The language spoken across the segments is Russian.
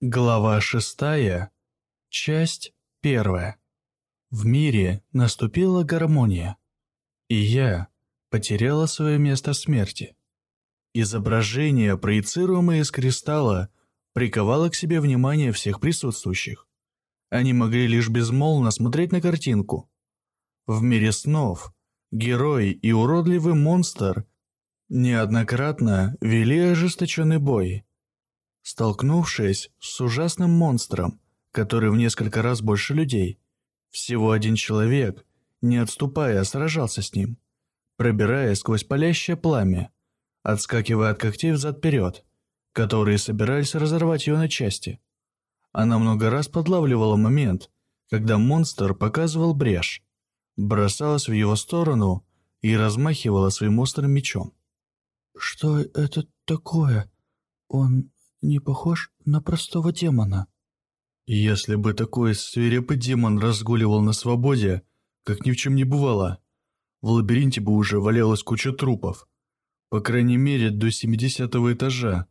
Глава шестая, часть первая. В мире наступила гармония, и я потеряла свое место смерти. Изображение, проецируемое из кристалла, приковало к себе внимание всех присутствующих. Они могли лишь безмолвно смотреть на картинку. В мире снов герой и уродливый монстр неоднократно вели ожесточенный бой – Столкнувшись с ужасным монстром, который в несколько раз больше людей, всего один человек, не отступая, сражался с ним, пробираясь сквозь палящее пламя, отскакивая от когтей взад-вперед, которые собирались разорвать ее на части. Она много раз подлавливала момент, когда монстр показывал брешь, бросалась в его сторону и размахивала своим острым мечом. «Что это такое? Он не похож на простого демона. Если бы такой свирепый демон разгуливал на свободе, как ни в чем не бывало, в лабиринте бы уже валялась куча трупов. По крайней мере, до 70 этажа.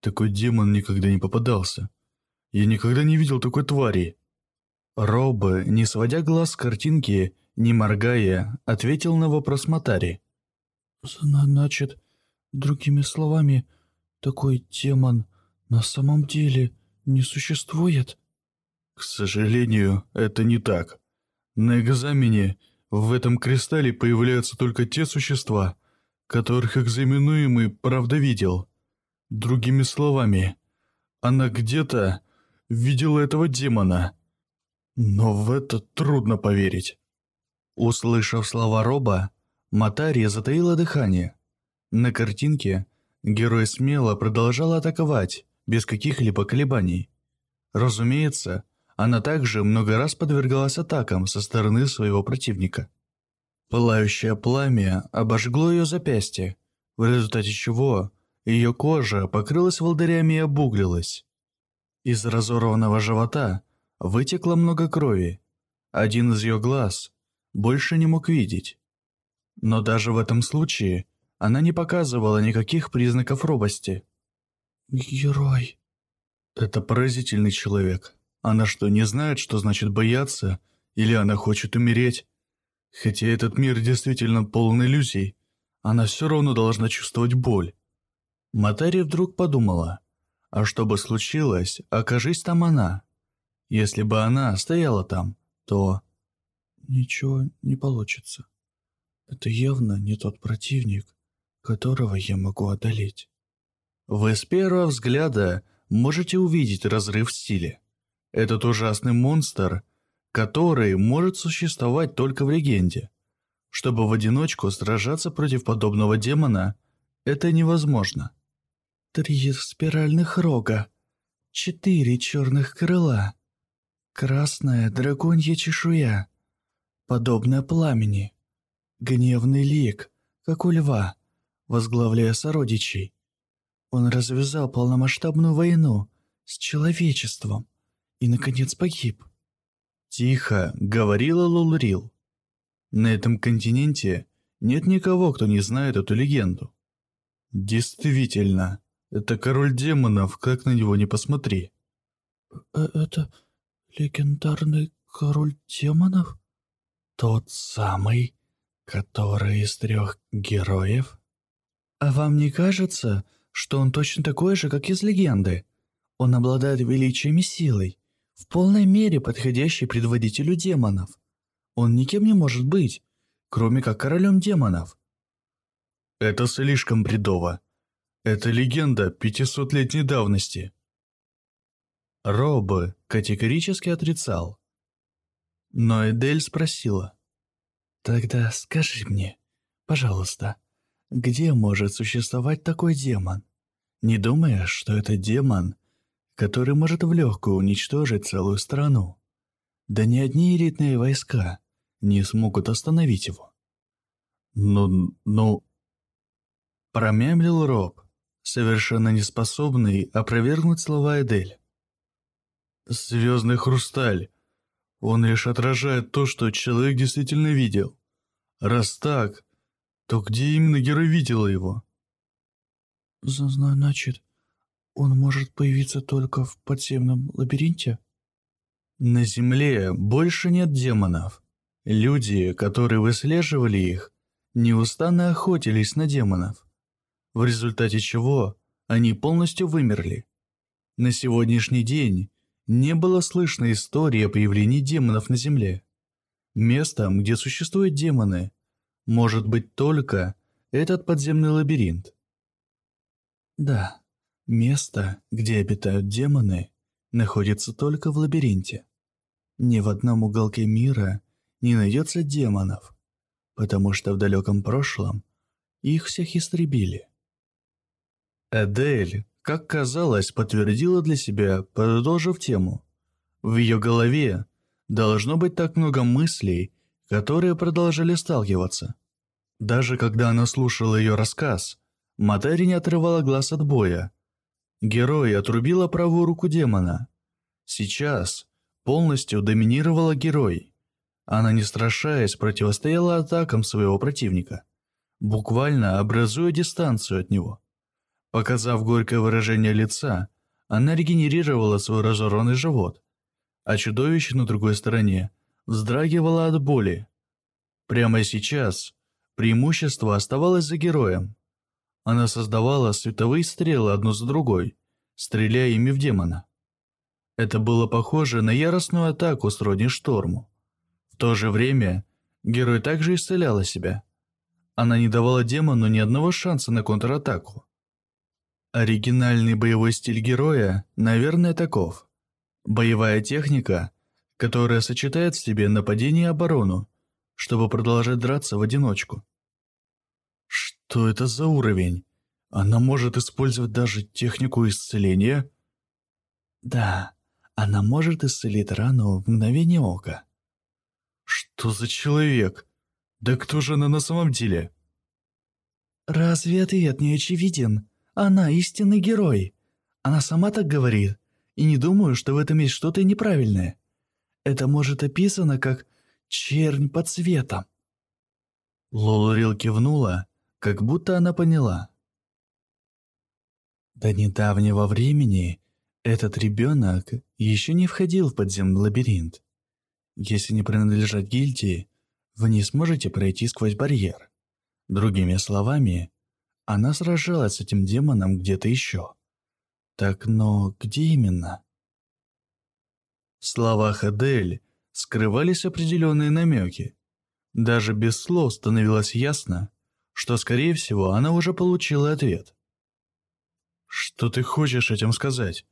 Такой демон никогда не попадался. Я никогда не видел такой твари. Робы, не сводя глаз с картинки, не моргая, ответил на вопрос Матари. «Значит, другими словами, такой демон на самом деле не существует? К сожалению, это не так. На экзамене в этом кристалле появляются только те существа, которых экзаменуемый правда видел. Другими словами, она где-то видела этого демона. Но в это трудно поверить. Услышав слова Роба, Матария затаила дыхание. На картинке герой смело продолжал атаковать, без каких-либо колебаний. Разумеется, она также много раз подвергалась атакам со стороны своего противника. Пылающее пламя обожгло ее запястье, в результате чего ее кожа покрылась волдырями и обуглилась. Из разорванного живота вытекло много крови. Один из ее глаз больше не мог видеть. Но даже в этом случае она не показывала никаких признаков робости. Герой. Это поразительный человек. Она что, не знает, что значит бояться? Или она хочет умереть? Хотя этот мир действительно полон иллюзий, она все равно должна чувствовать боль. Матари вдруг подумала, а что бы случилось, окажись там она. Если бы она стояла там, то... Ничего не получится. Это явно не тот противник, которого я могу одолеть. Вы с первого взгляда можете увидеть разрыв в стиле. Этот ужасный монстр, который может существовать только в легенде. Чтобы в одиночку сражаться против подобного демона, это невозможно. Три спиральных рога, четыре черных крыла, красная драконья чешуя, подобная пламени, гневный лик, как у льва, возглавляя сородичей, он развязал полномасштабную войну с человечеством и, наконец, погиб. Тихо говорила Лулрил. На этом континенте нет никого, кто не знает эту легенду. Действительно, это король демонов, как на него не посмотри. Э, это легендарный король демонов? Тот самый, который из трех героев? А вам не кажется, что он точно такой же, как из легенды. Он обладает величием и силой, в полной мере подходящий предводителю демонов. Он никем не может быть, кроме как королем демонов. Это слишком бредово. Это легенда 500-летней давности. Робы категорически отрицал. Но Эдель спросила. «Тогда скажи мне, пожалуйста, где может существовать такой демон? Не думаешь, что это демон, который может в легкую уничтожить целую страну? Да ни одни элитные войска не смогут остановить его. Ну, ну... Промямлил Роб, совершенно неспособный опровергнуть слова Эдель. Звездный хрусталь. Он лишь отражает то, что человек действительно видел. Раз так, то где именно герой видел его? Значит, Он может появиться только в подземном лабиринте? На Земле больше нет демонов. Люди, которые выслеживали их, неустанно охотились на демонов, в результате чего они полностью вымерли. На сегодняшний день не было слышно истории о появлении демонов на Земле. Местом, где существуют демоны, может быть только этот подземный лабиринт. Да, место, где обитают демоны, находится только в лабиринте. Ни в одном уголке мира не найдется демонов, потому что в далеком прошлом их всех истребили. Эдель, как казалось, подтвердила для себя, продолжив тему. В ее голове должно быть так много мыслей, которые продолжали сталкиваться. Даже когда она слушала ее рассказ, Матери не отрывала глаз от боя. Герой отрубила правую руку демона. Сейчас полностью доминировала герой. Она, не страшаясь, противостояла атакам своего противника, буквально образуя дистанцию от него. Показав горькое выражение лица, она регенерировала свой разорванный живот, а чудовище на другой стороне вздрагивало от боли. Прямо сейчас преимущество оставалось за героем. Она создавала световые стрелы одну за другой, стреляя ими в демона. Это было похоже на яростную атаку сродни шторму. В то же время герой также исцеляла себя. Она не давала демону ни одного шанса на контратаку. Оригинальный боевой стиль героя, наверное, таков. Боевая техника, которая сочетает в себе нападение и оборону, чтобы продолжать драться в одиночку. Что это за уровень? Она может использовать даже технику исцеления? Да, она может исцелить рану в мгновение ока. Что за человек? Да кто же она на самом деле? Разве ответ не очевиден? Она истинный герой. Она сама так говорит. И не думаю, что в этом есть что-то неправильное. Это может описано как «чернь под цветом». Лолурил кивнула как будто она поняла. До недавнего времени этот ребенок еще не входил в подземный лабиринт. Если не принадлежать гильдии, вы не сможете пройти сквозь барьер. Другими словами, она сражалась с этим демоном где-то еще. Так, но где именно? В словах Адель скрывались определенные намеки. Даже без слов становилось ясно, что, скорее всего, она уже получила ответ. «Что ты хочешь этим сказать?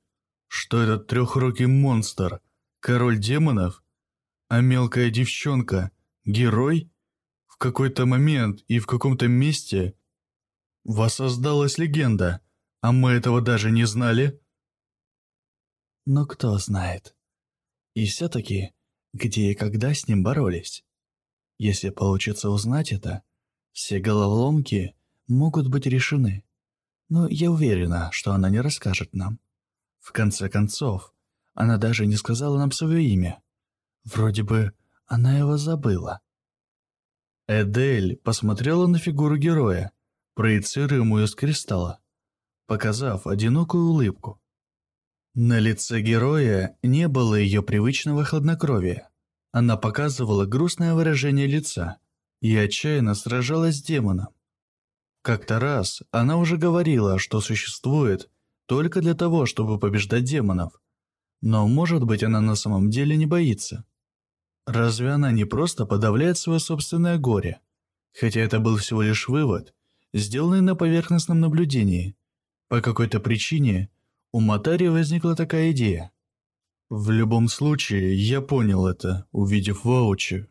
Что этот трехрукий монстр – король демонов? А мелкая девчонка – герой? В какой-то момент и в каком-то месте воссоздалась легенда, а мы этого даже не знали?» Но кто знает. И все-таки, где и когда с ним боролись? Если получится узнать это – все головоломки могут быть решены. Но я уверена, что она не расскажет нам. В конце концов, она даже не сказала нам свое имя. Вроде бы она его забыла. Эдель посмотрела на фигуру героя, проецируемую с кристалла, показав одинокую улыбку. На лице героя не было ее привычного хладнокровия. Она показывала грустное выражение лица, и отчаянно сражалась с демоном. Как-то раз она уже говорила, что существует только для того, чтобы побеждать демонов. Но может быть она на самом деле не боится. Разве она не просто подавляет свое собственное горе? Хотя это был всего лишь вывод, сделанный на поверхностном наблюдении. По какой-то причине у Матари возникла такая идея. В любом случае, я понял это, увидев воочию.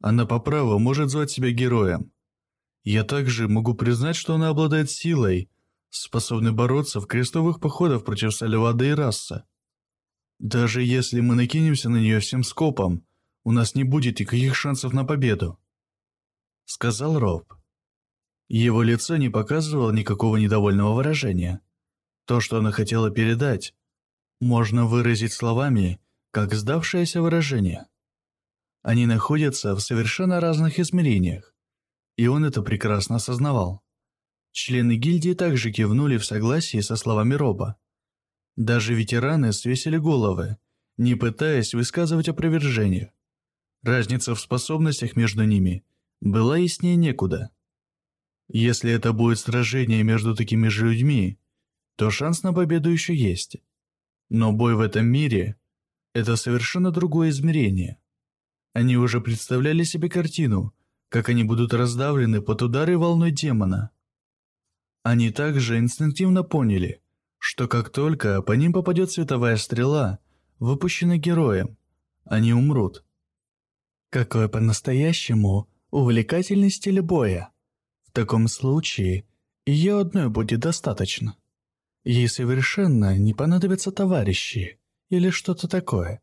Она по праву может звать себя героем. Я также могу признать, что она обладает силой, способной бороться в крестовых походах против Салевада и Расса. Даже если мы накинемся на нее всем скопом, у нас не будет никаких шансов на победу», — сказал Роб. Его лицо не показывало никакого недовольного выражения. То, что она хотела передать, можно выразить словами, как сдавшееся выражение. Они находятся в совершенно разных измерениях, и он это прекрасно осознавал. Члены гильдии также кивнули в согласии со словами Роба. Даже ветераны свесили головы, не пытаясь высказывать опровержение. Разница в способностях между ними была яснее некуда. Если это будет сражение между такими же людьми, то шанс на победу еще есть. Но бой в этом мире – это совершенно другое измерение. Они уже представляли себе картину, как они будут раздавлены под удары волной демона. Они также инстинктивно поняли, что как только по ним попадет световая стрела, выпущенная героем, они умрут. Какой по-настоящему увлекательный стиль боя. В таком случае ее одной будет достаточно. Ей совершенно не понадобятся товарищи или что-то такое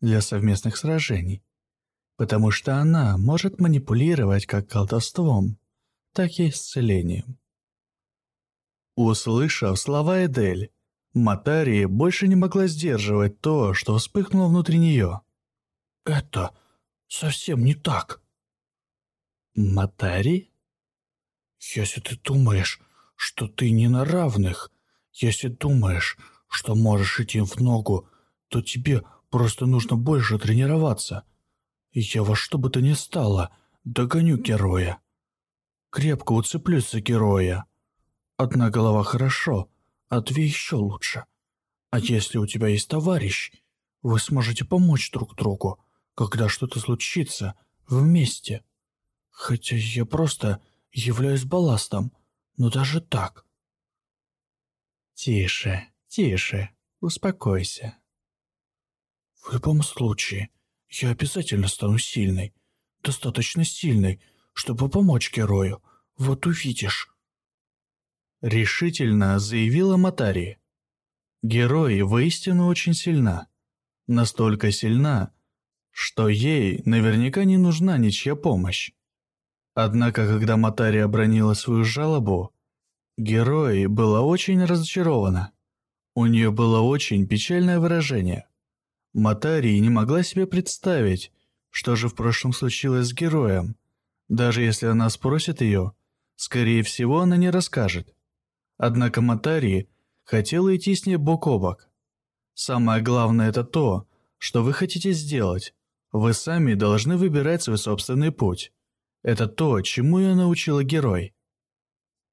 для совместных сражений потому что она может манипулировать как колдовством, так и исцелением. Услышав слова Эдель, Матари больше не могла сдерживать то, что вспыхнуло внутри нее. «Это совсем не так». «Матари?» «Если ты думаешь, что ты не на равных, если думаешь, что можешь идти в ногу, то тебе просто нужно больше тренироваться». Я во что бы то ни стало догоню героя. Крепко уцеплюсь за героя. Одна голова хорошо, а две еще лучше. А если у тебя есть товарищ, вы сможете помочь друг другу, когда что-то случится вместе. Хотя я просто являюсь балластом, но даже так. Тише, тише, успокойся. В любом случае, я обязательно стану сильной. Достаточно сильной, чтобы помочь герою. Вот увидишь. Решительно заявила Матари. Герой воистину очень сильна. Настолько сильна, что ей наверняка не нужна ничья помощь. Однако, когда Матари обронила свою жалобу, герой была очень разочарована. У нее было очень печальное выражение. Матари не могла себе представить, что же в прошлом случилось с героем. Даже если она спросит ее, скорее всего, она не расскажет. Однако Матари хотела идти с ней бок о бок. Самое главное это то, что вы хотите сделать. Вы сами должны выбирать свой собственный путь. Это то, чему я научила герой.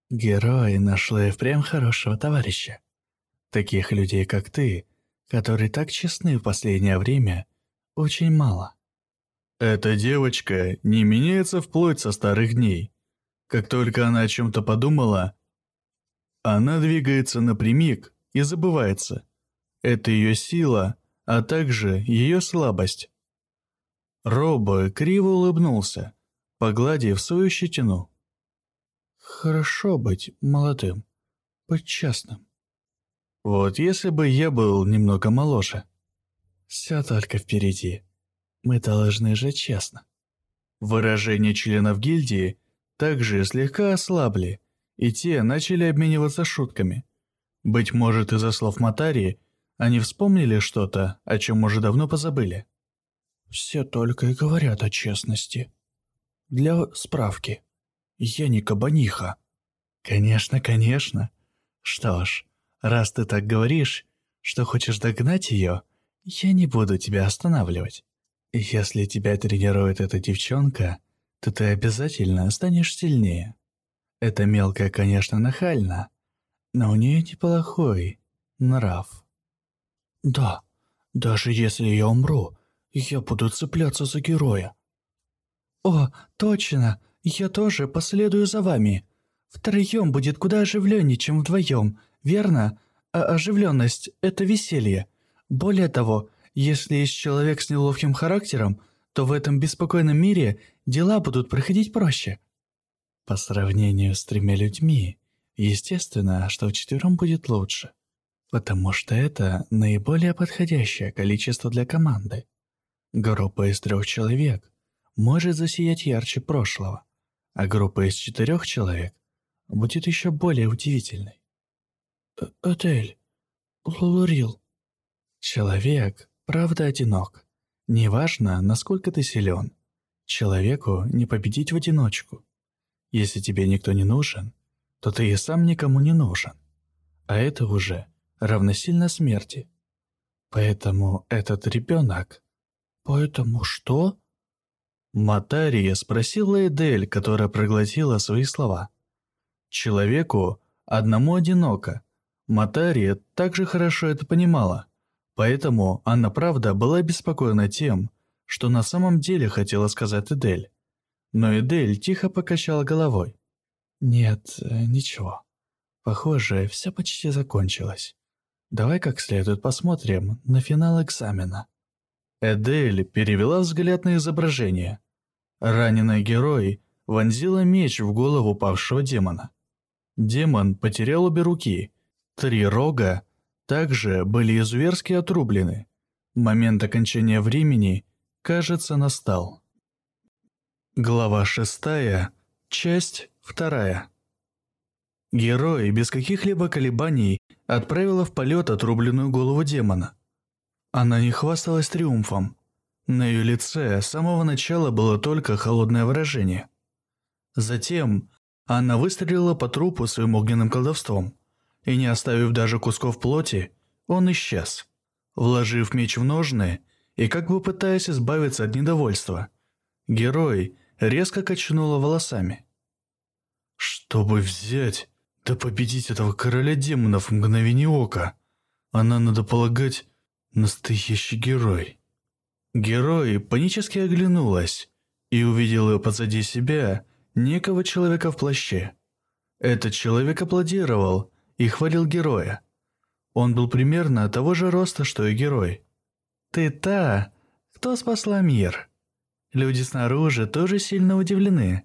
Герой нашла и впрямь хорошего товарища. Таких людей, как ты, которые так честны в последнее время, очень мало. Эта девочка не меняется вплоть со старых дней. Как только она о чем-то подумала, она двигается напрямик и забывается. Это ее сила, а также ее слабость. Робо криво улыбнулся, погладив свою щетину. «Хорошо быть молодым, быть честным. Вот если бы я был немного моложе. Все только впереди. Мы должны жить честно. Выражения членов гильдии также слегка ослабли, и те начали обмениваться шутками. Быть может, из-за слов Матарии они вспомнили что-то, о чем уже давно позабыли. Все только и говорят о честности. Для справки, я не кабаниха. Конечно, конечно. Что ж, Раз ты так говоришь, что хочешь догнать ее, я не буду тебя останавливать. Если тебя тренирует эта девчонка, то ты обязательно станешь сильнее. Эта мелкая, конечно, нахальна, но у нее неплохой нрав. Да, даже если я умру, я буду цепляться за героя. О, точно, я тоже последую за вами. Втроем будет куда оживленнее, чем вдвоем, верно? А оживленность – это веселье. Более того, если есть человек с неловким характером, то в этом беспокойном мире дела будут проходить проще. По сравнению с тремя людьми, естественно, что вчетвером будет лучше, потому что это наиболее подходящее количество для команды. Группа из трех человек может засиять ярче прошлого, а группа из четырех человек будет еще более удивительной. Отель. Лулурил. Человек, правда, одинок. Неважно, насколько ты силен. Человеку не победить в одиночку. Если тебе никто не нужен, то ты и сам никому не нужен. А это уже равносильно смерти. Поэтому этот ребенок... Поэтому что? Матария спросила Эдель, которая проглотила свои слова. Человеку одному одиноко. Матария также хорошо это понимала. Поэтому она правда была беспокоена тем, что на самом деле хотела сказать Эдель. Но Эдель тихо покачала головой. «Нет, э, ничего. Похоже, все почти закончилось. Давай как следует посмотрим на финал экзамена». Эдель перевела взгляд на изображение. Раненый герой вонзила меч в голову павшего демона. Демон потерял обе руки. Три рога также были изуверски отрублены. Момент окончания времени, кажется, настал. Глава шестая, часть вторая. Герой без каких-либо колебаний отправила в полет отрубленную голову демона. Она не хвасталась триумфом. На ее лице с самого начала было только холодное выражение. Затем она выстрелила по трупу своим огненным колдовством, и не оставив даже кусков плоти, он исчез. Вложив меч в ножны и как бы пытаясь избавиться от недовольства, герой резко качнула волосами. Чтобы взять да победить этого короля демонов в мгновение ока, она, надо полагать, настоящий герой. Герой панически оглянулась и увидела позади себя некого человека в плаще. Этот человек аплодировал и хвалил героя. Он был примерно того же роста, что и герой. «Ты та, кто спасла мир?» Люди снаружи тоже сильно удивлены.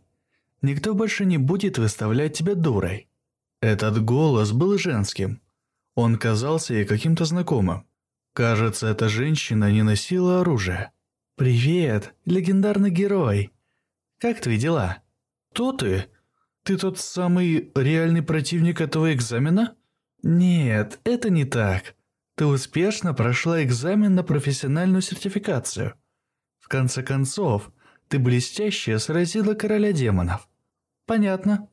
Никто больше не будет выставлять тебя дурой. Этот голос был женским. Он казался ей каким-то знакомым. Кажется, эта женщина не носила оружие. «Привет, легендарный герой. Как твои дела?» «Кто ты? Ты тот самый реальный противник этого экзамена?» «Нет, это не так. Ты успешно прошла экзамен на профессиональную сертификацию. В конце концов, ты блестяще сразила короля демонов». «Понятно.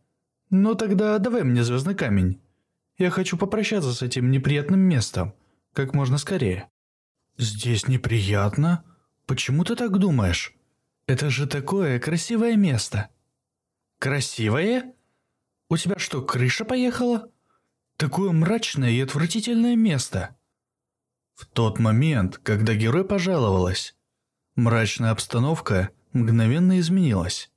Ну тогда давай мне звездный камень. Я хочу попрощаться с этим неприятным местом» как можно скорее. «Здесь неприятно? Почему ты так думаешь? Это же такое красивое место!» «Красивое? У тебя что, крыша поехала? Такое мрачное и отвратительное место!» В тот момент, когда герой пожаловалась, мрачная обстановка мгновенно изменилась.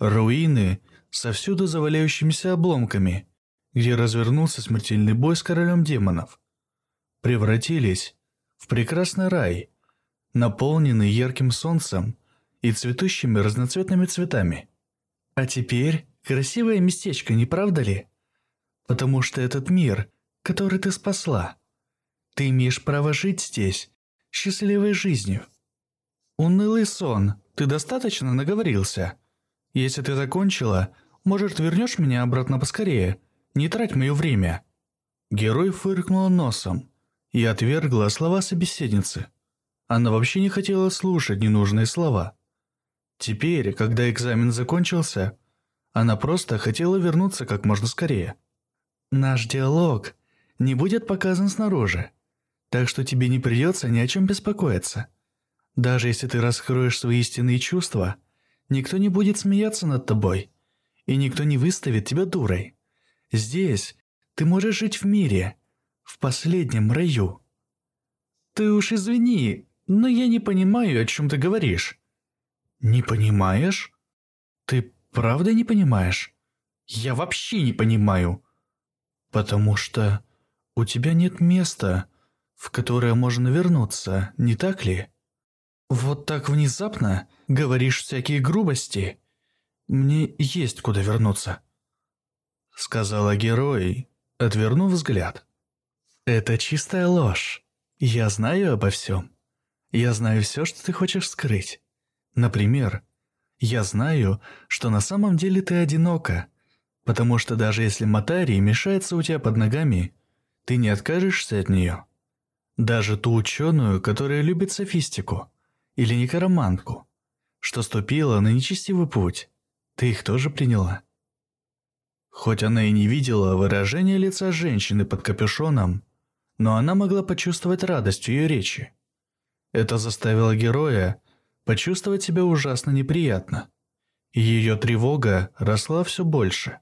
Руины со всюду заваляющимися обломками, где развернулся смертельный бой с королем демонов превратились в прекрасный рай, наполненный ярким солнцем и цветущими разноцветными цветами. А теперь красивое местечко, не правда ли? Потому что этот мир, который ты спасла, ты имеешь право жить здесь счастливой жизнью. Унылый сон, ты достаточно наговорился. Если ты закончила, может, вернешь меня обратно поскорее? Не трать мое время». Герой фыркнул носом и отвергла слова собеседницы. Она вообще не хотела слушать ненужные слова. Теперь, когда экзамен закончился, она просто хотела вернуться как можно скорее. Наш диалог не будет показан снаружи, так что тебе не придется ни о чем беспокоиться. Даже если ты раскроешь свои истинные чувства, никто не будет смеяться над тобой, и никто не выставит тебя дурой. Здесь ты можешь жить в мире, в последнем раю. Ты уж извини, но я не понимаю, о чем ты говоришь. Не понимаешь? Ты правда не понимаешь? Я вообще не понимаю. Потому что у тебя нет места, в которое можно вернуться, не так ли? Вот так внезапно говоришь всякие грубости. Мне есть куда вернуться. Сказала герой, отвернув взгляд. Это чистая ложь. Я знаю обо всем. Я знаю все, что ты хочешь скрыть. Например, я знаю, что на самом деле ты одинока, потому что даже если Матари мешается у тебя под ногами, ты не откажешься от нее. Даже ту ученую, которая любит софистику, или некромантку, что ступила на нечестивый путь, ты их тоже приняла. Хоть она и не видела выражения лица женщины под капюшоном, но она могла почувствовать радость в ее речи. Это заставило героя почувствовать себя ужасно неприятно. Ее тревога росла все больше.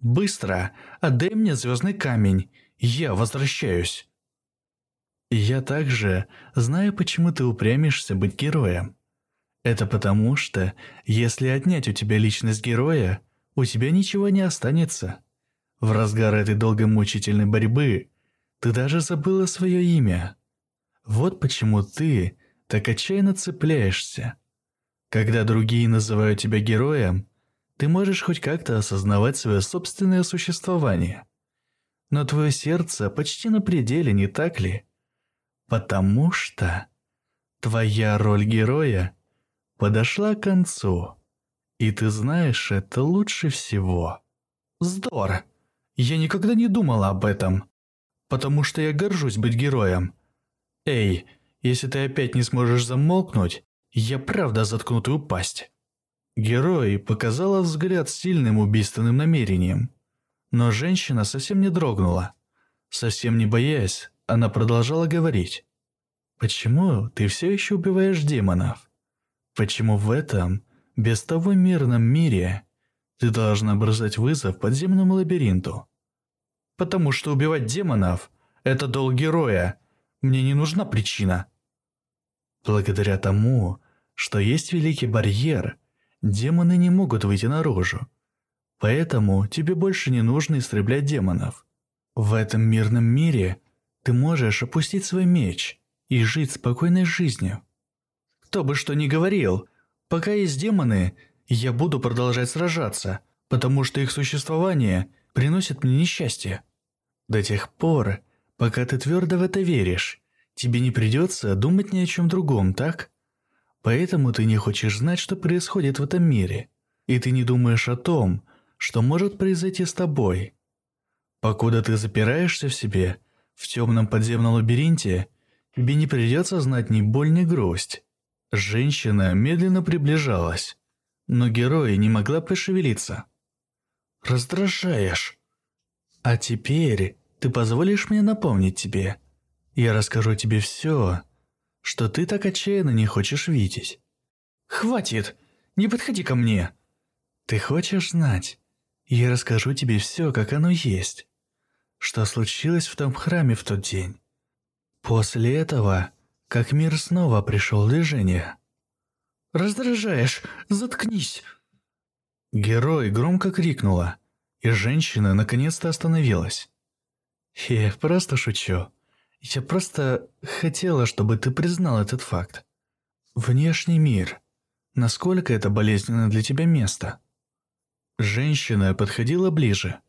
«Быстро! Отдай мне звездный камень! Я возвращаюсь!» «Я также знаю, почему ты упрямишься быть героем. Это потому что, если отнять у тебя личность героя, у тебя ничего не останется. В разгар этой долгой мучительной борьбы ты даже забыла свое имя. Вот почему ты так отчаянно цепляешься. Когда другие называют тебя героем, ты можешь хоть как-то осознавать свое собственное существование. Но твое сердце почти на пределе, не так ли? Потому что твоя роль героя подошла к концу, и ты знаешь это лучше всего. Здорово! Я никогда не думала об этом, потому что я горжусь быть героем. Эй, если ты опять не сможешь замолкнуть, я правда заткну твою пасть. Герой показала взгляд с сильным убийственным намерением. Но женщина совсем не дрогнула. Совсем не боясь, она продолжала говорить. «Почему ты все еще убиваешь демонов? Почему в этом, без того мирном мире, ты должна бросать вызов подземному лабиринту?» «Потому что убивать демонов – это долг героя. Мне не нужна причина». Благодаря тому, что есть великий барьер, демоны не могут выйти наружу. Поэтому тебе больше не нужно истреблять демонов. В этом мирном мире ты можешь опустить свой меч и жить спокойной жизнью. Кто бы что ни говорил, пока есть демоны, я буду продолжать сражаться, потому что их существование приносит мне несчастье. До тех пор, пока ты твердо в это веришь, тебе не придется думать ни о чем другом, так? Поэтому ты не хочешь знать, что происходит в этом мире, и ты не думаешь о том, что может произойти с тобой. Покуда ты запираешься в себе, в темном подземном лабиринте, тебе не придется знать ни боль, ни грусть. Женщина медленно приближалась, но героя не могла пошевелиться. «Раздражаешь. А теперь ты позволишь мне напомнить тебе. Я расскажу тебе все, что ты так отчаянно не хочешь видеть. Хватит! Не подходи ко мне! Ты хочешь знать? Я расскажу тебе все, как оно есть. Что случилось в том храме в тот день. После этого, как мир снова пришел в движение. «Раздражаешь! Заткнись!» Герой громко крикнула, и женщина наконец-то остановилась. «Я просто шучу. Я просто хотела, чтобы ты признал этот факт. Внешний мир. Насколько это болезненно для тебя место? Женщина подходила ближе.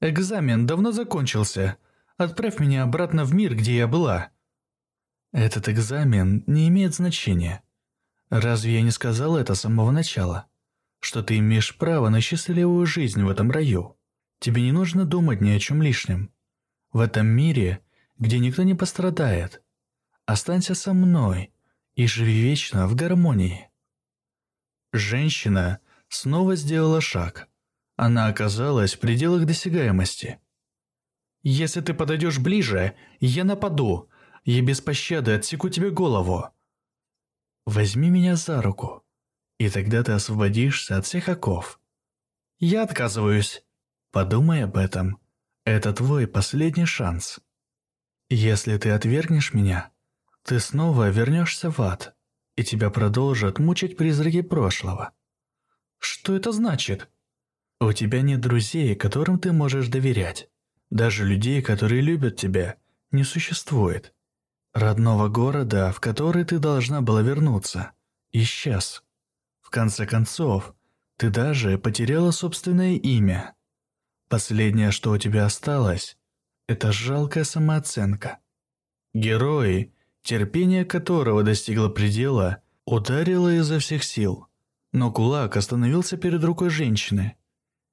Экзамен давно закончился. Отправь меня обратно в мир, где я была. Этот экзамен не имеет значения. Разве я не сказал это с самого начала? Что ты имеешь право на счастливую жизнь в этом раю. Тебе не нужно думать ни о чем лишнем. В этом мире где никто не пострадает. Останься со мной и живи вечно в гармонии». Женщина снова сделала шаг. Она оказалась в пределах досягаемости. «Если ты подойдешь ближе, я нападу. Я без пощады отсеку тебе голову. Возьми меня за руку, и тогда ты освободишься от всех оков. Я отказываюсь. Подумай об этом. Это твой последний шанс». Если ты отвергнешь меня, ты снова вернешься в ад, и тебя продолжат мучить призраки прошлого. Что это значит? У тебя нет друзей, которым ты можешь доверять. Даже людей, которые любят тебя, не существует. Родного города, в который ты должна была вернуться, исчез. В конце концов, ты даже потеряла собственное имя. Последнее, что у тебя осталось, это жалкая самооценка. Герой, терпение которого достигло предела, ударило изо всех сил, но кулак остановился перед рукой женщины.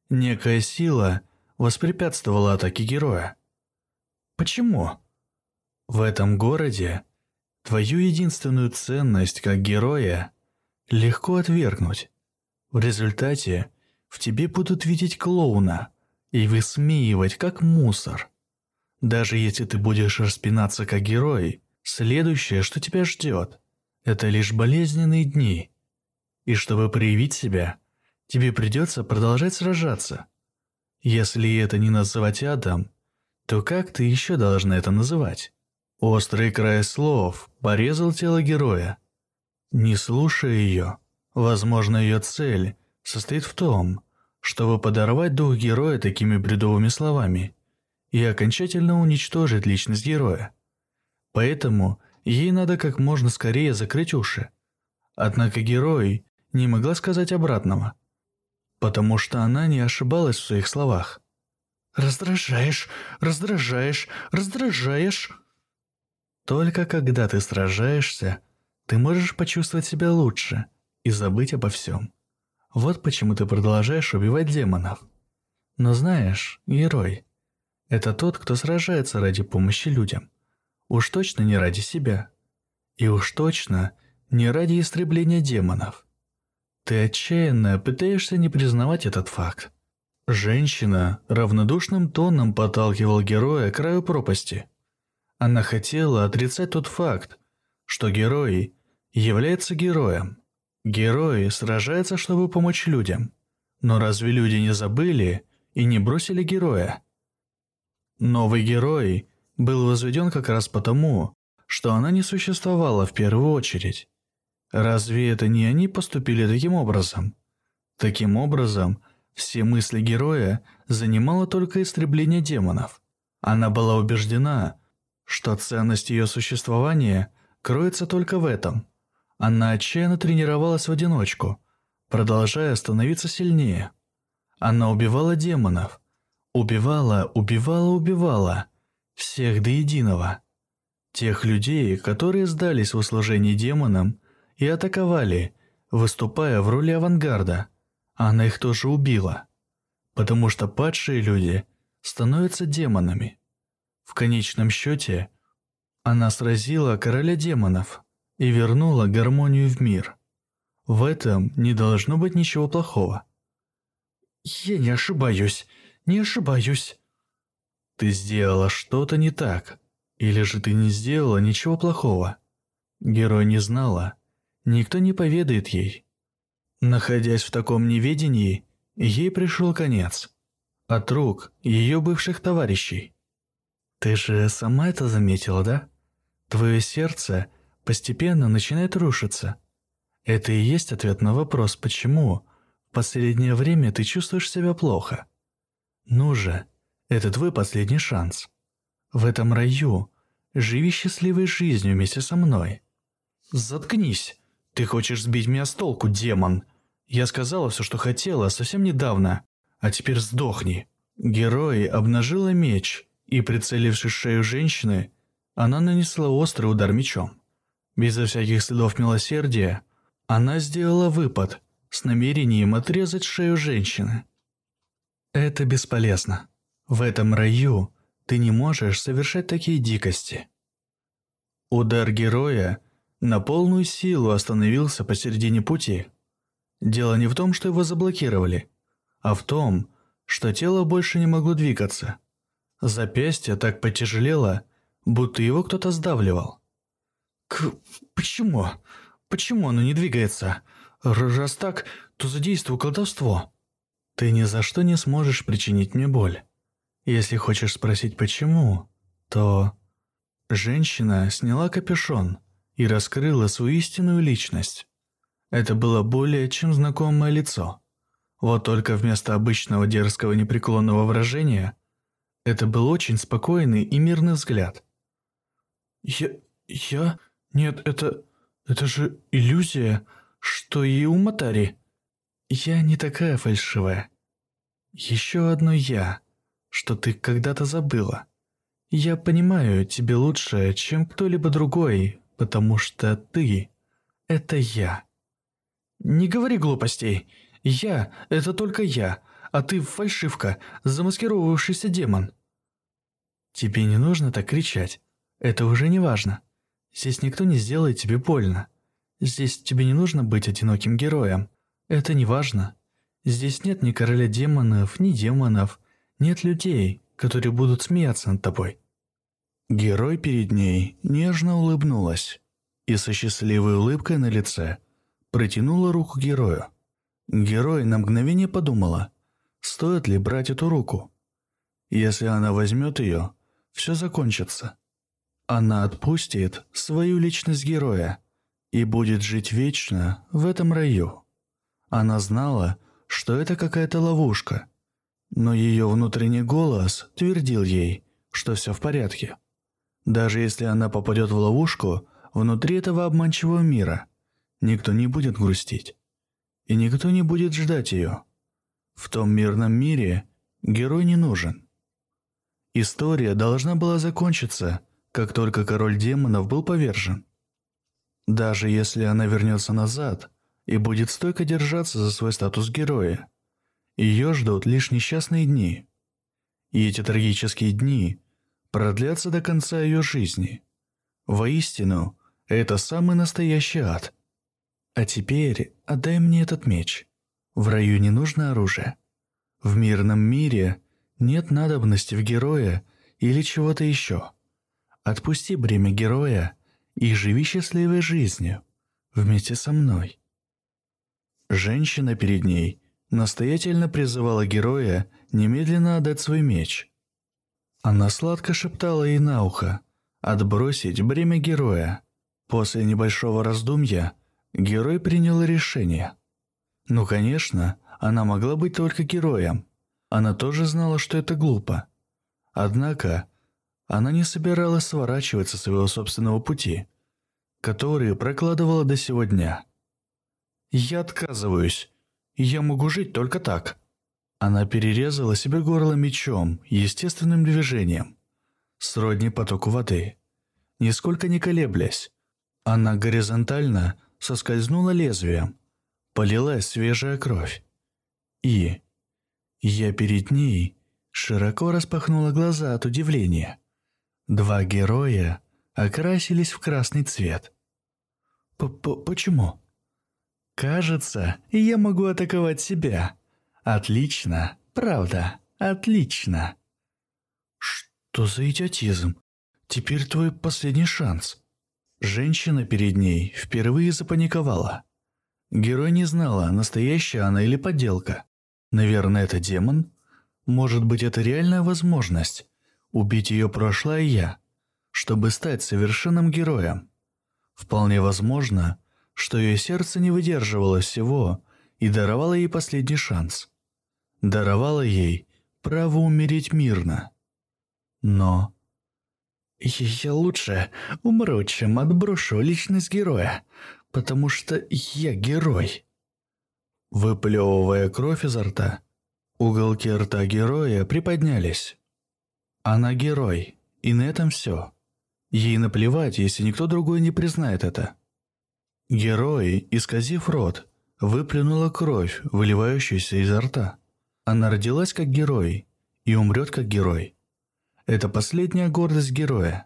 Некая сила воспрепятствовала атаке героя. Почему? В этом городе твою единственную ценность как героя легко отвергнуть. В результате в тебе будут видеть клоуна и высмеивать как мусор. Даже если ты будешь распинаться как герой, следующее, что тебя ждет, это лишь болезненные дни. И чтобы проявить себя, тебе придется продолжать сражаться. Если это не называть адом, то как ты еще должна это называть? Острый край слов порезал тело героя. Не слушая ее, возможно, ее цель состоит в том, чтобы подорвать дух героя такими бредовыми словами и окончательно уничтожить личность героя. Поэтому ей надо как можно скорее закрыть уши. Однако герой не могла сказать обратного, потому что она не ошибалась в своих словах. «Раздражаешь, раздражаешь, раздражаешь!» Только когда ты сражаешься, ты можешь почувствовать себя лучше и забыть обо всем. Вот почему ты продолжаешь убивать демонов. Но знаешь, герой – это тот, кто сражается ради помощи людям. Уж точно не ради себя. И уж точно не ради истребления демонов. Ты отчаянно пытаешься не признавать этот факт. Женщина равнодушным тоном подталкивал героя к краю пропасти. Она хотела отрицать тот факт, что герой является героем. Герой сражается, чтобы помочь людям. Но разве люди не забыли и не бросили героя? Новый герой был возведен как раз потому, что она не существовала в первую очередь. Разве это не они поступили таким образом? Таким образом, все мысли героя занимало только истребление демонов. Она была убеждена, что ценность ее существования кроется только в этом – она отчаянно тренировалась в одиночку, продолжая становиться сильнее. Она убивала демонов. Убивала, убивала, убивала. Всех до единого. Тех людей, которые сдались в услужении демонам и атаковали, выступая в роли авангарда. Она их тоже убила. Потому что падшие люди становятся демонами. В конечном счете, она сразила короля демонов – и вернула гармонию в мир. В этом не должно быть ничего плохого. «Я не ошибаюсь, не ошибаюсь». «Ты сделала что-то не так, или же ты не сделала ничего плохого?» Герой не знала, никто не поведает ей. Находясь в таком неведении, ей пришел конец. От рук ее бывших товарищей. «Ты же сама это заметила, да? Твое сердце – постепенно начинает рушиться. Это и есть ответ на вопрос, почему в последнее время ты чувствуешь себя плохо. Ну же, это твой последний шанс. В этом раю живи счастливой жизнью вместе со мной. Заткнись. Ты хочешь сбить меня с толку, демон. Я сказала все, что хотела совсем недавно, а теперь сдохни. Герой обнажила меч, и, прицелившись в шею женщины, она нанесла острый удар мечом. Безо всяких следов милосердия, она сделала выпад с намерением отрезать шею женщины. Это бесполезно. В этом раю ты не можешь совершать такие дикости. Удар героя на полную силу остановился посередине пути. Дело не в том, что его заблокировали, а в том, что тело больше не могло двигаться. Запястье так потяжелело, будто его кто-то сдавливал. К... почему? Почему оно не двигается? Раз так, то задействуй колдовство. Ты ни за что не сможешь причинить мне боль. Если хочешь спросить почему, то... Женщина сняла капюшон и раскрыла свою истинную личность. Это было более чем знакомое лицо. Вот только вместо обычного дерзкого непреклонного выражения, это был очень спокойный и мирный взгляд. «Я... я...» Нет, это... это же иллюзия, что и у Матари. Я не такая фальшивая. Еще одно «я», что ты когда-то забыла. Я понимаю тебе лучше, чем кто-либо другой, потому что ты – это я. Не говори глупостей. Я – это только я, а ты фальшивка, замаскировавшийся демон. Тебе не нужно так кричать. Это уже не важно. Здесь никто не сделает тебе больно. Здесь тебе не нужно быть одиноким героем. Это не важно. Здесь нет ни короля демонов, ни демонов. Нет людей, которые будут смеяться над тобой. Герой перед ней нежно улыбнулась и со счастливой улыбкой на лице протянула руку герою. Герой на мгновение подумала, стоит ли брать эту руку. Если она возьмет ее, все закончится. Она отпустит свою личность героя и будет жить вечно в этом раю. Она знала, что это какая-то ловушка, но ее внутренний голос твердил ей, что все в порядке. Даже если она попадет в ловушку внутри этого обманчивого мира, никто не будет грустить. И никто не будет ждать ее. В том мирном мире герой не нужен. История должна была закончиться, как только король демонов был повержен. Даже если она вернется назад и будет стойко держаться за свой статус героя, ее ждут лишь несчастные дни. И эти трагические дни продлятся до конца ее жизни. Воистину, это самый настоящий ад. А теперь отдай мне этот меч. В раю не нужно оружие. В мирном мире нет надобности в героя или чего-то еще. Отпусти бремя героя и живи счастливой жизнью вместе со мной. Женщина перед ней настоятельно призывала героя немедленно отдать свой меч. Она сладко шептала ей на ухо «отбросить бремя героя». После небольшого раздумья герой принял решение. Ну, конечно, она могла быть только героем. Она тоже знала, что это глупо. Однако, она не собиралась сворачивать со своего собственного пути, который прокладывала до сего дня. «Я отказываюсь. Я могу жить только так». Она перерезала себе горло мечом, естественным движением, сродни потоку воды. Нисколько не колеблясь, она горизонтально соскользнула лезвием, полилась свежая кровь. И я перед ней широко распахнула глаза от удивления. Два героя окрасились в красный цвет. П -п «Почему?» «Кажется, я могу атаковать себя. Отлично, правда, отлично». «Что за идиотизм? Теперь твой последний шанс». Женщина перед ней впервые запаниковала. Герой не знала, настоящая она или подделка. Наверное, это демон? Может быть, это реальная возможность? Убить ее прошлое я, чтобы стать совершенным героем. Вполне возможно, что ее сердце не выдерживало всего и даровало ей последний шанс. Даровало ей право умереть мирно. Но... Я лучше умру, чем отброшу личность героя, потому что я герой. Выплевывая кровь изо рта, уголки рта героя приподнялись. Она герой, и на этом все. Ей наплевать, если никто другой не признает это. Герой, исказив рот, выплюнула кровь, выливающуюся изо рта. Она родилась как герой и умрет как герой. Это последняя гордость героя.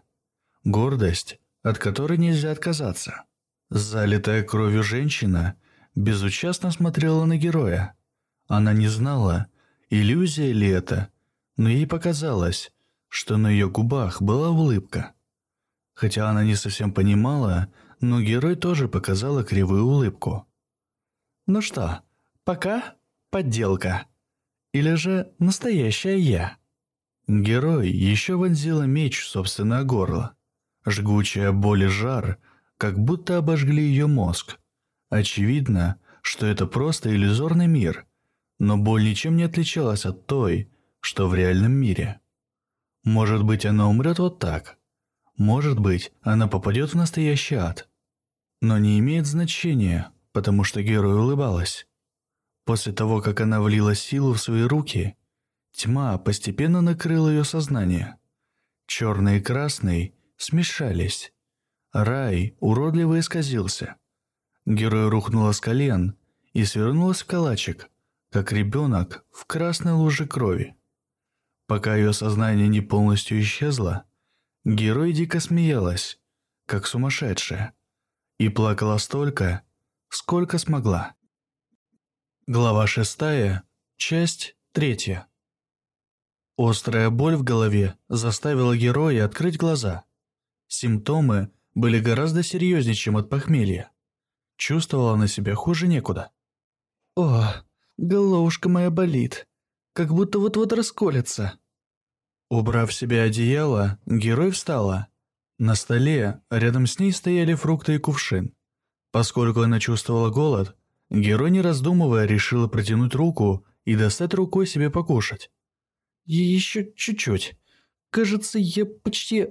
Гордость, от которой нельзя отказаться. Залитая кровью женщина безучастно смотрела на героя. Она не знала, иллюзия ли это, но ей показалось, что на ее губах была улыбка. Хотя она не совсем понимала, но герой тоже показала кривую улыбку. «Ну что, пока подделка? Или же настоящая я?» Герой еще вонзила меч в собственное горло. Жгучая боль и жар как будто обожгли ее мозг. Очевидно, что это просто иллюзорный мир, но боль ничем не отличалась от той, что в реальном мире. Может быть, она умрет вот так. Может быть, она попадет в настоящий ад. Но не имеет значения, потому что герой улыбалась. После того, как она влила силу в свои руки, тьма постепенно накрыла ее сознание. Черный и красный смешались. Рай уродливо исказился. Герой рухнула с колен и свернулась в калачик, как ребенок в красной луже крови. Пока ее сознание не полностью исчезло, герой дико смеялась, как сумасшедшая, и плакала столько, сколько смогла. Глава шестая, часть третья. Острая боль в голове заставила героя открыть глаза. Симптомы были гораздо серьезнее, чем от похмелья. Чувствовала она себя хуже некуда. «О, головушка моя болит, как будто вот-вот расколется». Убрав себе одеяло, герой встала. На столе рядом с ней стояли фрукты и кувшин. Поскольку она чувствовала голод, герой, не раздумывая, решила протянуть руку и достать рукой себе покушать. «Еще чуть-чуть. Кажется, я почти...»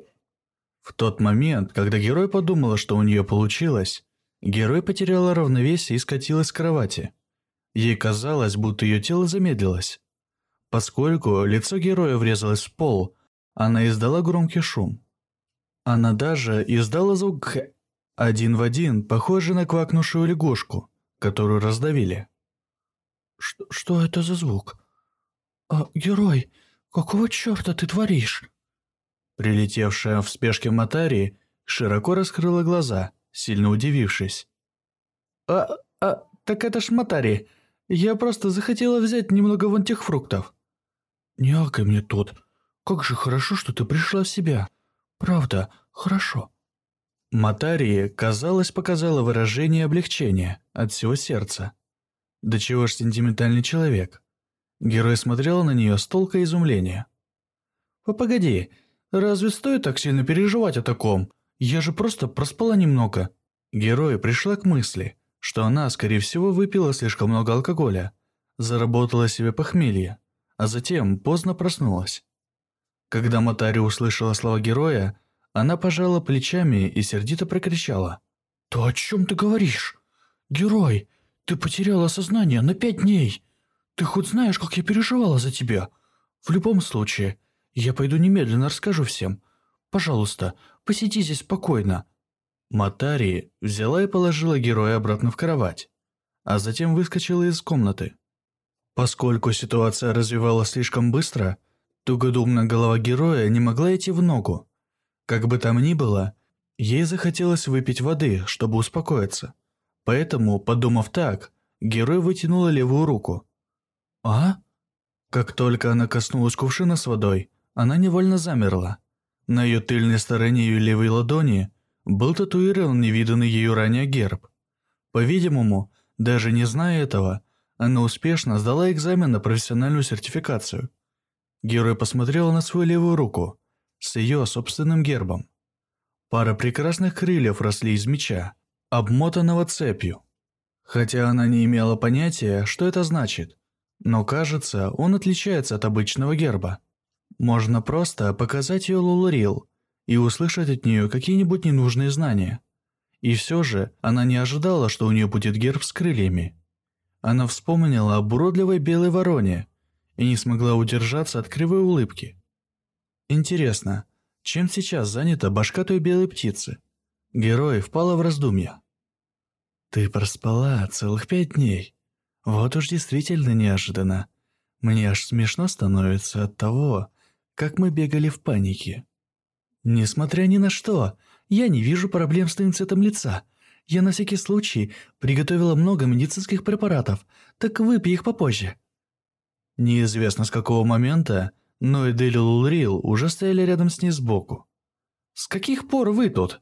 В тот момент, когда герой подумала, что у нее получилось, герой потеряла равновесие и скатилась с кровати. Ей казалось, будто ее тело замедлилось. Поскольку лицо героя врезалось в пол, она издала громкий шум. Она даже издала звук один в один, похожий на квакнувшую лягушку, которую раздавили. «Что, что это за звук? А, герой, какого черта ты творишь?» Прилетевшая в спешке Матари широко раскрыла глаза, сильно удивившись. «А, а, так это ж Матари. Я просто захотела взять немного вон тех фруктов». «Не акай мне тут. Как же хорошо, что ты пришла в себя. Правда, хорошо». Матари, казалось, показала выражение облегчения от всего сердца. Да чего ж сентиментальный человек. Герой смотрел на нее с толкой изумления. «Погоди, Разве стоит так сильно переживать о таком? Я же просто проспала немного. Герой пришла к мысли, что она, скорее всего, выпила слишком много алкоголя, заработала себе похмелье, а затем поздно проснулась. Когда Матари услышала слова героя, она пожала плечами и сердито прокричала. «То о чем ты говоришь? Герой, ты потеряла сознание на пять дней. Ты хоть знаешь, как я переживала за тебя? В любом случае, я пойду немедленно расскажу всем. Пожалуйста, посиди здесь спокойно». Матари взяла и положила героя обратно в кровать, а затем выскочила из комнаты. Поскольку ситуация развивалась слишком быстро, тугодумная голова героя не могла идти в ногу. Как бы там ни было, ей захотелось выпить воды, чтобы успокоиться. Поэтому, подумав так, герой вытянула левую руку. «А?» Как только она коснулась кувшина с водой, она невольно замерла. На ее тыльной стороне ее левой ладони был татуирован невиданный ею ранее герб. По-видимому, даже не зная этого, она успешно сдала экзамен на профессиональную сертификацию. Герой посмотрела на свою левую руку с ее собственным гербом. Пара прекрасных крыльев росли из меча, обмотанного цепью. Хотя она не имела понятия, что это значит, но кажется, он отличается от обычного герба. Можно просто показать ее Лулурил и услышать от нее какие-нибудь ненужные знания. И все же она не ожидала, что у нее будет герб с крыльями. Она вспомнила об уродливой белой вороне и не смогла удержаться от кривой улыбки. Интересно, чем сейчас занята башка той белой птицы? Герой впала в раздумья. «Ты проспала целых пять дней. Вот уж действительно неожиданно. Мне аж смешно становится от того, как мы бегали в панике. Несмотря ни на что, я не вижу проблем с твоим цветом лица. Я на всякий случай приготовила много медицинских препаратов, так выпей их попозже. Неизвестно с какого момента, но и Лулрил уже стояли рядом с ней сбоку. «С каких пор вы тут?»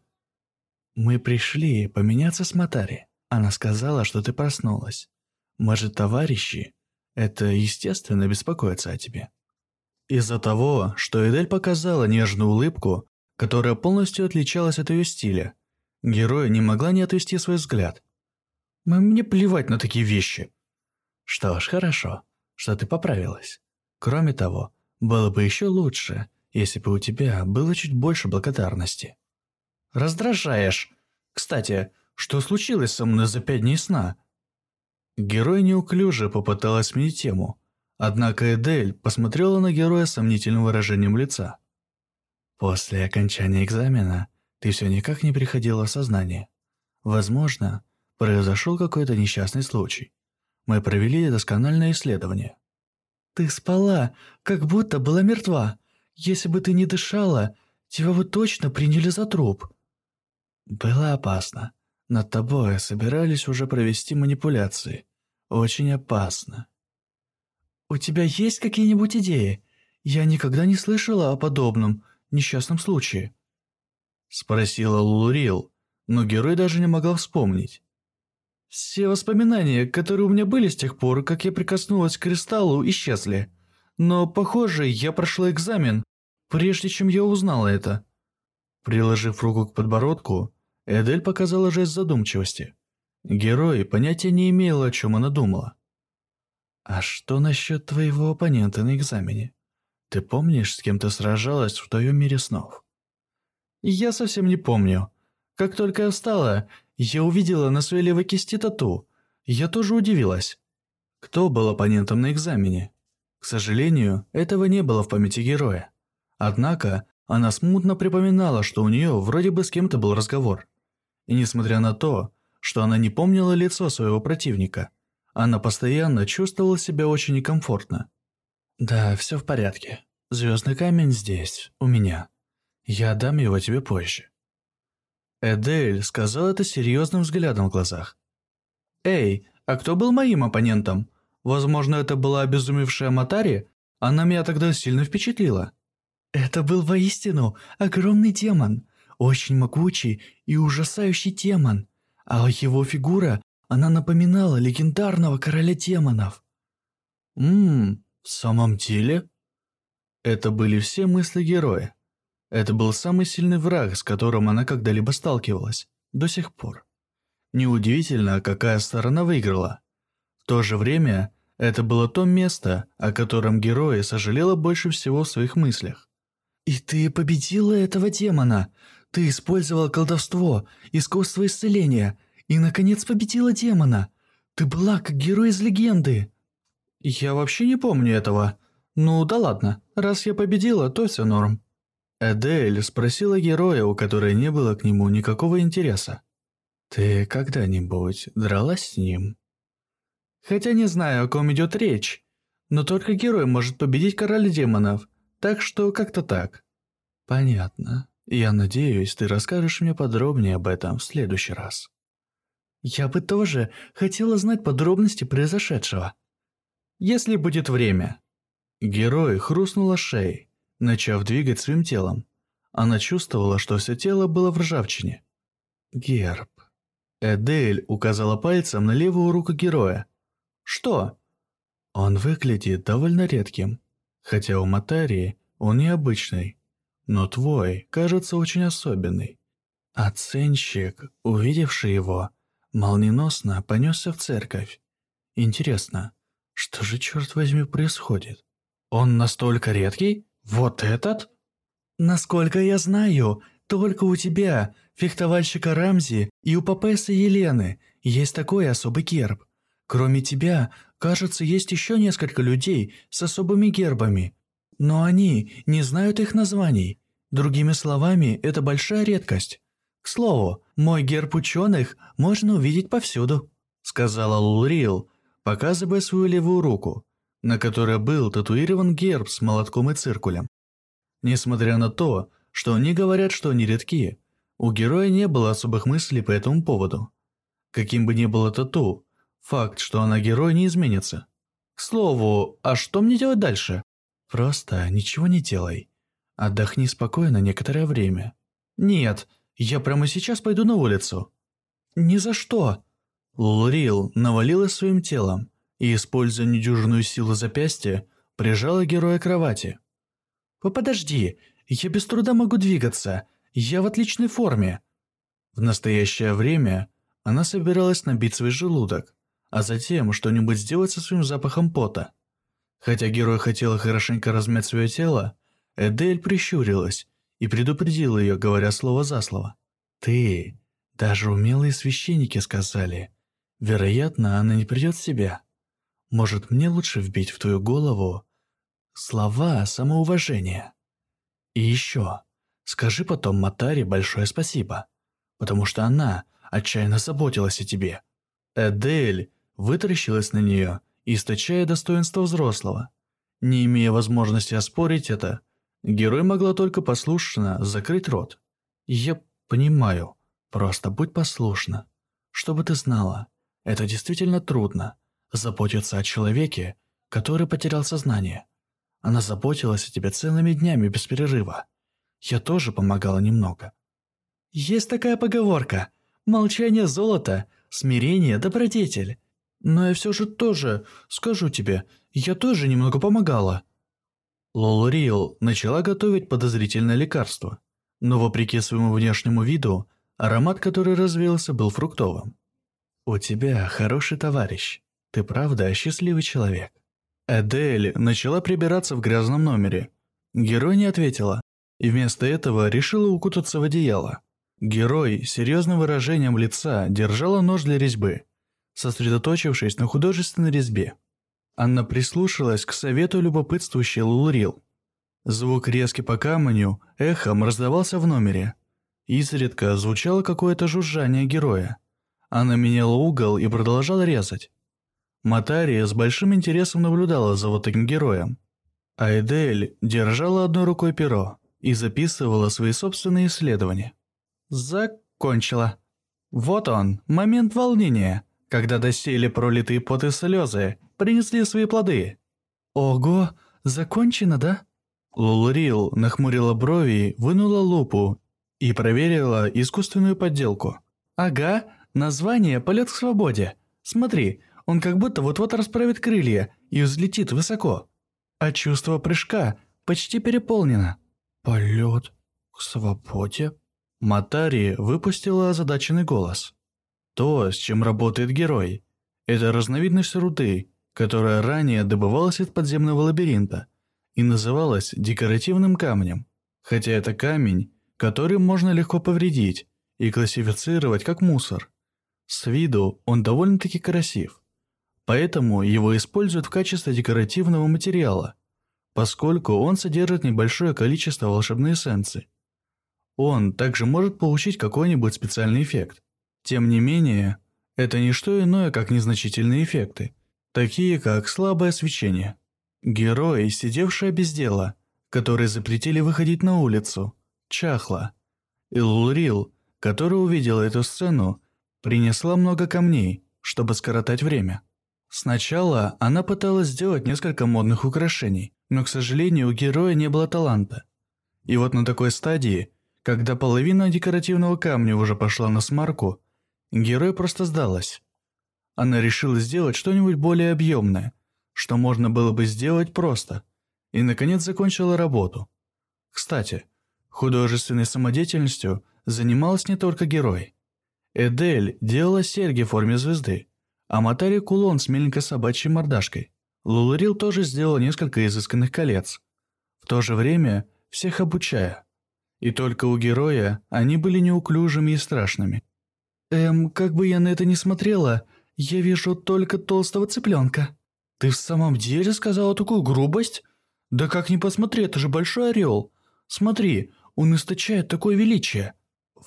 «Мы пришли поменяться с Матари. Она сказала, что ты проснулась. Может, товарищи? Это естественно беспокоиться о тебе». Из-за того, что Эдель показала нежную улыбку, которая полностью отличалась от ее стиля, героя не могла не отвести свой взгляд. «Мне плевать на такие вещи». «Что ж, хорошо, что ты поправилась. Кроме того, было бы еще лучше, если бы у тебя было чуть больше благодарности». «Раздражаешь. Кстати, что случилось со мной за пять дней сна?» Герой неуклюже попыталась сменить тему, Однако Эдель посмотрела на героя с сомнительным выражением лица. «После окончания экзамена ты все никак не приходила в сознание. Возможно, произошел какой-то несчастный случай. Мы провели доскональное исследование». «Ты спала, как будто была мертва. Если бы ты не дышала, тебя бы точно приняли за труп». «Было опасно. Над тобой собирались уже провести манипуляции. Очень опасно». «У тебя есть какие-нибудь идеи? Я никогда не слышала о подобном несчастном случае. Спросила Лулурил, но герой даже не могла вспомнить. Все воспоминания, которые у меня были с тех пор, как я прикоснулась к кристаллу, исчезли. Но, похоже, я прошла экзамен, прежде чем я узнала это. Приложив руку к подбородку, Эдель показала жест задумчивости. Герой понятия не имел, о чем она думала. «А что насчет твоего оппонента на экзамене? Ты помнишь, с кем ты сражалась в твоем мире снов?» «Я совсем не помню. Как только я встала, я увидела на своей левой кисти тату. Я тоже удивилась. Кто был оппонентом на экзамене? К сожалению, этого не было в памяти героя. Однако, она смутно припоминала, что у нее вроде бы с кем-то был разговор. И несмотря на то, что она не помнила лицо своего противника, она постоянно чувствовала себя очень некомфортно. «Да, все в порядке. Звездный камень здесь, у меня. Я отдам его тебе позже». Эдель сказал это серьезным взглядом в глазах. «Эй, а кто был моим оппонентом? Возможно, это была обезумевшая Матари? Она меня тогда сильно впечатлила». «Это был воистину огромный демон, очень могучий и ужасающий демон, а его фигура, она напоминала легендарного короля демонов». «Ммм, в самом деле?» Это были все мысли героя. Это был самый сильный враг, с которым она когда-либо сталкивалась, до сих пор. Неудивительно, какая сторона выиграла. В то же время, это было то место, о котором героя сожалела больше всего в своих мыслях. «И ты победила этого демона! Ты использовала колдовство, искусство исцеления, и, наконец, победила демона! Ты была как герой из легенды!» «Я вообще не помню этого. Ну да ладно, раз я победила, то все норм». Эдель спросила героя, у которой не было к нему никакого интереса. «Ты когда-нибудь дралась с ним?» «Хотя не знаю, о ком идет речь, но только герой может победить короля демонов, так что как-то так». «Понятно. Я надеюсь, ты расскажешь мне подробнее об этом в следующий раз». «Я бы тоже хотела знать подробности произошедшего», если будет время». Герой хрустнула шеей, начав двигать своим телом. Она чувствовала, что все тело было в ржавчине. «Герб». Эдель указала пальцем на левую руку героя. «Что?» «Он выглядит довольно редким, хотя у Матарии он необычный, но твой кажется очень особенный». Оценщик, увидевший его, молниеносно понесся в церковь. Интересно, что же, черт возьми, происходит? Он настолько редкий? Вот этот? Насколько я знаю, только у тебя, фехтовальщика Рамзи и у Папеса Елены есть такой особый герб. Кроме тебя, кажется, есть еще несколько людей с особыми гербами. Но они не знают их названий. Другими словами, это большая редкость. К слову, мой герб ученых можно увидеть повсюду», сказала Лурил, показывая свою левую руку, на которой был татуирован герб с молотком и циркулем. Несмотря на то, что они говорят, что они редки, у героя не было особых мыслей по этому поводу. Каким бы ни было тату, факт, что она герой, не изменится. К слову, а что мне делать дальше? Просто ничего не делай. Отдохни спокойно некоторое время. Нет, я прямо сейчас пойду на улицу. Ни за что. Лурил навалилась своим телом и, используя недюжинную силу запястья, прижала героя к кровати. «Подожди, я без труда могу двигаться, я в отличной форме». В настоящее время она собиралась набить свой желудок, а затем что-нибудь сделать со своим запахом пота. Хотя герой хотел хорошенько размять свое тело, Эдель прищурилась и предупредила ее, говоря слово за слово. «Ты, даже умелые священники сказали, Вероятно, она не придет в себя. Может, мне лучше вбить в твою голову слова самоуважения. И еще, скажи потом Матаре большое спасибо, потому что она отчаянно заботилась о тебе. Эдель вытаращилась на нее, источая достоинство взрослого. Не имея возможности оспорить это, герой могла только послушно закрыть рот. «Я понимаю, просто будь послушна, чтобы ты знала, это действительно трудно – заботиться о человеке, который потерял сознание. Она заботилась о тебе целыми днями без перерыва. Я тоже помогала немного. Есть такая поговорка «Молчание – золото, смирение – добродетель». Но я все же тоже, скажу тебе, я тоже немного помогала. Лолурил начала готовить подозрительное лекарство, но вопреки своему внешнему виду, аромат, который развеялся, был фруктовым. «У тебя хороший товарищ. Ты правда счастливый человек». Эдель начала прибираться в грязном номере. Герой не ответила, и вместо этого решила укутаться в одеяло. Герой с серьезным выражением лица держала нож для резьбы, сосредоточившись на художественной резьбе. Она прислушалась к совету любопытствующей Лулрил. Звук резки по камню эхом раздавался в номере. Изредка звучало какое-то жужжание героя. Она меняла угол и продолжала резать. Матария с большим интересом наблюдала за вот таким героем. Айдель держала одной рукой перо и записывала свои собственные исследования. Закончила. Вот он, момент волнения, когда доселе пролитые поты слезы принесли свои плоды. Ого, закончено, да? Лулрил нахмурила брови, вынула лупу и проверила искусственную подделку. Ага, название «Полет к свободе». Смотри, он как будто вот-вот расправит крылья и взлетит высоко. А чувство прыжка почти переполнено. «Полет к свободе?» Матари выпустила озадаченный голос. То, с чем работает герой, это разновидность руды, которая ранее добывалась из подземного лабиринта и называлась декоративным камнем, хотя это камень, который можно легко повредить и классифицировать как мусор. С виду он довольно-таки красив, поэтому его используют в качестве декоративного материала, поскольку он содержит небольшое количество волшебной эссенции. Он также может получить какой-нибудь специальный эффект. Тем не менее, это не что иное, как незначительные эффекты, такие как слабое свечение. Герой, сидевшая без дела, который запретили выходить на улицу, чахла. И Лулрил, которая увидела эту сцену, принесла много камней, чтобы скоротать время. Сначала она пыталась сделать несколько модных украшений, но, к сожалению, у героя не было таланта. И вот на такой стадии, когда половина декоративного камня уже пошла на смарку, герой просто сдалась. Она решила сделать что-нибудь более объемное, что можно было бы сделать просто, и, наконец, закончила работу. Кстати, художественной самодеятельностью занималась не только герой. Эдель делала серьги в форме звезды, а Матари кулон с меленькой собачьей мордашкой. Лулурил тоже сделал несколько изысканных колец, в то же время всех обучая. И только у героя они были неуклюжими и страшными. «Эм, как бы я на это ни смотрела, я вижу только толстого цыпленка». «Ты в самом деле сказала такую грубость? Да как ни посмотри, это же большой орел. Смотри, он источает такое величие».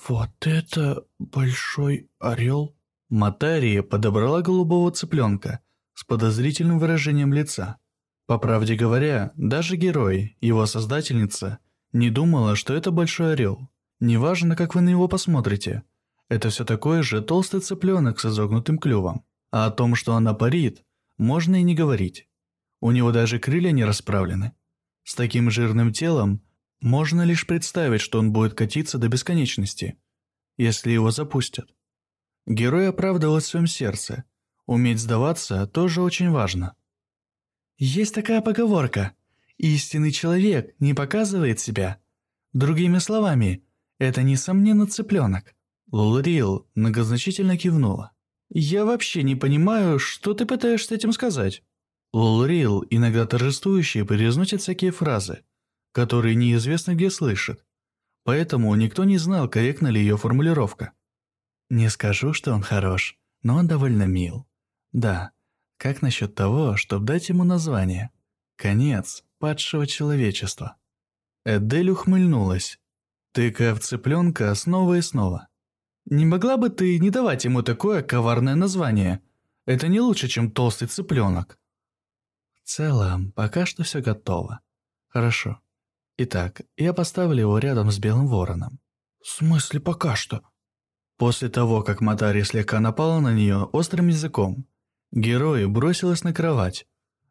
«Вот это большой орел?» Матария подобрала голубого цыпленка с подозрительным выражением лица. По правде говоря, даже герой, его создательница, не думала, что это большой орел. Неважно, как вы на него посмотрите. Это все такой же толстый цыпленок с изогнутым клювом. А о том, что она парит, можно и не говорить. У него даже крылья не расправлены. С таким жирным телом можно лишь представить, что он будет катиться до бесконечности, если его запустят. Герой оправдывал в своем сердце. Уметь сдаваться тоже очень важно. Есть такая поговорка. Истинный человек не показывает себя. Другими словами, это несомненно цыпленок. Лулрил многозначительно кивнула. «Я вообще не понимаю, что ты пытаешься этим сказать?» Лулрил иногда торжествующие произносит всякие фразы, которые неизвестно где слышит. Поэтому никто не знал, корректна ли ее формулировка. Не скажу, что он хорош, но он довольно мил. Да, как насчет того, чтобы дать ему название? Конец падшего человечества. Эдель ухмыльнулась, тыкая в цыпленка снова и снова. Не могла бы ты не давать ему такое коварное название? Это не лучше, чем толстый цыпленок. В целом, пока что все готово. Хорошо. Итак, я поставлю его рядом с белым вороном. В смысле пока что? После того, как Матари слегка напала на нее острым языком, герой бросилась на кровать,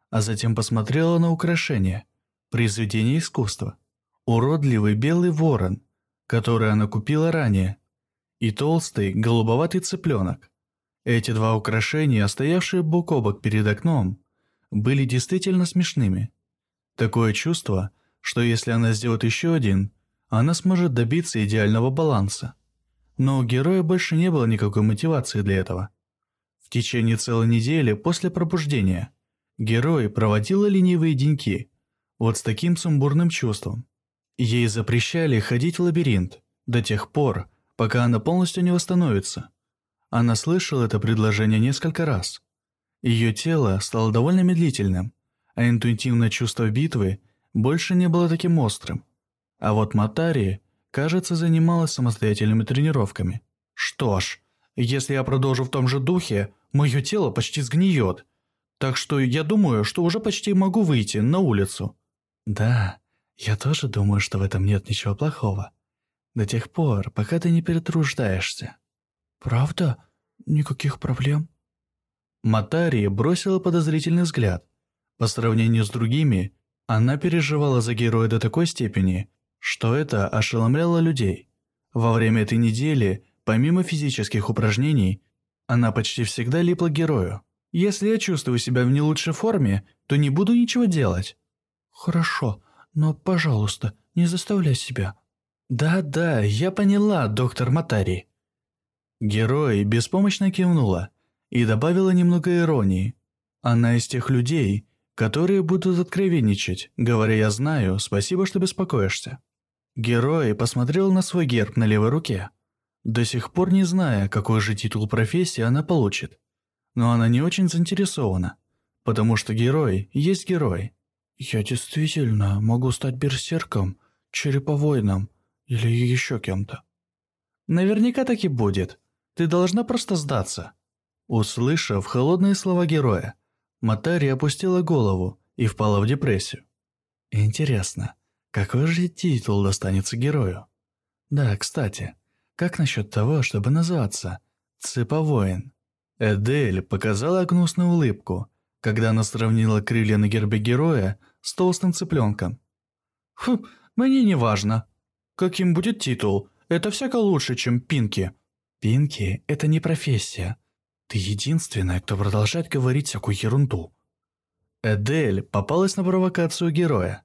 а затем посмотрела на украшение. произведение искусства, уродливый белый ворон, который она купила ранее, и толстый голубоватый цыпленок. Эти два украшения, стоявшие бок о бок перед окном, были действительно смешными. Такое чувство, что если она сделает еще один, она сможет добиться идеального баланса. Но у героя больше не было никакой мотивации для этого. В течение целой недели после пробуждения герой проводила ленивые деньки, вот с таким сумбурным чувством. Ей запрещали ходить в лабиринт до тех пор, пока она полностью не восстановится. Она слышала это предложение несколько раз. Ее тело стало довольно медлительным, а интуитивное чувство битвы больше не было таким острым. А вот Матари, кажется, занималась самостоятельными тренировками. Что ж, если я продолжу в том же духе, мое тело почти сгниет. Так что я думаю, что уже почти могу выйти на улицу. Да, я тоже думаю, что в этом нет ничего плохого. До тех пор, пока ты не перетруждаешься. Правда? Никаких проблем? Матари бросила подозрительный взгляд. По сравнению с другими, она переживала за героя до такой степени, что это ошеломляло людей. Во время этой недели, помимо физических упражнений, она почти всегда липла герою. Если я чувствую себя в не лучшей форме, то не буду ничего делать. Хорошо, но, пожалуйста, не заставляй себя. Да-да, я поняла, доктор Матари. Герой беспомощно кивнула и добавила немного иронии. Она из тех людей, которые будут откровенничать, говоря «я знаю, спасибо, что беспокоишься». Герой посмотрел на свой герб на левой руке, до сих пор не зная, какой же титул профессии она получит. Но она не очень заинтересована, потому что герой есть герой. «Я действительно могу стать берсерком, череповоином или еще кем-то». «Наверняка так и будет. Ты должна просто сдаться». Услышав холодные слова героя, Матари опустила голову и впала в депрессию. «Интересно, какой же титул достанется герою? Да, кстати, как насчет того, чтобы назваться Цыповоин? Эдель показала гнусную улыбку, когда она сравнила крылья на гербе героя с толстым цыпленком. «Хм, мне не важно. Каким будет титул, это всяко лучше, чем Пинки». «Пинки – это не профессия. Ты единственная, кто продолжает говорить всякую ерунду». Эдель попалась на провокацию героя.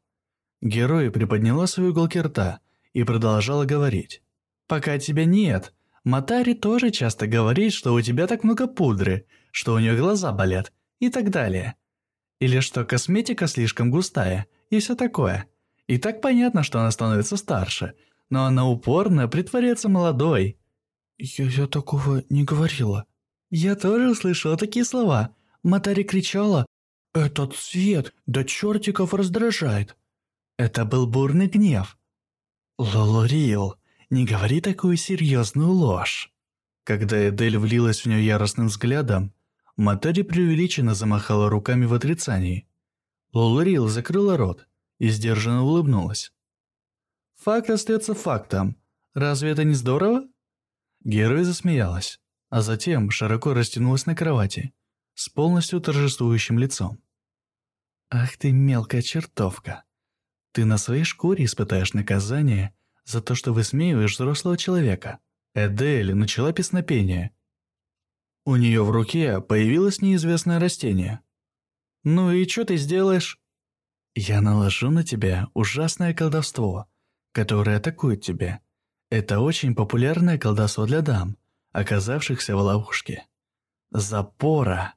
Герой приподняла свои уголки рта и продолжала говорить. «Пока тебя нет, Матари тоже часто говорит, что у тебя так много пудры, что у нее глаза болят и так далее. Или что косметика слишком густая и все такое. И так понятно, что она становится старше, но она упорно притворяется молодой». «Я, я такого не говорила». «Я тоже услышала такие слова. Матари кричала, «Этот цвет до чертиков раздражает». Это был бурный гнев. Лолорил, не говори такую серьезную ложь. Когда Эдель влилась в нее яростным взглядом, Матери преувеличенно замахала руками в отрицании. Лолорил закрыла рот и сдержанно улыбнулась. «Факт остается фактом. Разве это не здорово?» Герой засмеялась, а затем широко растянулась на кровати с полностью торжествующим лицом. «Ах ты мелкая чертовка!» Ты на своей шкуре испытаешь наказание за то, что высмеиваешь взрослого человека. Эдель начала песнопение. У нее в руке появилось неизвестное растение. «Ну и что ты сделаешь?» «Я наложу на тебя ужасное колдовство, которое атакует тебя. Это очень популярное колдовство для дам, оказавшихся в ловушке. Запора!»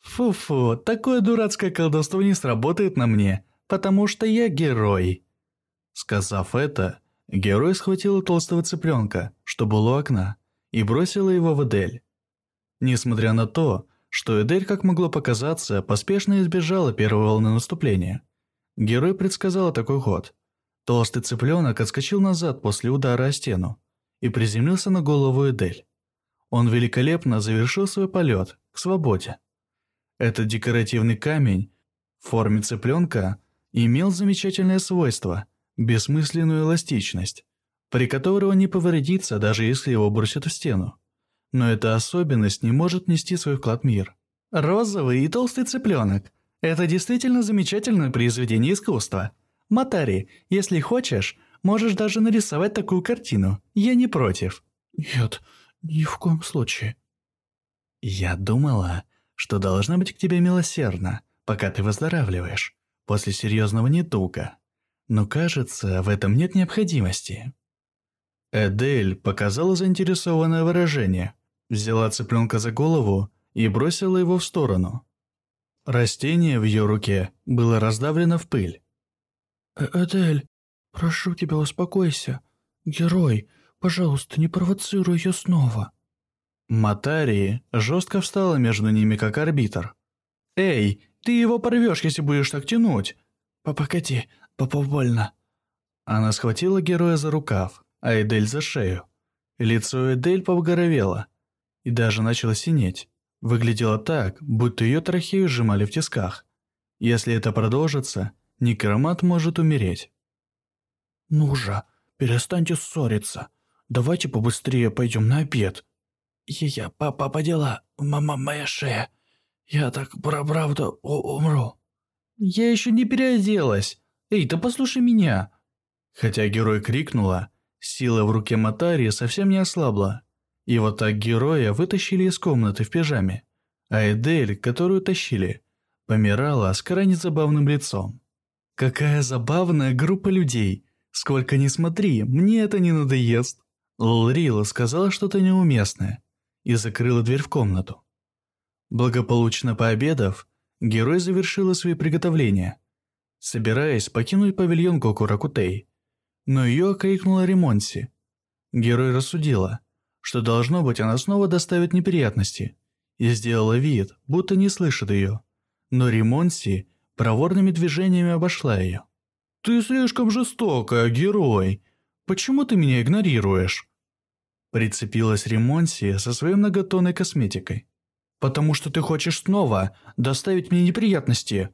«Фу-фу, такое дурацкое колдовство не сработает на мне потому что я герой». Сказав это, герой схватил толстого цыпленка, что был у окна, и бросила его в Эдель. Несмотря на то, что Эдель, как могло показаться, поспешно избежала первой волны наступления, герой предсказал такой ход. Толстый цыпленок отскочил назад после удара о стену и приземлился на голову Эдель. Он великолепно завершил свой полет к свободе. Этот декоративный камень в форме цыпленка имел замечательное свойство – бессмысленную эластичность, при которой он не повредится, даже если его бросят в стену. Но эта особенность не может нести свой вклад в мир. Розовый и толстый цыпленок. Это действительно замечательное произведение искусства. Матари, если хочешь, можешь даже нарисовать такую картину. Я не против». «Нет, ни в коем случае». «Я думала, что должна быть к тебе милосердна, пока ты выздоравливаешь, после серьезного недуга. Но кажется, в этом нет необходимости». Эдель показала заинтересованное выражение, взяла цыпленка за голову и бросила его в сторону. Растение в ее руке было раздавлено в пыль. Э «Эдель, прошу тебя, успокойся. Герой, пожалуйста, не провоцируй ее снова». Матари жестко встала между ними, как арбитр. «Эй, ты его порвешь, если будешь так тянуть!» «Погоди, попа больно». Она схватила героя за рукав, а Эдель за шею. Лицо Эдель побагровело и даже начало синеть. Выглядело так, будто ее трахею сжимали в тисках. Если это продолжится, некромат может умереть. «Ну же, перестаньте ссориться. Давайте побыстрее пойдем на обед». «Я, папа, по дела, мама, моя шея. Я так правда умру». «Я еще не переоделась. Эй, ты послушай меня». Хотя герой крикнула, сила в руке Матари совсем не ослабла. И вот так героя вытащили из комнаты в пижаме, а Эдель, которую тащили, помирала с крайне забавным лицом. Какая забавная группа людей. Сколько ни смотри, мне это не надоест. Лрила сказала что-то неуместное и закрыла дверь в комнату. Благополучно пообедав, герой завершила свои приготовления, собираясь покинуть павильон Гокуракутей. Но ее окликнула Ремонси. Герой рассудила, что должно быть она снова доставит неприятности, и сделала вид, будто не слышит ее. Но Ремонси проворными движениями обошла ее. «Ты слишком жестокая, герой. Почему ты меня игнорируешь?» Прицепилась Ремонси со своей многотонной косметикой. «Потому что ты хочешь снова доставить мне неприятности».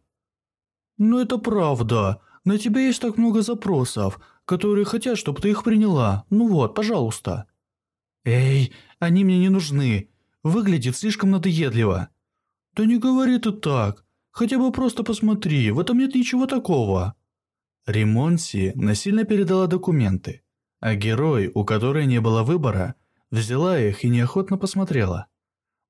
«Ну это правда. На тебя есть так много запросов, которые хотят, чтобы ты их приняла. Ну вот, пожалуйста». «Эй, они мне не нужны. Выглядит слишком надоедливо». «Да не говори ты так. Хотя бы просто посмотри, в этом нет ничего такого». Ремонси насильно передала документы, а герой, у которой не было выбора, взяла их и неохотно посмотрела.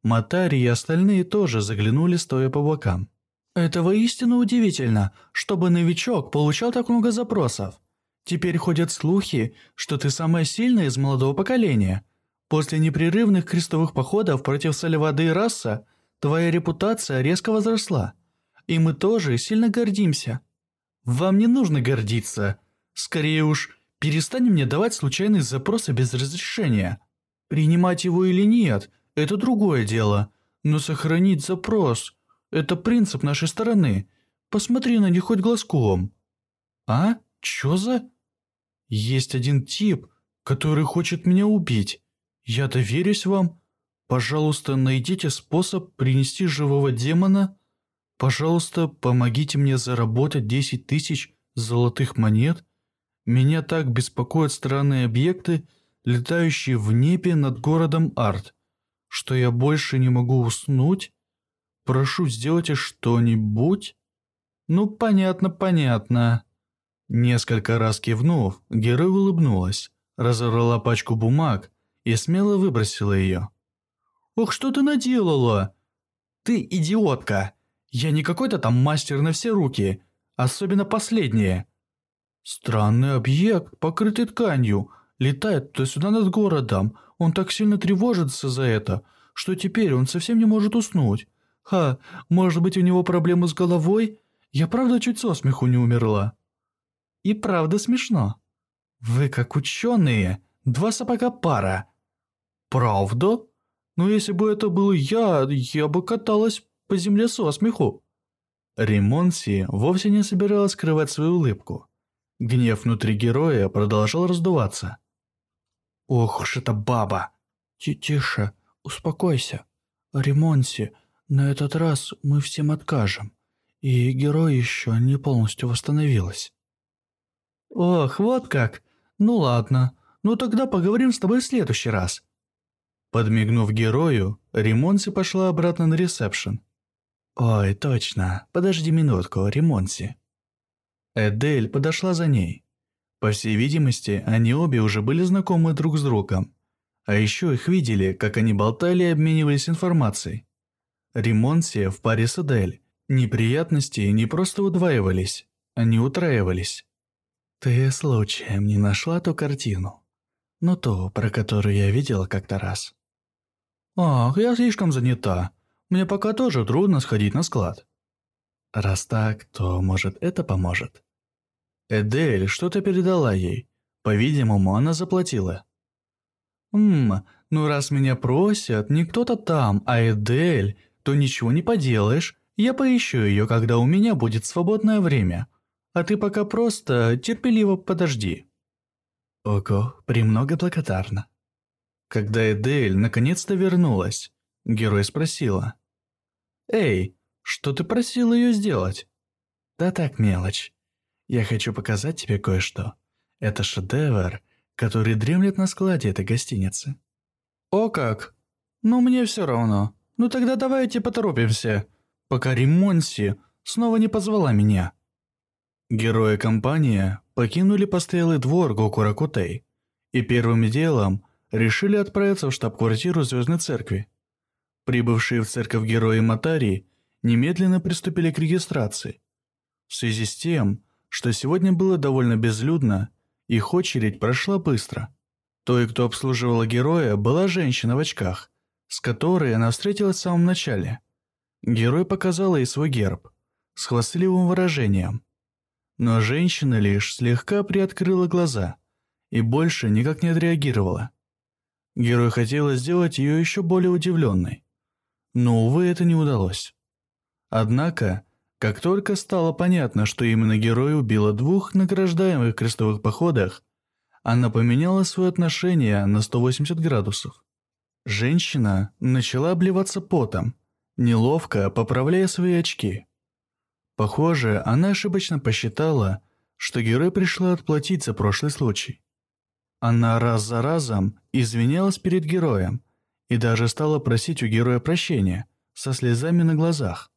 Матари и остальные тоже заглянули, стоя по бокам. «Это воистину удивительно, чтобы новичок получал так много запросов. Теперь ходят слухи, что ты самая сильная из молодого поколения. После непрерывных крестовых походов против Салевады и Раса, твоя репутация резко возросла и мы тоже сильно гордимся. Вам не нужно гордиться. Скорее уж, перестань мне давать случайные запросы без разрешения. Принимать его или нет – это другое дело. Но сохранить запрос – это принцип нашей стороны. Посмотри на них хоть глазком. А? Чё за? Есть один тип, который хочет меня убить. Я доверюсь вам. Пожалуйста, найдите способ принести живого демона – Пожалуйста, помогите мне заработать 10 тысяч золотых монет. Меня так беспокоят странные объекты, летающие в небе над городом Арт, что я больше не могу уснуть. Прошу, сделайте что-нибудь. Ну, понятно, понятно. Несколько раз кивнув, герой улыбнулась, разорвала пачку бумаг и смело выбросила ее. «Ох, что ты наделала? Ты идиотка!» Я не какой-то там мастер на все руки, особенно последнее. Странный объект, покрытый тканью, летает туда-сюда над городом. Он так сильно тревожится за это, что теперь он совсем не может уснуть. Ха, может быть у него проблемы с головой? Я правда чуть со смеху не умерла. И правда смешно. Вы как ученые, два сапога пара. Правда? Ну если бы это был я, я бы каталась по земле со смеху. Ремонси вовсе не собиралась скрывать свою улыбку. Гнев внутри героя продолжал раздуваться. «Ох уж эта баба!» «Тише, успокойся. Ремонси, на этот раз мы всем откажем. И герой еще не полностью восстановилась». «Ох, вот как! Ну ладно, ну тогда поговорим с тобой в следующий раз». Подмигнув герою, Ремонси пошла обратно на ресепшн Ой, точно. Подожди минутку, Ремонси. Эдель подошла за ней. По всей видимости, они обе уже были знакомы друг с другом. А еще их видели, как они болтали и обменивались информацией. Ремонси в паре с Эдель. Неприятности не просто удваивались, они утраивались. Ты случаем не нашла ту картину? Ну ту, про которую я видела как-то раз. Ах, я слишком занята. Мне пока тоже трудно сходить на склад. Раз так, то, может, это поможет. Эдель что-то передала ей. По-видимому, она заплатила. «Ммм, ну раз меня просят, не кто-то там, а Эдель, то ничего не поделаешь. Я поищу ее, когда у меня будет свободное время. А ты пока просто терпеливо подожди». Ого, премного благодарна. Когда Эдель наконец-то вернулась, герой спросила. «Эй, что ты просил ее сделать?» «Да так, мелочь. Я хочу показать тебе кое-что. Это шедевр, который дремлет на складе этой гостиницы». «О как! Ну мне все равно. Ну тогда давайте поторопимся, пока Римонси снова не позвала меня». Герои компании покинули постоялый двор Гокуракутей и первым делом решили отправиться в штаб-квартиру Звездной Церкви. Прибывшие в церковь герои Матари немедленно приступили к регистрации. В связи с тем, что сегодня было довольно безлюдно, их очередь прошла быстро. Той, кто обслуживала героя, была женщина в очках, с которой она встретилась в самом начале. Герой показала ей свой герб с хвастливым выражением. Но женщина лишь слегка приоткрыла глаза и больше никак не отреагировала. Герой хотела сделать ее еще более удивленной. Но, увы, это не удалось. Однако, как только стало понятно, что именно герой убила двух награждаемых в крестовых походах, она поменяла свое отношение на 180 градусов. Женщина начала обливаться потом, неловко поправляя свои очки. Похоже, она ошибочно посчитала, что герой пришла отплатить за прошлый случай. Она раз за разом извинялась перед героем и даже стала просить у героя прощения со слезами на глазах.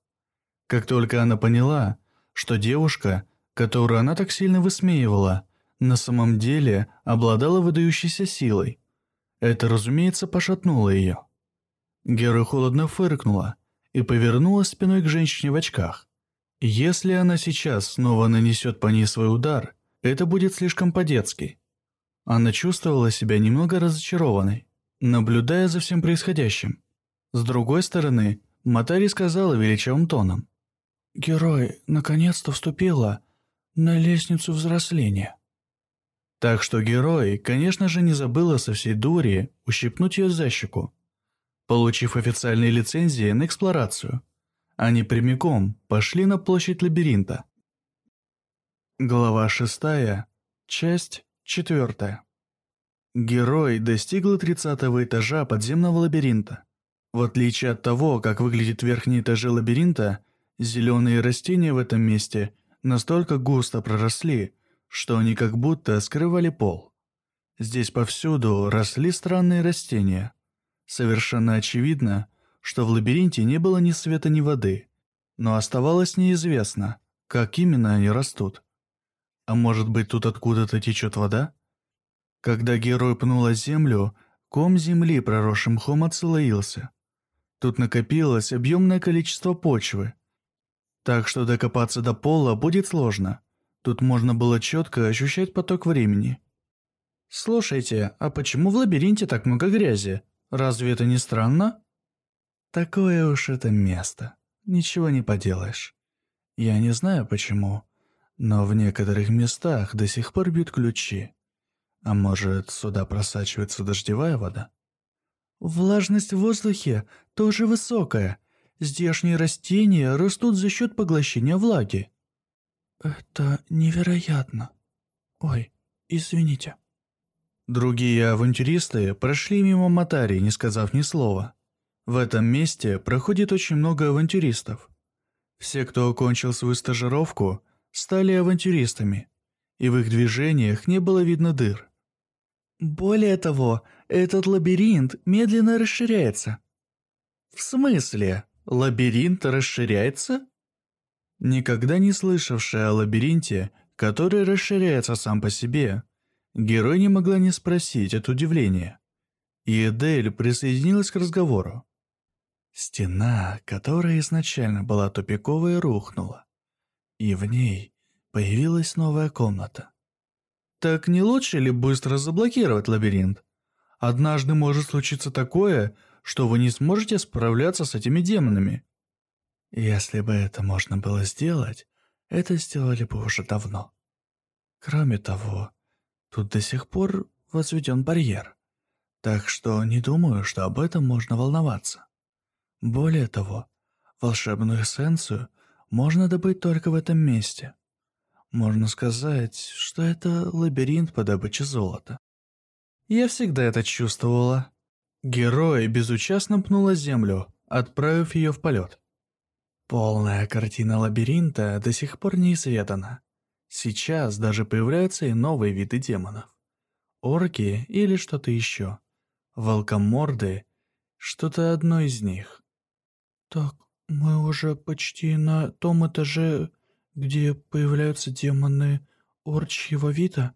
Как только она поняла, что девушка, которую она так сильно высмеивала, на самом деле обладала выдающейся силой, это, разумеется, пошатнуло ее. Герой холодно фыркнула и повернулась спиной к женщине в очках. Если она сейчас снова нанесет по ней свой удар, это будет слишком по-детски. Она чувствовала себя немного разочарованной, наблюдая за всем происходящим. С другой стороны, Матари сказала величавым тоном. «Герой наконец-то вступила на лестницу взросления». Так что герой, конечно же, не забыла со всей дури ущипнуть ее за щеку. Получив официальные лицензии на эксплорацию, они прямиком пошли на площадь лабиринта. Глава 6, часть 4. Герой достигла 30 этажа подземного лабиринта. В отличие от того, как выглядят верхние этажи лабиринта, зеленые растения в этом месте настолько густо проросли, что они как будто скрывали пол. Здесь повсюду росли странные растения. Совершенно очевидно, что в лабиринте не было ни света, ни воды, но оставалось неизвестно, как именно они растут. А может быть тут откуда-то течет вода? Когда герой пнул о землю, ком земли, проросшим мхом, отслоился. Тут накопилось объемное количество почвы. Так что докопаться до пола будет сложно. Тут можно было четко ощущать поток времени. «Слушайте, а почему в лабиринте так много грязи? Разве это не странно?» Такое уж это место. Ничего не поделаешь. Я не знаю почему, но в некоторых местах до сих пор бьют ключи. А может, сюда просачивается дождевая вода? Влажность в воздухе тоже высокая. Здешние растения растут за счет поглощения влаги. Это невероятно. Ой, извините. Другие авантюристы прошли мимо Матари, не сказав ни слова. В этом месте проходит очень много авантюристов. Все, кто окончил свою стажировку, стали авантюристами, и в их движениях не было видно дыр. Более того, этот лабиринт медленно расширяется. В смысле? Лабиринт расширяется? Никогда не слышавшая о лабиринте, который расширяется сам по себе, герой не могла не спросить от удивления. И Эдель присоединилась к разговору. Стена, которая изначально была тупиковой, рухнула. И в ней появилась новая комната. Так не лучше ли быстро заблокировать лабиринт? Однажды может случиться такое, что вы не сможете справляться с этими демонами. Если бы это можно было сделать, это сделали бы уже давно. Кроме того, тут до сих пор возведен барьер, так что не думаю, что об этом можно волноваться. Более того, волшебную эссенцию можно добыть только в этом месте. Можно сказать, что это лабиринт по добыче золота. Я всегда это чувствовала. Герой безучастно пнула землю, отправив ее в полет. Полная картина лабиринта до сих пор не изведана. Сейчас даже появляются и новые виды демонов. Орки или что-то еще. Волкоморды – что-то одно из них. Так, мы уже почти на том этаже, где появляются демоны орчьего вида?»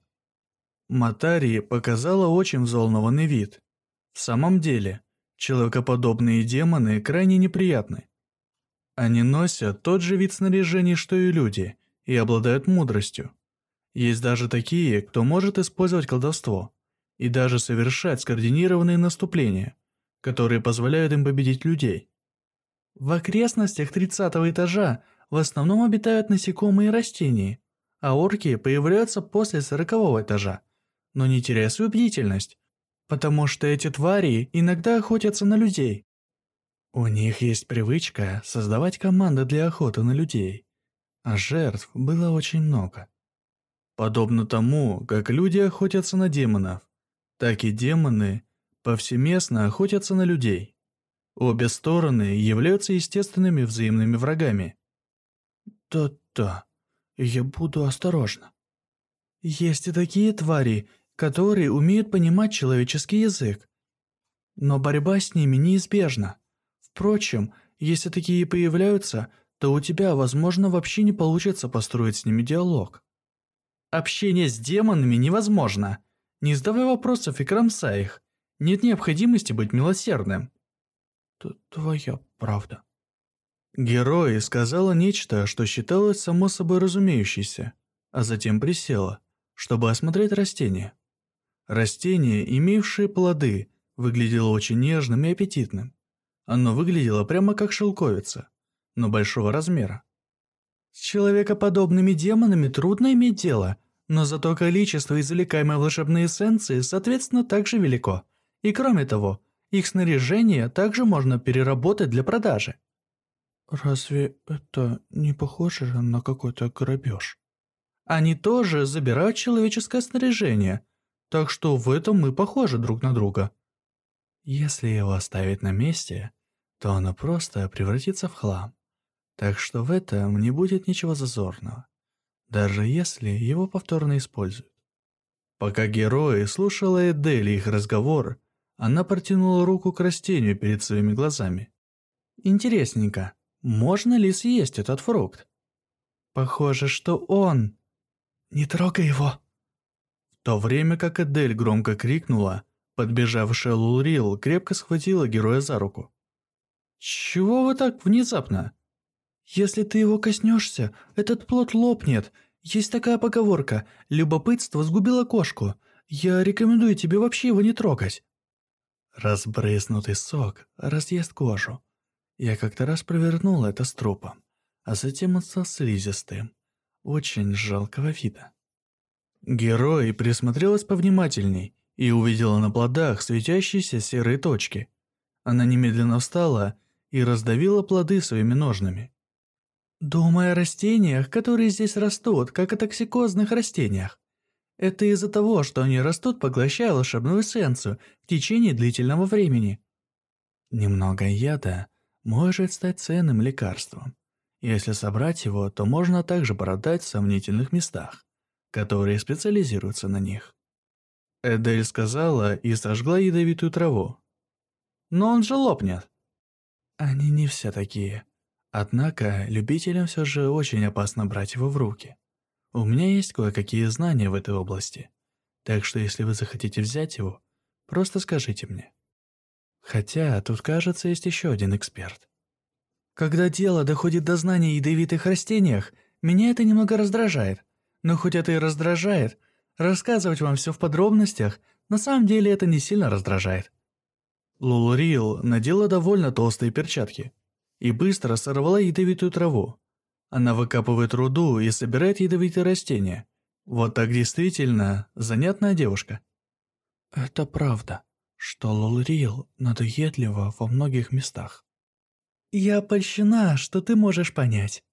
Матари показала очень взволнованный вид. В самом деле, человекоподобные демоны крайне неприятны. Они носят тот же вид снаряжения, что и люди, и обладают мудростью. Есть даже такие, кто может использовать колдовство и даже совершать скоординированные наступления, которые позволяют им победить людей. В окрестностях 30 этажа в основном обитают насекомые и растения, а орки появляются после 40 этажа, но не теряя свою бдительность, потому что эти твари иногда охотятся на людей. У них есть привычка создавать команды для охоты на людей, а жертв было очень много. Подобно тому, как люди охотятся на демонов, так и демоны повсеместно охотятся на людей. Обе стороны являются естественными взаимными врагами. Да-да, я буду осторожна. Есть и такие твари, которые умеют понимать человеческий язык. Но борьба с ними неизбежна. Впрочем, если такие появляются, то у тебя, возможно, вообще не получится построить с ними диалог. Общение с демонами невозможно. Не задавай вопросов и кромсай их. Нет необходимости быть милосердным твоя правда». Герой сказала нечто, что считалось само собой разумеющейся, а затем присела, чтобы осмотреть растение. Растение, имевшее плоды, выглядело очень нежным и аппетитным. Оно выглядело прямо как шелковица, но большого размера. С человекоподобными демонами трудно иметь дело, но зато количество извлекаемой волшебной эссенции соответственно также велико. И кроме того, их снаряжение также можно переработать для продажи. Разве это не похоже на какой-то грабеж? Они тоже забирают человеческое снаряжение, так что в этом мы похожи друг на друга. Если его оставить на месте, то оно просто превратится в хлам. Так что в этом не будет ничего зазорного, даже если его повторно используют. Пока герои слушала Эдели их разговор, она протянула руку к растению перед своими глазами. Интересненько, можно ли съесть этот фрукт? Похоже, что он... Не трогай его. То время как Эдель громко крикнула, подбежавшая Лулрил крепко схватила героя за руку. «Чего вы так внезапно?» «Если ты его коснешься, этот плод лопнет. Есть такая поговорка «любопытство сгубило кошку». Я рекомендую тебе вообще его не трогать». Разбрызнутый сок разъест кожу. Я как-то раз провернул это с трупом, а затем он стал слизистым, очень жалкого вида. Герой присмотрелась повнимательней и увидела на плодах светящиеся серые точки. Она немедленно встала и раздавила плоды своими ножными. «Думая о растениях, которые здесь растут, как о токсикозных растениях, это из-за того, что они растут, поглощая волшебную эссенцию в течение длительного времени. Немного яда может стать ценным лекарством. Если собрать его, то можно также продать в сомнительных местах, которые специализируются на них. Эдель сказала и сожгла ядовитую траву. «Но он же лопнет». Они не все такие. Однако, любителям все же очень опасно брать его в руки. У меня есть кое-какие знания в этой области. Так что если вы захотите взять его, просто скажите мне. Хотя, тут, кажется, есть еще один эксперт. Когда дело доходит до знаний о ядовитых растениях, меня это немного раздражает. Но хоть это и раздражает, рассказывать вам все в подробностях, на самом деле это не сильно раздражает. Лулурил надела довольно толстые перчатки и быстро сорвала ядовитую траву. Она выкапывает руду и собирает ядовитые растения. Вот так действительно занятная девушка. Это правда, что Лулурил надоедлива во многих местах. Я польщена, что ты можешь понять.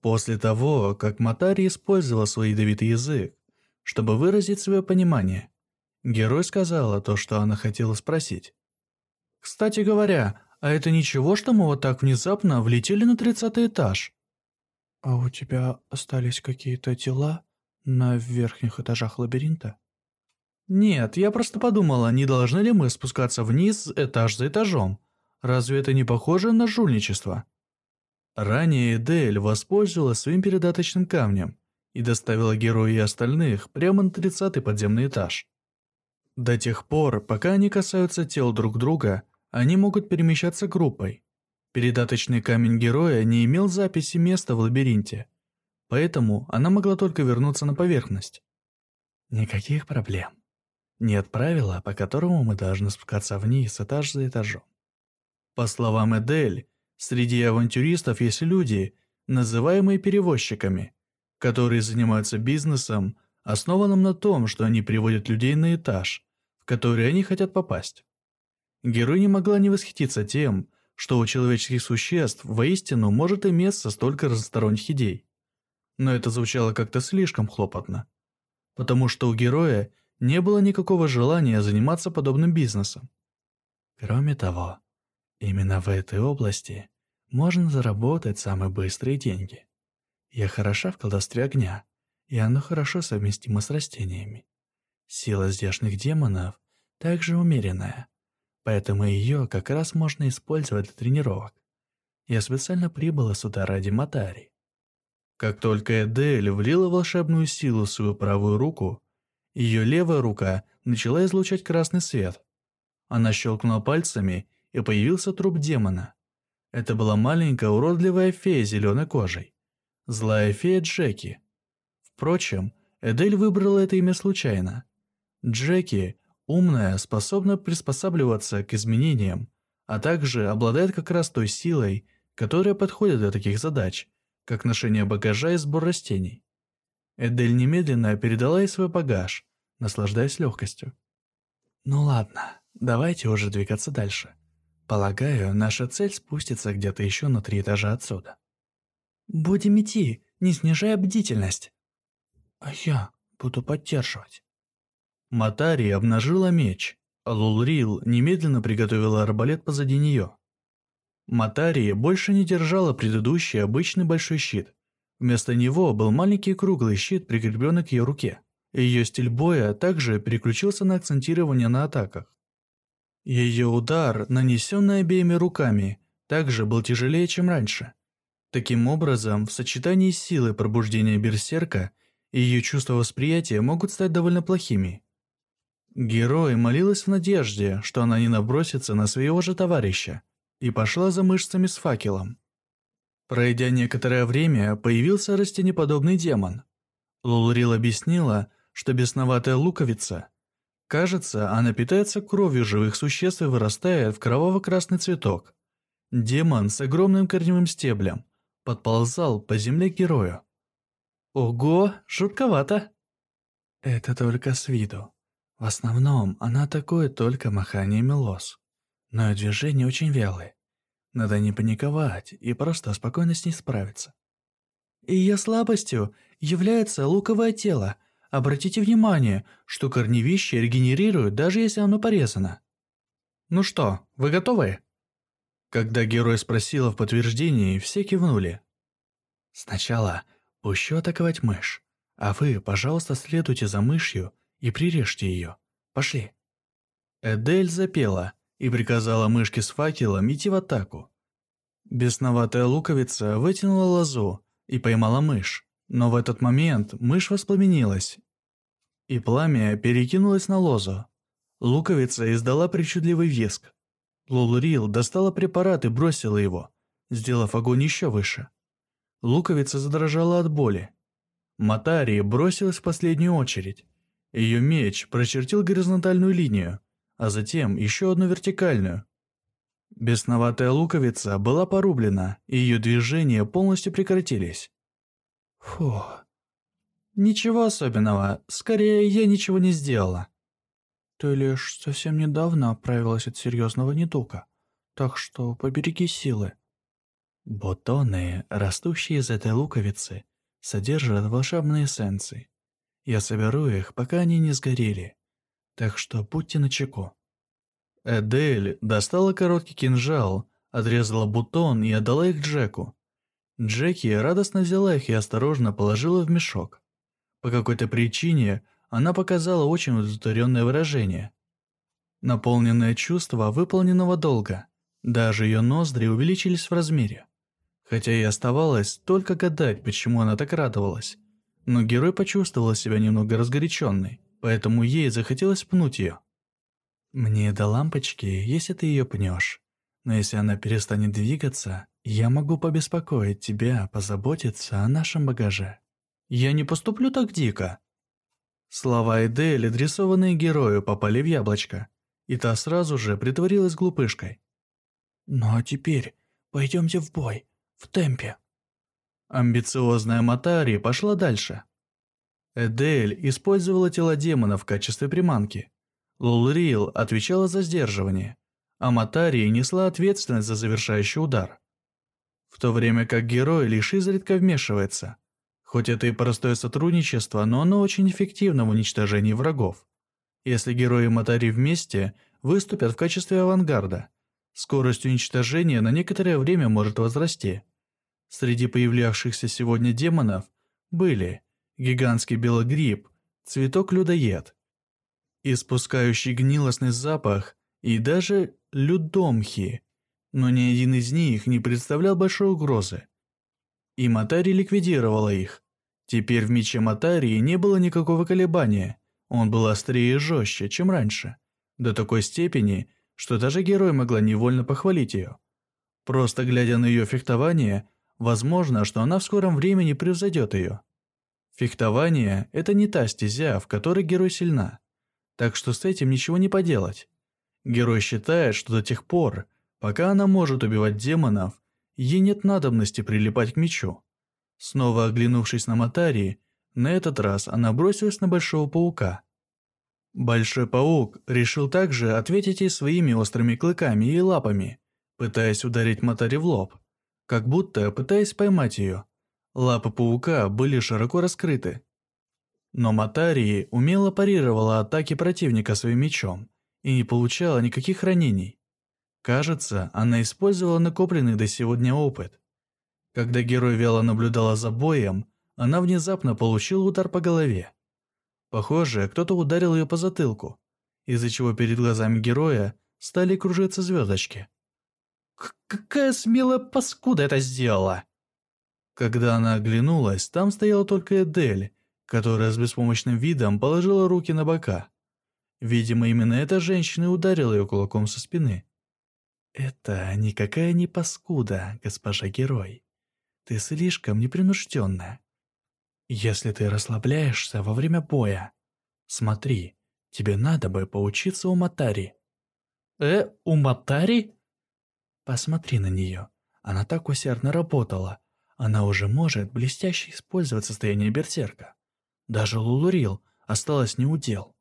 После того, как Матари использовала свой ядовитый язык, чтобы выразить свое понимание, герой сказала то, что она хотела спросить. «Кстати говоря, а это ничего, что мы вот так внезапно влетели на тридцатый этаж?» «А у тебя остались какие-то тела на верхних этажах лабиринта?» «Нет, я просто подумала, не должны ли мы спускаться вниз этаж за этажом? Разве это не похоже на жульничество?» Ранее Эдель воспользовалась своим передаточным камнем и доставила героя и остальных прямо на 30-й подземный этаж. До тех пор, пока они касаются тел друг друга, они могут перемещаться группой. Передаточный камень героя не имел записи места в лабиринте, поэтому она могла только вернуться на поверхность. Никаких проблем. Нет правила, по которому мы должны спускаться вниз этаж за этажом. По словам Эдель, Среди авантюристов есть люди, называемые перевозчиками, которые занимаются бизнесом, основанным на том, что они приводят людей на этаж, в который они хотят попасть. Герой не могла не восхититься тем, что у человеческих существ воистину может иметься столько разносторонних идей. Но это звучало как-то слишком хлопотно, потому что у героя не было никакого желания заниматься подобным бизнесом. Кроме того, Именно в этой области можно заработать самые быстрые деньги. Я хороша в колдовстве огня, и оно хорошо совместимо с растениями. Сила здешних демонов также умеренная, поэтому ее как раз можно использовать для тренировок. Я специально прибыла сюда ради Матари. Как только Эдель влила волшебную силу в свою правую руку, ее левая рука начала излучать красный свет. Она щелкнула пальцами, и появился труп демона. Это была маленькая уродливая фея зеленой кожей. Злая фея Джеки. Впрочем, Эдель выбрала это имя случайно. Джеки – умная, способна приспосабливаться к изменениям, а также обладает как раз той силой, которая подходит для таких задач, как ношение багажа и сбор растений. Эдель немедленно передала ей свой багаж, наслаждаясь легкостью. «Ну ладно, давайте уже двигаться дальше. Полагаю, наша цель спустится где-то еще на три этажа отсюда. Будем идти, не снижая бдительность. А я буду поддерживать. Матари обнажила меч, а Лулрил немедленно приготовила арбалет позади нее. Матари больше не держала предыдущий обычный большой щит. Вместо него был маленький круглый щит, прикрепленный к ее руке. Ее стиль боя также переключился на акцентирование на атаках. Ее удар, нанесенный обеими руками, также был тяжелее, чем раньше. Таким образом, в сочетании силы пробуждения берсерка и ее чувства восприятия могут стать довольно плохими. Герой молилась в надежде, что она не набросится на своего же товарища, и пошла за мышцами с факелом. Пройдя некоторое время, появился растенеподобный демон. Лулрил объяснила, что бесноватая луковица Кажется, она питается кровью живых существ и вырастает в кроваво-красный цветок. Демон с огромным корневым стеблем подползал по земле герою. Ого, жутковато. Это только с виду. В основном она атакует только маханиями лос. Но ее движения очень вялые. Надо не паниковать и просто спокойно с ней справиться. Ее слабостью является луковое тело – Обратите внимание, что корневище регенерирует, даже если оно порезано. Ну что, вы готовы? Когда герой спросила в подтверждении, все кивнули. Сначала пущу атаковать мышь, а вы, пожалуйста, следуйте за мышью и прирежьте ее. Пошли. Эдель запела и приказала мышке с факелом идти в атаку. Бесноватая луковица вытянула лозу и поймала мышь, но в этот момент мышь воспламенилась, и пламя перекинулось на лозу. Луковица издала причудливый визг. Лулурил достала препарат и бросила его, сделав огонь еще выше. Луковица задрожала от боли. Матари бросилась в последнюю очередь. Ее меч прочертил горизонтальную линию, а затем еще одну вертикальную. Бесноватая луковица была порублена, и ее движения полностью прекратились. Фу. Ничего особенного, скорее я ничего не сделала. Ты лишь совсем недавно оправилась от серьезного недуга, так что побереги силы. Бутоны, растущие из этой луковицы, содержат волшебные эссенции. Я соберу их, пока они не сгорели. Так что будьте начеку. Эдель достала короткий кинжал, отрезала бутон и отдала их Джеку. Джеки радостно взяла их и осторожно положила в мешок. По какой-то причине она показала очень удовлетворенное выражение. Наполненное чувство выполненного долга. Даже ее ноздри увеличились в размере. Хотя и оставалось только гадать, почему она так радовалась. Но герой почувствовал себя немного разгоряченной, поэтому ей захотелось пнуть ее. «Мне до лампочки, если ты ее пнешь. Но если она перестанет двигаться, я могу побеспокоить тебя, позаботиться о нашем багаже». «Я не поступлю так дико», Слова Эдель, адресованные герою, попали в яблочко, и та сразу же притворилась глупышкой. «Ну а теперь пойдемте в бой, в темпе». Амбициозная Матари пошла дальше. Эдель использовала тело демона в качестве приманки. Лулрил отвечала за сдерживание, а Матари несла ответственность за завершающий удар. То время как герой лишь изредка вмешивается – Хоть это и простое сотрудничество, но оно очень эффективно в уничтожении врагов. Если герои Матари вместе выступят в качестве авангарда, скорость уничтожения на некоторое время может возрасти. Среди появлявшихся сегодня демонов были гигантский белогриб, цветок-людоед, испускающий гнилостный запах и даже людомхи, но ни один из них не представлял большой угрозы и Матари ликвидировала их. Теперь в мече Матарии не было никакого колебания, он был острее и жестче, чем раньше, до такой степени, что даже герой могла невольно похвалить ее. Просто глядя на ее фехтование, возможно, что она в скором времени превзойдет ее. Фехтование – это не та стезя, в которой герой сильна, так что с этим ничего не поделать. Герой считает, что до тех пор, пока она может убивать демонов, Ей нет надобности прилипать к мечу. Снова оглянувшись на Матари, на этот раз она бросилась на Большого Паука. Большой Паук решил также ответить ей своими острыми клыками и лапами, пытаясь ударить Матари в лоб, как будто пытаясь поймать ее. Лапы Паука были широко раскрыты. Но Матари умело парировала атаки противника своим мечом и не получала никаких ранений. Кажется, она использовала накопленный до сегодня опыт. Когда герой вяло наблюдала за боем, она внезапно получила удар по голове. Похоже, кто-то ударил ее по затылку, из-за чего перед глазами героя стали кружиться звездочки. «Какая смелая паскуда это сделала!» Когда она оглянулась, там стояла только Эдель, которая с беспомощным видом положила руки на бока. Видимо, именно эта женщина ударила ее кулаком со спины. «Это никакая не паскуда, госпожа герой. Ты слишком непринужденная. Если ты расслабляешься во время боя, смотри, тебе надо бы поучиться у Матари». «Э, у Матари?» «Посмотри на нее. Она так усердно работала. Она уже может блестяще использовать состояние берсерка. Даже Лулурил осталось неудел».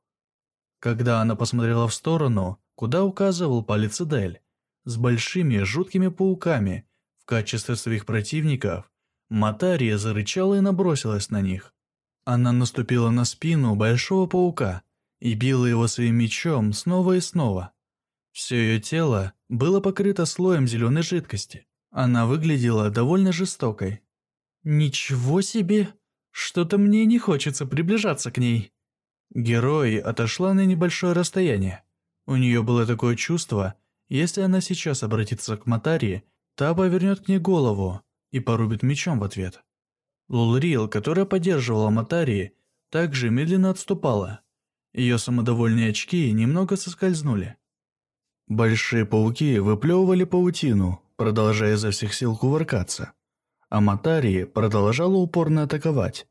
Когда она посмотрела в сторону, куда указывал палец Эдель, с большими жуткими пауками в качестве своих противников, Матария зарычала и набросилась на них. Она наступила на спину большого паука и била его своим мечом снова и снова. Все ее тело было покрыто слоем зеленой жидкости. Она выглядела довольно жестокой. «Ничего себе! Что-то мне не хочется приближаться к ней». Герой отошла на небольшое расстояние. У нее было такое чувство, если она сейчас обратится к Матарии, та повернет к ней голову и порубит мечом в ответ. Лулрил, которая поддерживала Матари, также медленно отступала. Ее самодовольные очки немного соскользнули. Большие пауки выплевывали паутину, продолжая изо всех сил кувыркаться. А Матари продолжала упорно атаковать.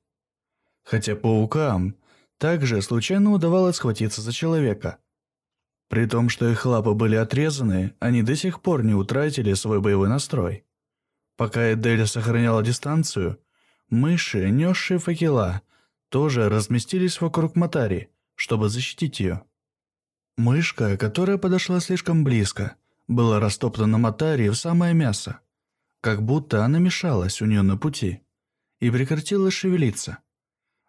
Хотя паукам также случайно удавалось схватиться за человека. При том, что их лапы были отрезаны, они до сих пор не утратили свой боевой настрой. Пока Эдель сохраняла дистанцию, мыши, несшие факела, тоже разместились вокруг Матари, чтобы защитить ее. Мышка, которая подошла слишком близко, была растоптана Матари в самое мясо, как будто она мешалась у нее на пути, и прекратила шевелиться,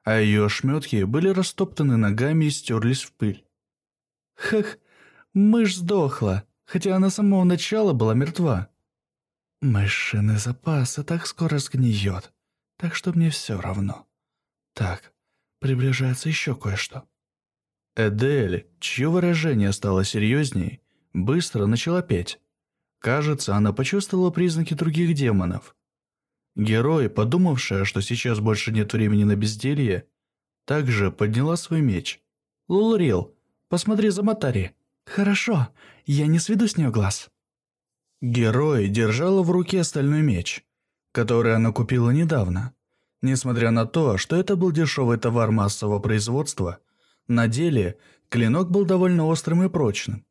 а ее ошметки были растоптаны ногами и стерлись в пыль. Хах, мышь сдохла, хотя она с самого начала была мертва. Мышиный запас так скоро сгниет, так что мне все равно. Так, приближается еще кое-что. Эдель, чье выражение стало серьезней, быстро начала петь. Кажется, она почувствовала признаки других демонов. Герой, подумавшая, что сейчас больше нет времени на безделье, также подняла свой меч. «Лулрил, посмотри за Матари». «Хорошо, я не сведу с нее глаз». Герой держала в руке стальной меч, который она купила недавно. Несмотря на то, что это был дешевый товар массового производства, на деле клинок был довольно острым и прочным,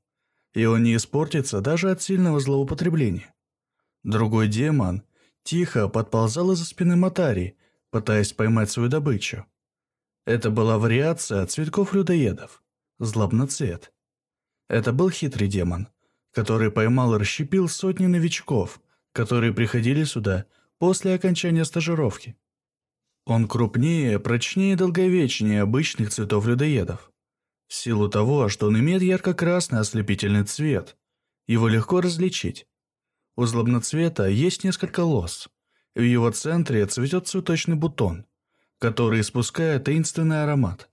и он не испортится даже от сильного злоупотребления. Другой демон тихо подползал из-за спины Матари, пытаясь поймать свою добычу. Это была вариация цветков людоедов, злобноцвет. Это был хитрый демон, который поймал и расщепил сотни новичков, которые приходили сюда после окончания стажировки. Он крупнее, прочнее и долговечнее обычных цветов людоедов. В силу того, что он имеет ярко-красный ослепительный цвет, его легко различить. У злобноцвета есть несколько лос. В его центре цветет цветочный бутон, который испускает таинственный аромат.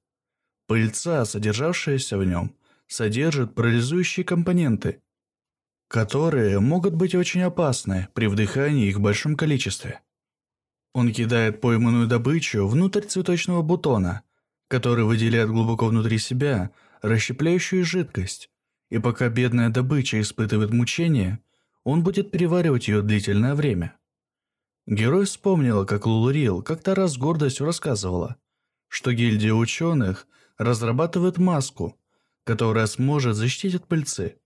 Пыльца, содержавшаяся в нем, содержит парализующие компоненты, которые могут быть очень опасны при вдыхании их в большом количестве. Он кидает пойманную добычу внутрь цветочного бутона, который выделяет глубоко внутри себя расщепляющую жидкость, и пока бедная добыча испытывает мучения, он будет переваривать ее длительное время. Герой вспомнила, как Лулурил как-то раз с гордостью рассказывала, что гильдия ученых разрабатывает маску, которая сможет защитить от пыльцы,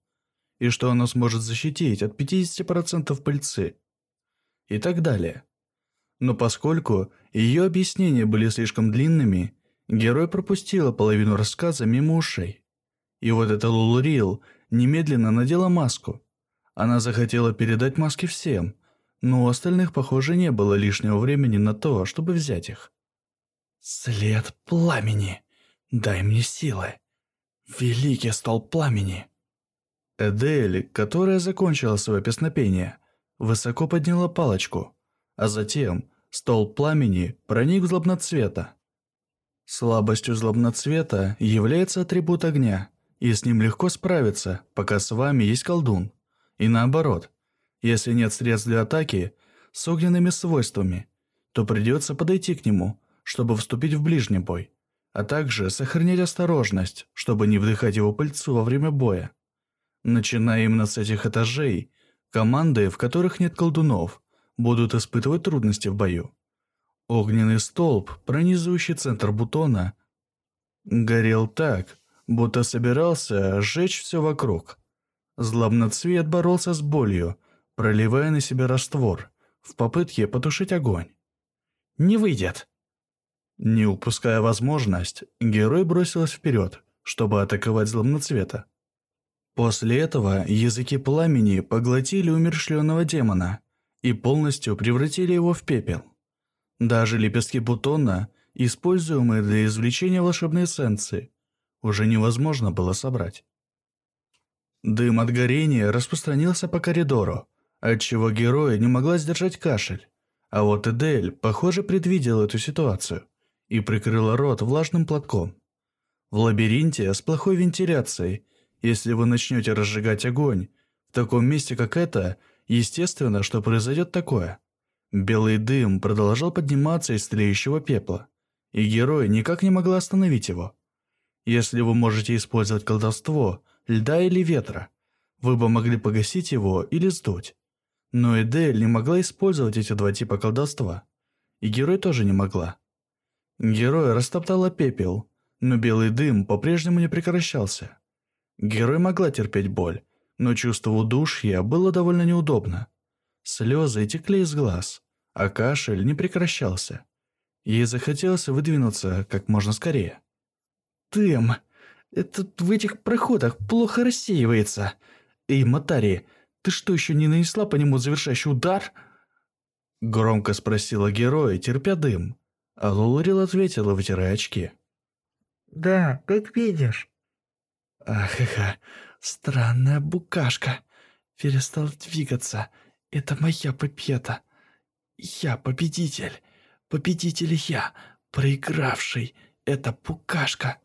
и что она сможет защитить от 50% пыльцы, и так далее. Но поскольку ее объяснения были слишком длинными, герой пропустила половину рассказа мимо ушей. И вот эта Лулурил немедленно надела маску. Она захотела передать маски всем, но у остальных, похоже, не было лишнего времени на то, чтобы взять их. «След пламени! Дай мне силы! Великий стол пламени!» Эдель, которая закончила свое песнопение, высоко подняла палочку – а затем стол пламени проник в злобноцвета. Слабостью злобноцвета является атрибут огня, и с ним легко справиться, пока с вами есть колдун. И наоборот, если нет средств для атаки с огненными свойствами, то придется подойти к нему, чтобы вступить в ближний бой, а также сохранять осторожность, чтобы не вдыхать его пыльцу во время боя. Начиная именно с этих этажей, команды, в которых нет колдунов, будут испытывать трудности в бою. Огненный столб, пронизывающий центр бутона, горел так, будто собирался сжечь все вокруг. Злобноцвет боролся с болью, проливая на себя раствор, в попытке потушить огонь. «Не выйдет!» Не упуская возможность, герой бросилась вперед, чтобы атаковать злобноцвета. После этого языки пламени поглотили умершленного демона, и полностью превратили его в пепел. Даже лепестки бутона, используемые для извлечения волшебной эссенции, уже невозможно было собрать. Дым от горения распространился по коридору, отчего героя не могла сдержать кашель. А вот Эдель, похоже, предвидела эту ситуацию и прикрыла рот влажным платком. В лабиринте с плохой вентиляцией, если вы начнете разжигать огонь, в таком месте, как это, Естественно, что произойдет такое. Белый дым продолжал подниматься из тлеющего пепла, и герой никак не могла остановить его. Если вы можете использовать колдовство, льда или ветра, вы бы могли погасить его или сдуть. Но Эдель не могла использовать эти два типа колдовства. И герой тоже не могла. Герой растоптала пепел, но белый дым по-прежнему не прекращался. Герой могла терпеть боль, но чувство удушья было довольно неудобно. Слезы текли из глаз, а кашель не прекращался. Ей захотелось выдвинуться как можно скорее. «Дым! Этот в этих проходах плохо рассеивается. Эй, Матари, ты что, еще не нанесла по нему завершающий удар?» Громко спросила героя, терпя дым. А Лулурил ответила, вытирая очки. «Да, как видишь». «Ахаха, странная букашка. Перестал двигаться. Это моя победа. Я победитель. Победитель я, проигравший. Это букашка».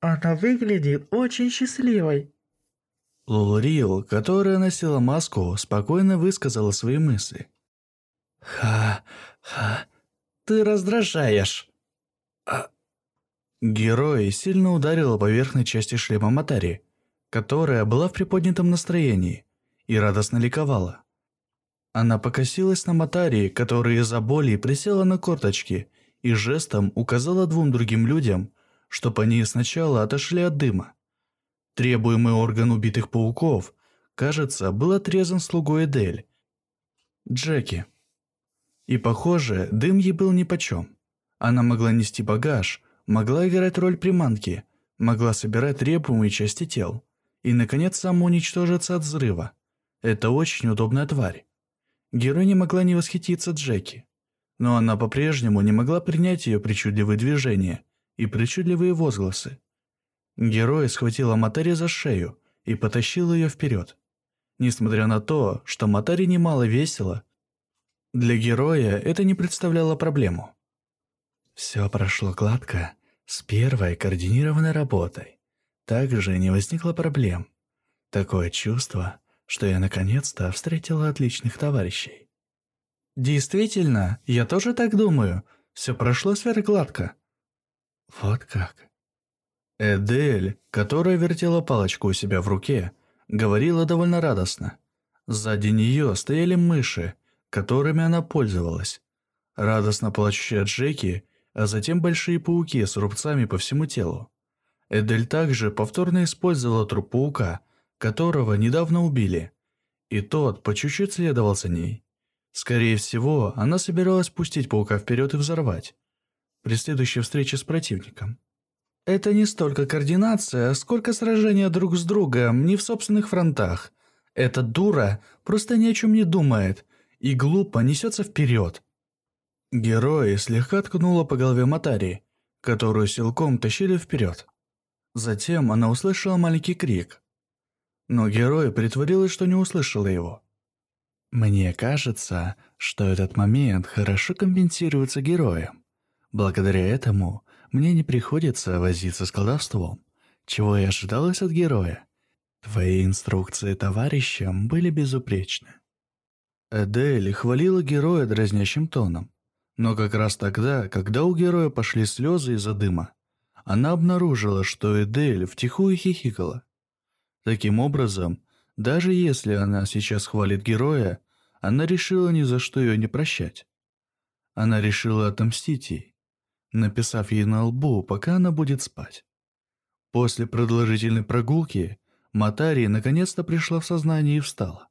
Она выглядит очень счастливой. Лулурил, которая носила маску, спокойно высказала свои мысли. «Ха-ха, ты раздражаешь». А... Герой сильно ударила по верхней части шлема Матари, которая была в приподнятом настроении и радостно ликовала. Она покосилась на Матари, которая из-за боли присела на корточки и жестом указала двум другим людям, чтобы они сначала отошли от дыма. Требуемый орган убитых пауков, кажется, был отрезан слугой Эдель. Джеки. И похоже, дым ей был нипочем. Она могла нести багаж, могла играть роль приманки, могла собирать требуемые части тел и, наконец, самоуничтожиться от взрыва. Это очень удобная тварь. Герой не могла не восхититься Джеки, но она по-прежнему не могла принять ее причудливые движения и причудливые возгласы. Герой схватила Матари за шею и потащил ее вперед. Несмотря на то, что Матари немало весила, для героя это не представляло проблему. Все прошло гладко, с первой координированной работой. Также не возникло проблем. Такое чувство, что я наконец-то встретила отличных товарищей. Действительно, я тоже так думаю. Все прошло сверхгладко. Вот как. Эдель, которая вертела палочку у себя в руке, говорила довольно радостно. Сзади нее стояли мыши, которыми она пользовалась. Радостно плачущие Джеки, а затем большие пауки с рубцами по всему телу. Эдель также повторно использовала труп паука, которого недавно убили. И тот по чуть-чуть следовал за ней. Скорее всего, она собиралась пустить паука вперед и взорвать. При следующей встрече с противником. Это не столько координация, сколько сражение друг с другом, не в собственных фронтах. Эта дура просто ни о чем не думает и глупо несется вперед. Герой слегка ткнула по голове Матари, которую силком тащили вперед. Затем она услышала маленький крик. Но герой притворилась, что не услышала его. Мне кажется, что этот момент хорошо компенсируется героем. Благодаря этому мне не приходится возиться с колдовством, чего и ожидалось от героя. Твои инструкции товарищам были безупречны. Эдель хвалила героя дразнящим тоном. Но как раз тогда, когда у героя пошли слезы из-за дыма, она обнаружила, что Эдель втихую хихикала. Таким образом, даже если она сейчас хвалит героя, она решила ни за что ее не прощать. Она решила отомстить ей написав ей на лбу, пока она будет спать. После продолжительной прогулки Матари наконец-то пришла в сознание и встала.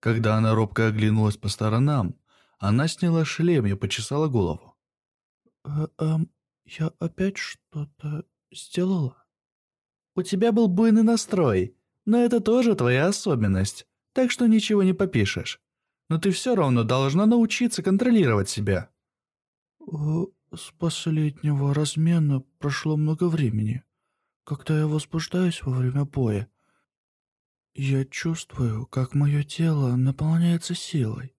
Когда она робко оглянулась по сторонам, она сняла шлем и почесала голову. «Э «Эм, я опять что-то сделала?» «У тебя был буйный настрой, но это тоже твоя особенность, так что ничего не попишешь. Но ты все равно должна научиться контролировать себя». Э, с последнего размена прошло много времени. Когда я возбуждаюсь во время боя, я чувствую, как мое тело наполняется силой.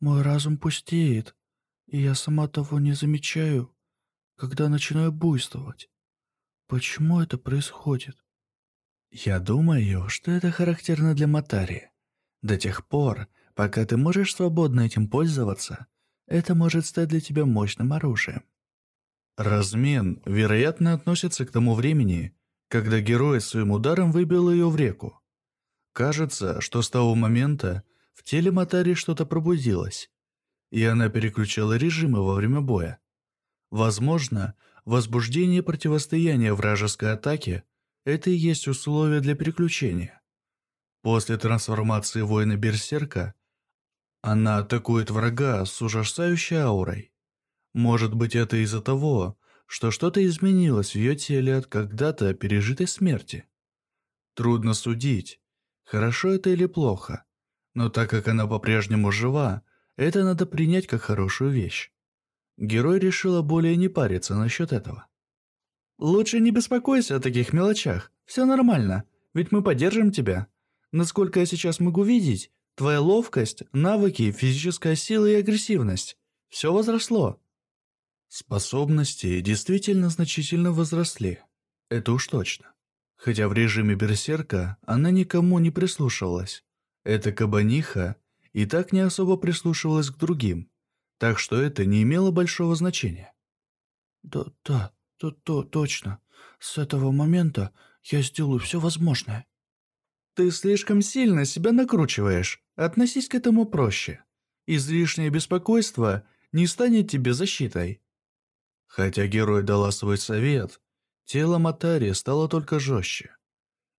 Мой разум пустеет, и я сама того не замечаю, когда начинаю буйствовать. Почему это происходит? Я думаю, что это характерно для Матари. До тех пор, пока ты можешь свободно этим пользоваться, это может стать для тебя мощным оружием. Размен, вероятно, относится к тому времени, когда герой своим ударом выбил ее в реку. Кажется, что с того момента в теле Матари что-то пробудилось, и она переключала режимы во время боя. Возможно, возбуждение противостояния вражеской атаке – это и есть условие для переключения. После трансформации воина Берсерка она атакует врага с ужасающей аурой. Может быть, это из-за того, что что-то изменилось в ее теле от когда-то пережитой смерти. Трудно судить, хорошо это или плохо, но так как она по-прежнему жива, это надо принять как хорошую вещь. Герой решила более не париться насчет этого. «Лучше не беспокойся о таких мелочах. Все нормально, ведь мы поддержим тебя. Насколько я сейчас могу видеть, твоя ловкость, навыки, физическая сила и агрессивность – все возросло». Способности действительно значительно возросли. Это уж точно. Хотя в режиме берсерка она никому не прислушивалась. Эта кабаниха и так не особо прислушивалась к другим так что это не имело большого значения. «Да, да, то, то, точно. С этого момента я сделаю все возможное». «Ты слишком сильно себя накручиваешь. Относись к этому проще. Излишнее беспокойство не станет тебе защитой». Хотя герой дала свой совет, тело Матари стало только жестче.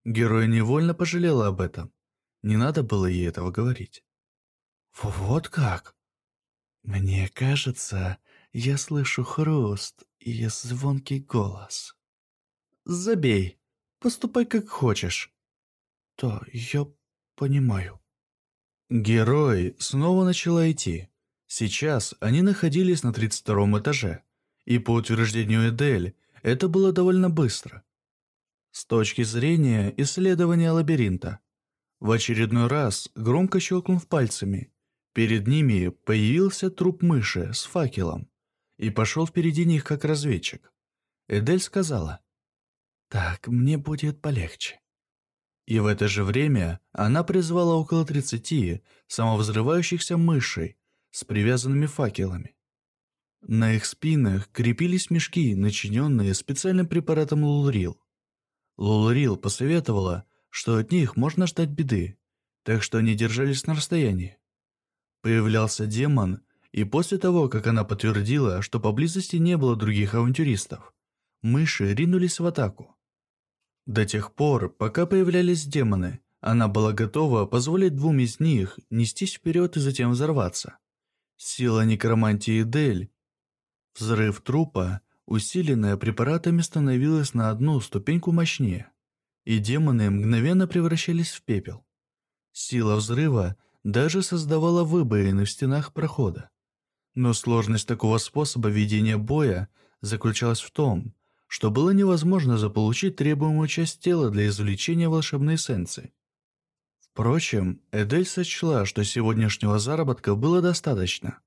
Герой невольно пожалела об этом. Не надо было ей этого говорить. «Вот как?» Мне кажется, я слышу хруст и звонкий голос. Забей, поступай как хочешь. Да, я понимаю. Герой снова начала идти. Сейчас они находились на 32 этаже, и по утверждению Эдель, это было довольно быстро. С точки зрения исследования лабиринта, в очередной раз, громко щелкнув пальцами, Перед ними появился труп мыши с факелом и пошел впереди них как разведчик. Эдель сказала, «Так, мне будет полегче». И в это же время она призвала около 30 самовзрывающихся мышей с привязанными факелами. На их спинах крепились мешки, начиненные специальным препаратом Лулрил. Лулрил посоветовала, что от них можно ждать беды, так что они держались на расстоянии. Появлялся демон, и после того, как она подтвердила, что поблизости не было других авантюристов, мыши ринулись в атаку. До тех пор, пока появлялись демоны, она была готова позволить двум из них нестись вперед и затем взорваться. Сила некромантии Дель. Взрыв трупа, усиленная препаратами, становилась на одну ступеньку мощнее, и демоны мгновенно превращались в пепел. Сила взрыва даже создавала выбоины в стенах прохода. Но сложность такого способа ведения боя заключалась в том, что было невозможно заполучить требуемую часть тела для извлечения волшебной эссенции. Впрочем, Эдель сочла, что сегодняшнего заработка было достаточно.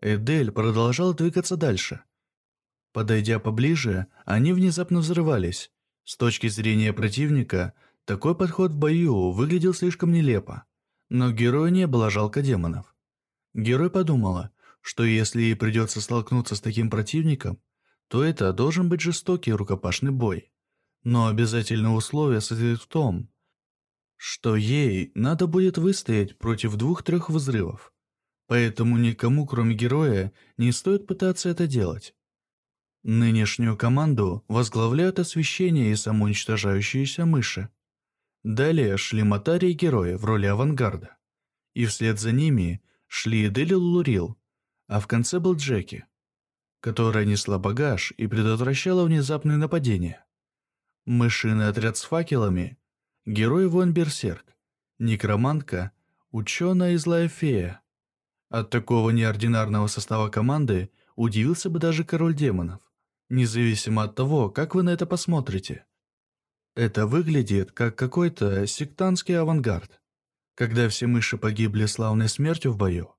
Эдель продолжала двигаться дальше. Подойдя поближе, они внезапно взрывались. С точки зрения противника, такой подход в бою выглядел слишком нелепо. Но герою не было жалко демонов. Герой подумала, что если ей придется столкнуться с таким противником, то это должен быть жестокий рукопашный бой. Но обязательное условие состоит в том, что ей надо будет выстоять против двух-трех взрывов. Поэтому никому, кроме героя, не стоит пытаться это делать. Нынешнюю команду возглавляют освещение и самоуничтожающиеся мыши. Далее шли Матари и герои в роли авангарда. И вслед за ними шли Эдели Лурил, а в конце был Джеки, которая несла багаж и предотвращала внезапные нападения. Мышиный отряд с факелами, герой Вон Берсерк, некромантка, ученая и злая фея. От такого неординарного состава команды удивился бы даже король демонов, независимо от того, как вы на это посмотрите. Это выглядит как какой-то сектантский авангард. Когда все мыши погибли славной смертью в бою,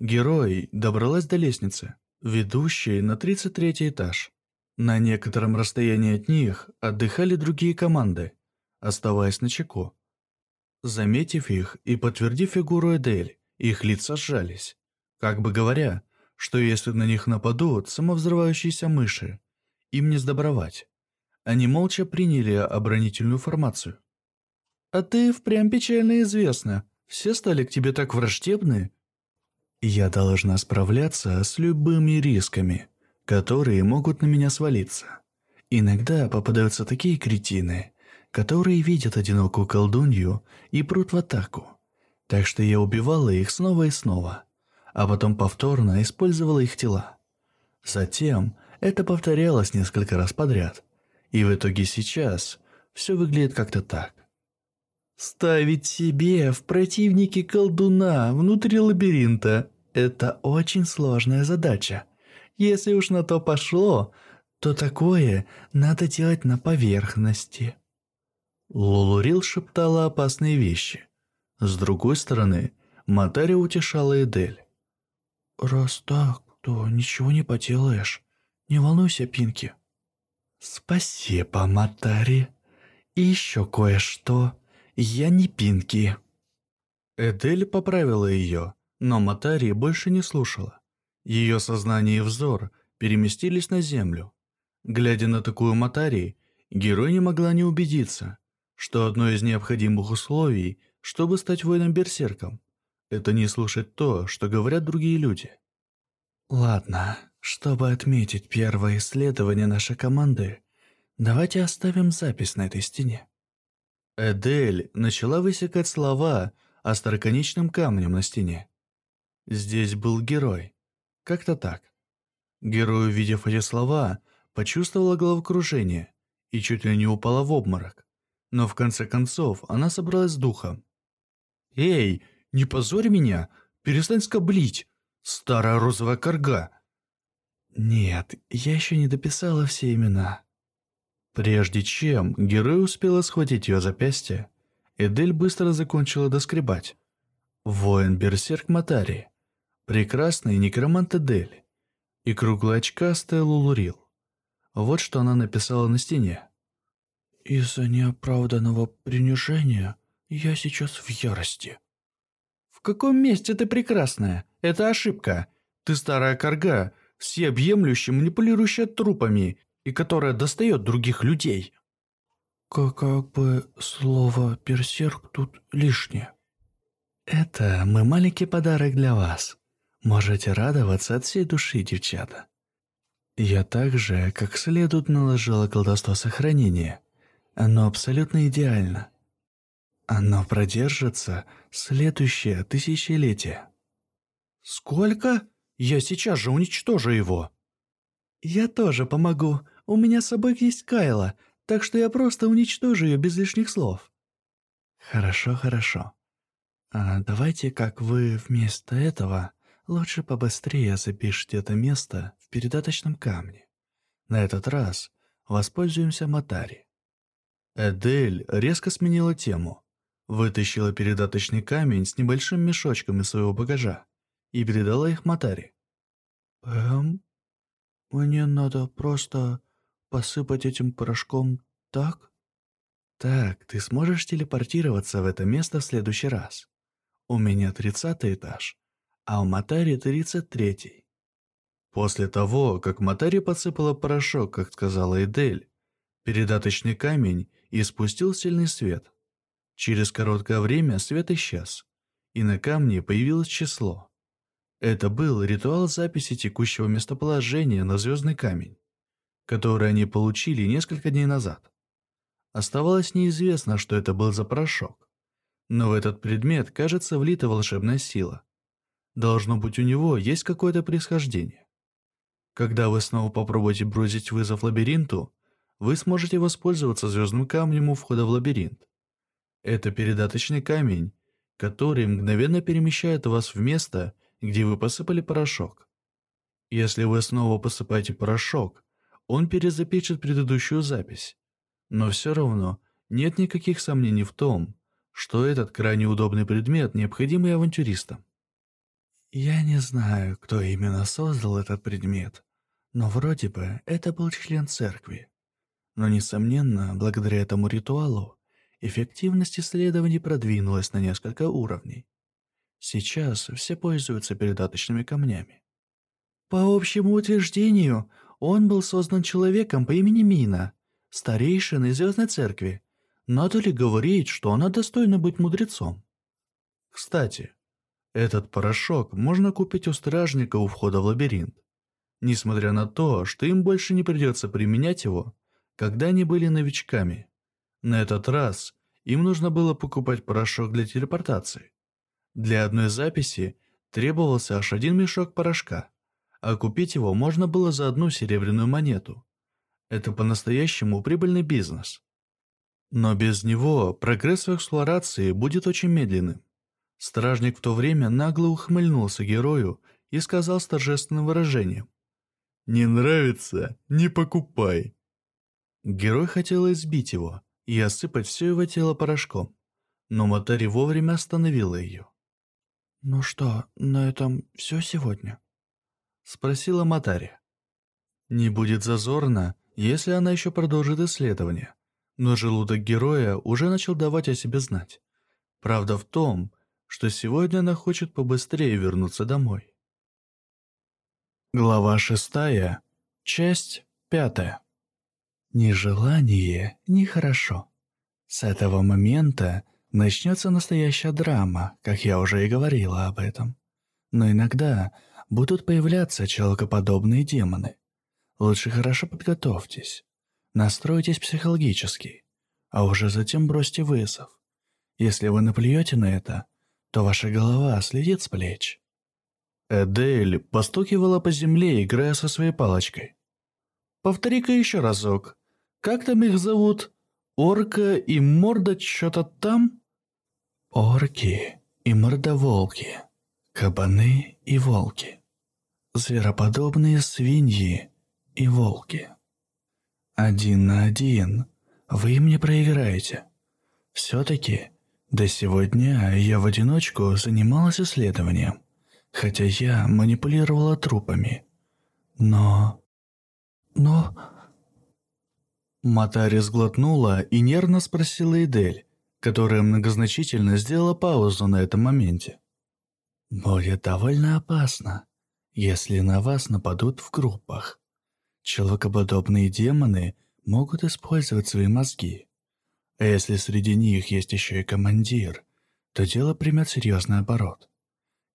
герой добралась до лестницы, ведущей на 33 этаж. На некотором расстоянии от них отдыхали другие команды, оставаясь на чеку. Заметив их и подтвердив фигуру Эдель, их лица сжались, как бы говоря, что если на них нападут самовзрывающиеся мыши, им не сдобровать. Они молча приняли оборонительную формацию. «А ты впрямь печально известна. Все стали к тебе так враждебны?» «Я должна справляться с любыми рисками, которые могут на меня свалиться. Иногда попадаются такие кретины, которые видят одинокую колдунью и прут в атаку. Так что я убивала их снова и снова, а потом повторно использовала их тела. Затем это повторялось несколько раз подряд, и в итоге сейчас все выглядит как-то так. Ставить себе в противники колдуна внутри лабиринта – это очень сложная задача. Если уж на то пошло, то такое надо делать на поверхности. Лулурил шептала опасные вещи. С другой стороны, Матари утешала Эдель. «Раз так, то ничего не поделаешь. Не волнуйся, Пинки». «Спасибо, Матари. И еще кое-что. Я не Пинки». Эдель поправила ее, но Матари больше не слушала. Ее сознание и взор переместились на землю. Глядя на такую Матари, герой не могла не убедиться, что одно из необходимых условий, чтобы стать воином-берсерком, это не слушать то, что говорят другие люди. Ладно, чтобы отметить первое исследование нашей команды, давайте оставим запись на этой стене. Эдель начала высекать слова остроконечным камнем на стене. Здесь был герой. Как-то так. Герой, увидев эти слова, почувствовала головокружение и чуть ли не упала в обморок. Но в конце концов она собралась с духом. «Эй, не позорь меня! Перестань скоблить! Старая розовая корга!» «Нет, я еще не дописала все имена». Прежде чем герой успела схватить ее запястье, Эдель быстро закончила доскребать. Воин-берсерк Матари, прекрасный некромант Эдель и круглоочкастая Лулурил. Вот что она написала на стене. «Из-за неоправданного принижения я сейчас в ярости». «В каком месте ты прекрасная? Это ошибка. Ты старая корга, всеобъемлюще манипулирующая трупами и которая достает других людей». Как, бы слово «берсерк» тут лишнее. Это мой маленький подарок для вас. Можете радоваться от всей души, девчата. Я также, как следует, наложила колдовство сохранения. Оно абсолютно идеально. Оно продержится следующее тысячелетие. Сколько? Я сейчас же уничтожу его. Я тоже помогу. У меня с собой есть Кайла, так что я просто уничтожу ее без лишних слов. Хорошо, хорошо. А давайте, как вы вместо этого лучше побыстрее запишите это место в передаточном камне. На этот раз воспользуемся Матари. Эдель резко сменила тему, вытащила передаточный камень с небольшим мешочком из своего багажа и передала их Матари. «Эм, мне надо просто посыпать этим порошком так?» «Так, ты сможешь телепортироваться в это место в следующий раз. У меня тридцатый этаж, а у Матари 33-й. После того, как Матари подсыпала порошок, как сказала Эдель, передаточный камень испустил сильный свет. Через короткое время свет исчез, и на камне появилось число. Это был ритуал записи текущего местоположения на звездный камень, который они получили несколько дней назад. Оставалось неизвестно, что это был за порошок, но в этот предмет, кажется, влита волшебная сила. Должно быть, у него есть какое-то происхождение. Когда вы снова попробуете бросить вызов лабиринту, вы сможете воспользоваться звездным камнем у входа в лабиринт. Это передаточный камень, который мгновенно перемещает вас в место, где вы посыпали порошок. Если вы снова посыпаете порошок, он перезапишет предыдущую запись. Но все равно нет никаких сомнений в том, что этот крайне удобный предмет необходимый авантюристам. Я не знаю, кто именно создал этот предмет, но вроде бы это был член церкви. Но, несомненно, благодаря этому ритуалу эффективность исследований продвинулась на несколько уровней. Сейчас все пользуются передаточными камнями. По общему утверждению, он был создан человеком по имени Мина, старейшиной Звездной Церкви. Надо ли говорить, что она достойна быть мудрецом? Кстати, этот порошок можно купить у стражника у входа в лабиринт. Несмотря на то, что им больше не придется применять его, когда они были новичками. На этот раз им нужно было покупать порошок для телепортации. Для одной записи требовался аж один мешок порошка, а купить его можно было за одну серебряную монету. Это по-настоящему прибыльный бизнес. Но без него прогресс в эксплуатации будет очень медленным. Стражник в то время нагло ухмыльнулся герою и сказал с торжественным выражением. «Не нравится? Не покупай!» Герой хотел избить его и осыпать все его тело порошком, но Матари вовремя остановила ее. «Ну что, на этом все сегодня?» Спросила Матари. Не будет зазорно, если она еще продолжит исследование, но желудок героя уже начал давать о себе знать. Правда в том, что сегодня она хочет побыстрее вернуться домой. Глава шестая, часть пятая. Нежелание нехорошо. С этого момента начнется настоящая драма, как я уже и говорила об этом. Но иногда будут появляться человекоподобные демоны. Лучше хорошо подготовьтесь. Настройтесь психологически, а уже затем бросьте вызов. Если вы наплюете на это, то ваша голова слетит с плеч. Эдель постукивала по земле, играя со своей палочкой. «Повтори-ка еще разок. Как там их зовут? Орка и морда что-то там?» Орки и мордоволки, кабаны и волки, звероподобные свиньи и волки. Один на один вы им не проиграете. Все-таки до сегодня я в одиночку занималась исследованием хотя я манипулировала трупами. Но... Но... Матари сглотнула и нервно спросила Эдель, которая многозначительно сделала паузу на этом моменте. «Будет довольно опасно, если на вас нападут в группах. Человекоподобные демоны могут использовать свои мозги. А если среди них есть еще и командир, то дело примет серьезный оборот.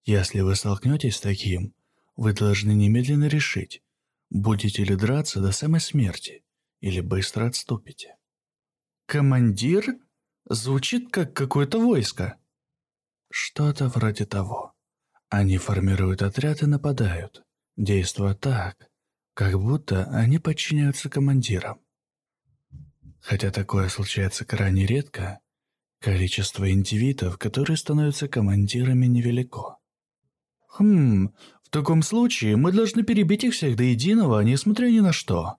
Если вы столкнетесь с таким, вы должны немедленно решить, будете ли драться до самой смерти или быстро отступите. Командир? Звучит как какое-то войско. Что-то вроде того. Они формируют отряд и нападают, действуя так, как будто они подчиняются командирам. Хотя такое случается крайне редко, количество индивидов, которые становятся командирами, невелико. Хм, в таком случае мы должны перебить их всех до единого, несмотря ни на что.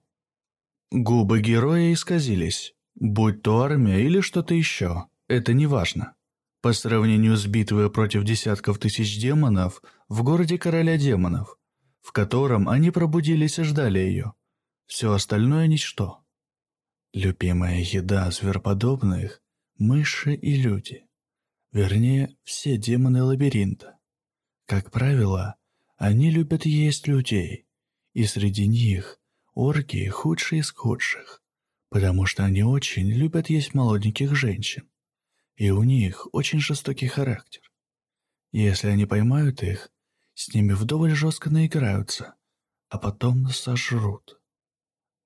Губы героя исказились. Будь то армия или что-то еще, это не важно. По сравнению с битвой против десятков тысяч демонов в городе короля демонов, в котором они пробудились и ждали ее, все остальное ничто. Любимая еда звероподобных – мыши и люди. Вернее, все демоны лабиринта. Как правило, они любят есть людей, и среди них орки худшие из худших, потому что они очень любят есть молоденьких женщин, и у них очень жестокий характер. Если они поймают их, с ними вдоволь жестко наиграются, а потом сожрут.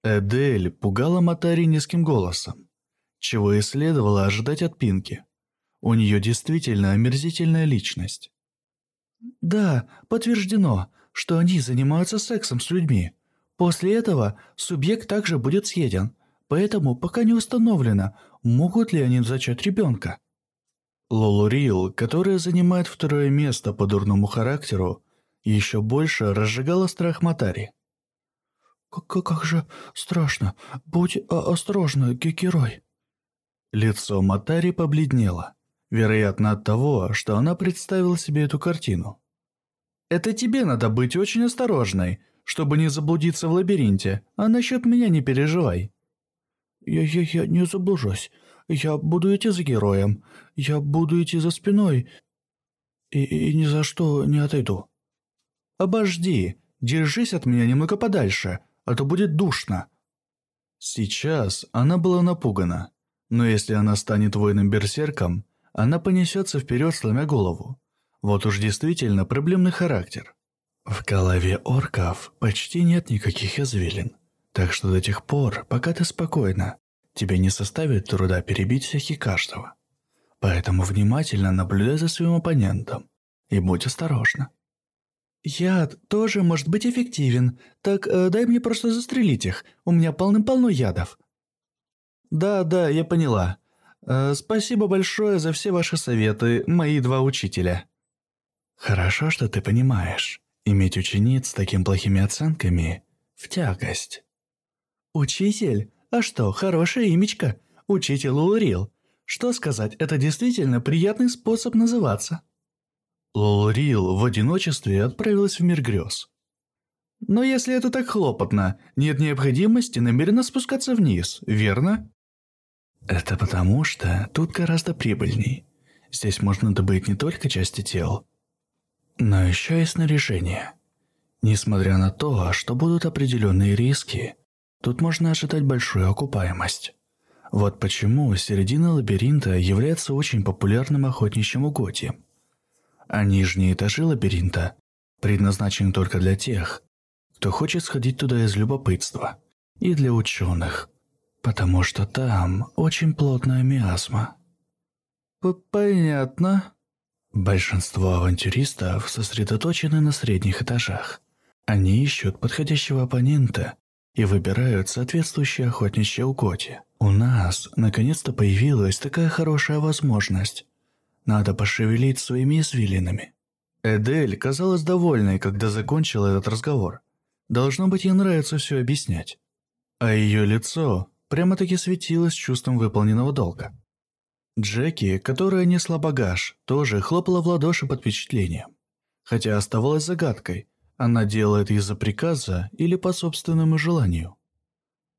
Эдель пугала Матари низким голосом, чего и следовало ожидать от Пинки. У нее действительно омерзительная личность. Да, подтверждено, что они занимаются сексом с людьми. После этого субъект также будет съеден, поэтому пока не установлено, могут ли они зачать ребенка. Лолурил, которая занимает второе место по дурному характеру, еще больше разжигала страх Матари. Как, как же страшно. Будь осторожна, герой. Лицо Матари побледнело. Вероятно, от того, что она представила себе эту картину. «Это тебе надо быть очень осторожной, чтобы не заблудиться в лабиринте, а насчет меня не переживай». «Я, я, я не заблужусь. Я буду идти за героем. Я буду идти за спиной. И, и ни за что не отойду. Обожди. Держись от меня немного подальше, а то будет душно. Сейчас она была напугана. Но если она станет воином-берсерком, она понесется вперед, сломя голову. Вот уж действительно проблемный характер. В голове орков почти нет никаких извилин. Так что до тех пор, пока ты спокойна, тебе не составит труда перебить всех и каждого. Поэтому внимательно наблюдай за своим оппонентом и будь осторожна. Яд тоже может быть эффективен. Так э, дай мне просто застрелить их. У меня полным-полно ядов. Да, да, я поняла. Э, спасибо большое за все ваши советы, мои два учителя. Хорошо, что ты понимаешь. Иметь учениц с такими плохими оценками – в тягость. Учитель? А что, хорошее имечко. Учитель Лурил. Что сказать, это действительно приятный способ называться. Лурил в одиночестве отправилась в мир грез. Но если это так хлопотно, нет необходимости намеренно спускаться вниз, верно? Это потому, что тут гораздо прибыльней. Здесь можно добыть не только части тел, но еще и снаряжение. Несмотря на то, что будут определенные риски, тут можно ожидать большую окупаемость. Вот почему середина лабиринта является очень популярным охотничьим угодьем. А нижние этажи лабиринта предназначены только для тех, кто хочет сходить туда из любопытства, и для ученых, потому что там очень плотная миазма. Понятно. Большинство авантюристов сосредоточены на средних этажах. Они ищут подходящего оппонента и выбирают соответствующие охотничьи угодья. У нас наконец-то появилась такая хорошая возможность. Надо пошевелить своими извилинами. Эдель казалась довольной, когда закончила этот разговор. Должно быть, ей нравится все объяснять. А ее лицо прямо-таки светилось чувством выполненного долга. Джеки, которая несла багаж, тоже хлопала в ладоши под впечатлением. Хотя оставалась загадкой, она делает из-за приказа или по собственному желанию.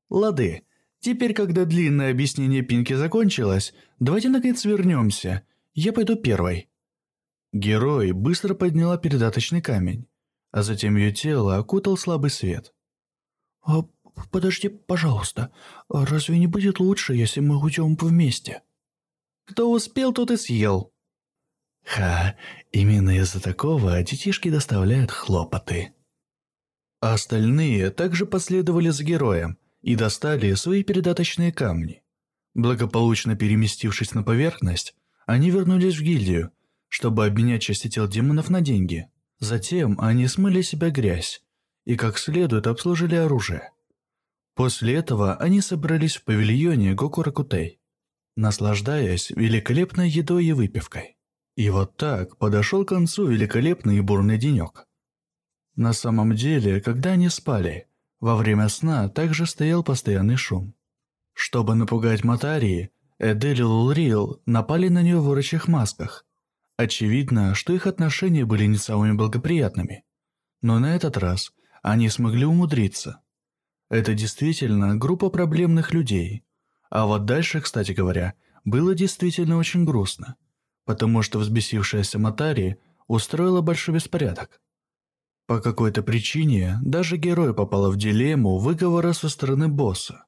Лады, теперь, когда длинное объяснение Пинки закончилось, давайте наконец вернемся. Я пойду первой. Герой быстро подняла передаточный камень, а затем ее тело окутал слабый свет. «А, подожди, пожалуйста, разве не будет лучше, если мы уйдем вместе?» Кто успел, тот и съел. Ха, именно из-за такого детишки доставляют хлопоты. А остальные также последовали за героем и достали свои передаточные камни. Благополучно переместившись на поверхность, они вернулись в гильдию, чтобы обменять части тел демонов на деньги. Затем они смыли себя грязь и как следует обслужили оружие. После этого они собрались в павильоне Гокуракутей наслаждаясь великолепной едой и выпивкой. И вот так подошел к концу великолепный и бурный денек. На самом деле, когда они спали, во время сна также стоял постоянный шум. Чтобы напугать Матарии, Эдель и Лулрил напали на нее в урочих масках. Очевидно, что их отношения были не самыми благоприятными. Но на этот раз они смогли умудриться. Это действительно группа проблемных людей, а вот дальше, кстати говоря, было действительно очень грустно, потому что взбесившаяся Матари устроила большой беспорядок. По какой-то причине даже герой попала в дилемму выговора со стороны босса.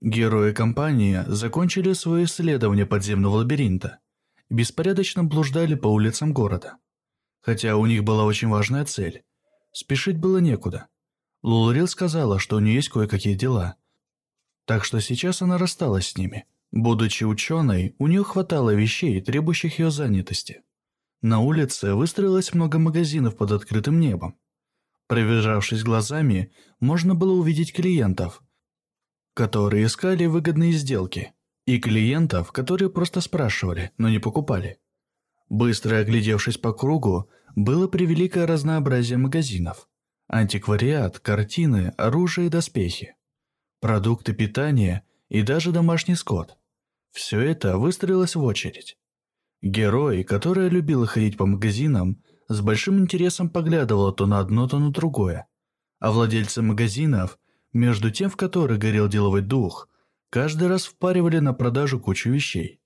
Герои компании закончили свое исследование подземного лабиринта и беспорядочно блуждали по улицам города. Хотя у них была очень важная цель. Спешить было некуда. Лулрил сказала, что у нее есть кое-какие дела, так что сейчас она рассталась с ними. Будучи ученой, у нее хватало вещей, требующих ее занятости. На улице выстроилось много магазинов под открытым небом. Пробежавшись глазами, можно было увидеть клиентов, которые искали выгодные сделки, и клиентов, которые просто спрашивали, но не покупали. Быстро оглядевшись по кругу, было превеликое разнообразие магазинов. Антиквариат, картины, оружие и доспехи продукты питания и даже домашний скот. Все это выстроилось в очередь. Герой, которая любила ходить по магазинам, с большим интересом поглядывала то на одно, то на другое. А владельцы магазинов, между тем, в которых горел деловой дух, каждый раз впаривали на продажу кучу вещей.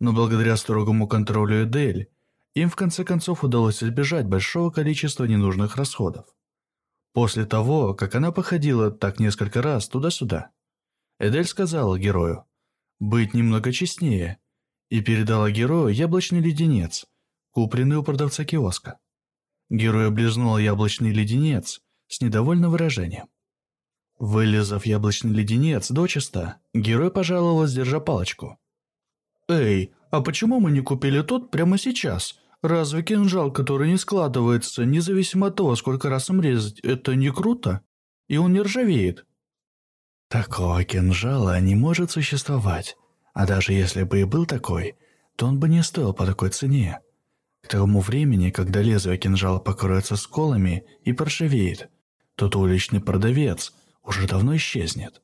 Но благодаря строгому контролю Эдель, им в конце концов удалось избежать большого количества ненужных расходов. После того, как она походила так несколько раз туда-сюда, Эдель сказала герою быть немного честнее и передала герою яблочный леденец, купленный у продавца киоска. Герой облизнул яблочный леденец с недовольным выражением. Вылезав яблочный леденец дочисто, герой пожаловалась, держа палочку. «Эй, а почему мы не купили тот прямо сейчас? Разве кинжал, который не складывается, независимо от того, сколько раз им резать, это не круто? И он не ржавеет?» Такого кинжала не может существовать. А даже если бы и был такой, то он бы не стоил по такой цене. К тому времени, когда лезвие кинжала покроется сколами и поржавеет, тот уличный продавец уже давно исчезнет.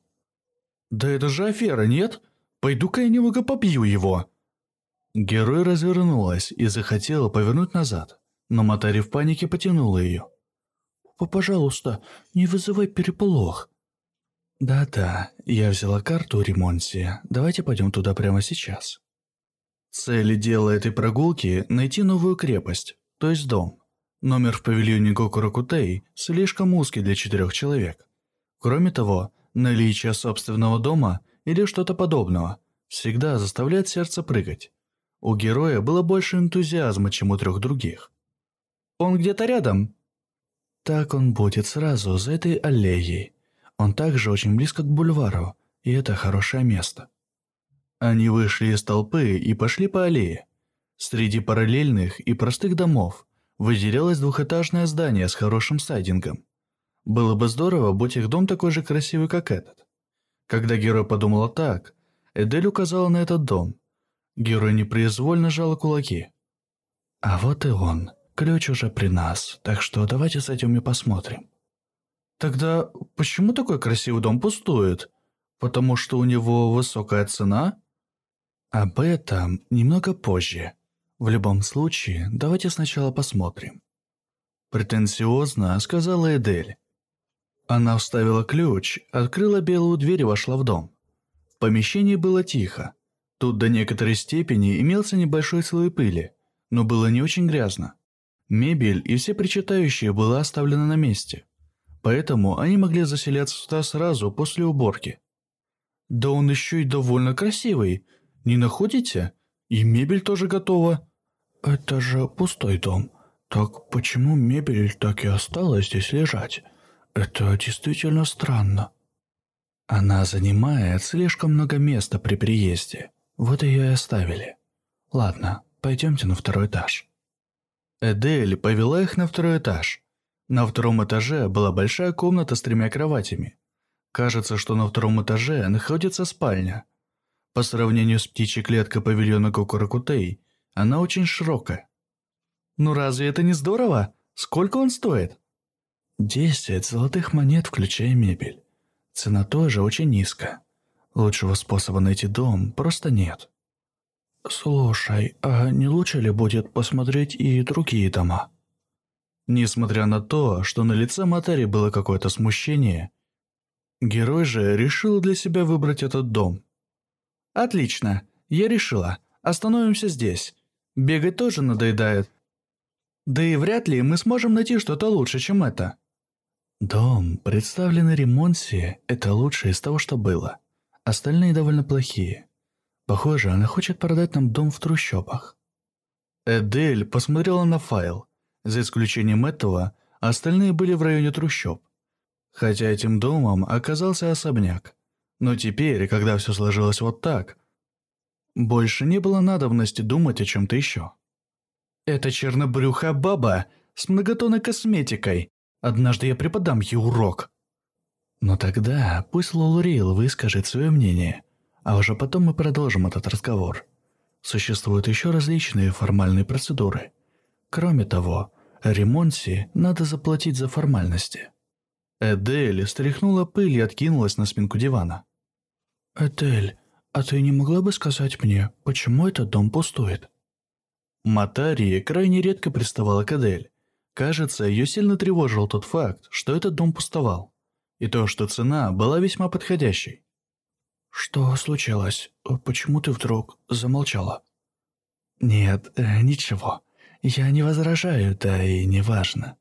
«Да это же афера, нет? Пойду-ка я немного побью его!» Герой развернулась и захотела повернуть назад, но Матари в панике потянула ее. «Пожалуйста, не вызывай переполох». «Да-да, я взяла карту ремонте. Давайте пойдем туда прямо сейчас». Цель дела этой прогулки – найти новую крепость, то есть дом. Номер в павильоне Гокуракутей слишком узкий для четырех человек. Кроме того, наличие собственного дома или что-то подобного всегда заставляет сердце прыгать. У героя было больше энтузиазма, чем у трех других. «Он где-то рядом?» Так он будет сразу за этой аллеей. Он также очень близко к бульвару, и это хорошее место. Они вышли из толпы и пошли по аллее. Среди параллельных и простых домов выделялось двухэтажное здание с хорошим сайдингом. Было бы здорово, будь их дом такой же красивый, как этот. Когда герой подумала так, Эдель указала на этот дом. Герой непроизвольно жал кулаки. А вот и он. Ключ уже при нас, так что давайте зайдем и посмотрим. Тогда почему такой красивый дом пустует? Потому что у него высокая цена? Об этом немного позже. В любом случае, давайте сначала посмотрим. Претенциозно сказала Эдель. Она вставила ключ, открыла белую дверь и вошла в дом. В помещении было тихо. Тут до некоторой степени имелся небольшой слой пыли, но было не очень грязно. Мебель и все причитающие было оставлено на месте. Поэтому они могли заселяться сюда сразу после уборки. Да он еще и довольно красивый, не находите? И мебель тоже готова. Это же пустой дом. Так почему мебель так и осталась здесь лежать? Это действительно странно. Она занимает слишком много места при приезде. Вот ее и оставили. Ладно, пойдемте на второй этаж. Эдель повела их на второй этаж. На втором этаже была большая комната с тремя кроватями. Кажется, что на втором этаже находится спальня. По сравнению с птичьей клеткой павильона Кокуракутей, она очень широкая. Ну разве это не здорово? Сколько он стоит? Десять золотых монет, включая мебель. Цена тоже очень низкая. Лучшего способа найти дом просто нет. Слушай, а не лучше ли будет посмотреть и другие дома? Несмотря на то, что на лице Матери было какое-то смущение, герой же решил для себя выбрать этот дом. «Отлично, я решила. Остановимся здесь. Бегать тоже надоедает. Да и вряд ли мы сможем найти что-то лучше, чем это». Дом, представленный ремонте, это лучшее из того, что было. Остальные довольно плохие. Похоже, она хочет продать нам дом в трущобах. Эдель посмотрела на файл. За исключением этого, остальные были в районе трущоб. Хотя этим домом оказался особняк. Но теперь, когда все сложилось вот так, больше не было надобности думать о чем-то еще. «Это чернобрюхая баба с многотонной косметикой. Однажды я преподам ей урок». Но тогда пусть Лолурил выскажет свое мнение, а уже потом мы продолжим этот разговор. Существуют еще различные формальные процедуры. Кроме того, Ремонте надо заплатить за формальности. Эдель стряхнула пыль и откинулась на спинку дивана. «Эдель, а ты не могла бы сказать мне, почему этот дом пустует?» Матари крайне редко приставала к Эдель. Кажется, ее сильно тревожил тот факт, что этот дом пустовал, и то, что цена была весьма подходящей. Что случилось? Почему ты вдруг замолчала? Нет, э, ничего. Я не возражаю, да и не важно.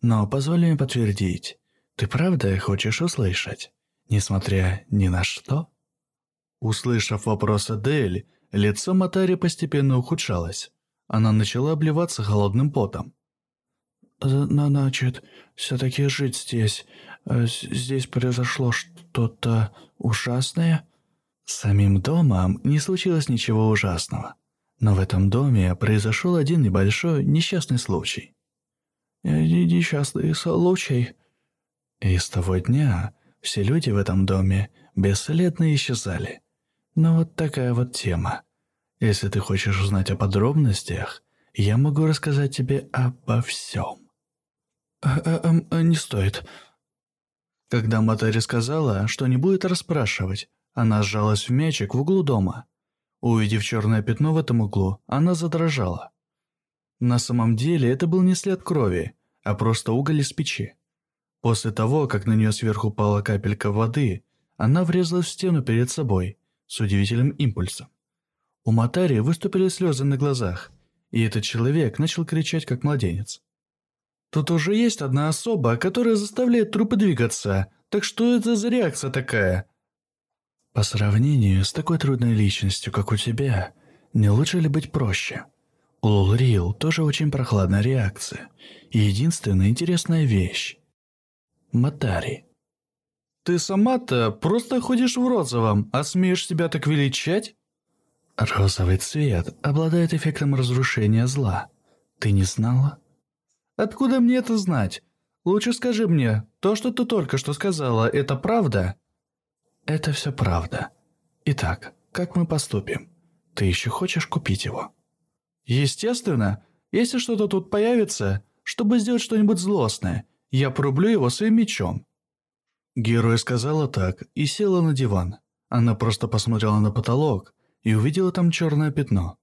Но позволь мне подтвердить. Ты правда хочешь услышать, несмотря ни на что? Услышав вопрос Адель, лицо Матари постепенно ухудшалось. Она начала обливаться холодным потом. «Значит, все-таки жить здесь... Э, здесь произошло что-то ужасное?» Самим домом не случилось ничего ужасного. Но в этом доме произошел один небольшой несчастный случай. «Несчастный случай?» И с того дня все люди в этом доме бесследно исчезали. Но вот такая вот тема. Если ты хочешь узнать о подробностях, я могу рассказать тебе обо всем. А, а, не стоит. Когда Матари сказала, что не будет расспрашивать, она сжалась в мячик в углу дома. Увидев черное пятно в этом углу, она задрожала. На самом деле это был не след крови, а просто уголь из печи. После того, как на нее сверху пала капелька воды, она врезалась в стену перед собой с удивительным импульсом. У Матари выступили слезы на глазах, и этот человек начал кричать, как младенец. «Тут уже есть одна особа, которая заставляет трупы двигаться, так что это за реакция такая?» По сравнению с такой трудной личностью, как у тебя, не лучше ли быть проще? У Лулрил тоже очень прохладная реакция. И единственная интересная вещь. Матари. Ты сама-то просто ходишь в розовом, а смеешь себя так величать? Розовый цвет обладает эффектом разрушения зла. Ты не знала? Откуда мне это знать? Лучше скажи мне, то, что ты только что сказала, это правда? Это все правда. Итак, как мы поступим? Ты еще хочешь купить его? Естественно. Если что-то тут появится, чтобы сделать что-нибудь злостное, я порублю его своим мечом. Герой сказала так и села на диван. Она просто посмотрела на потолок и увидела там черное пятно.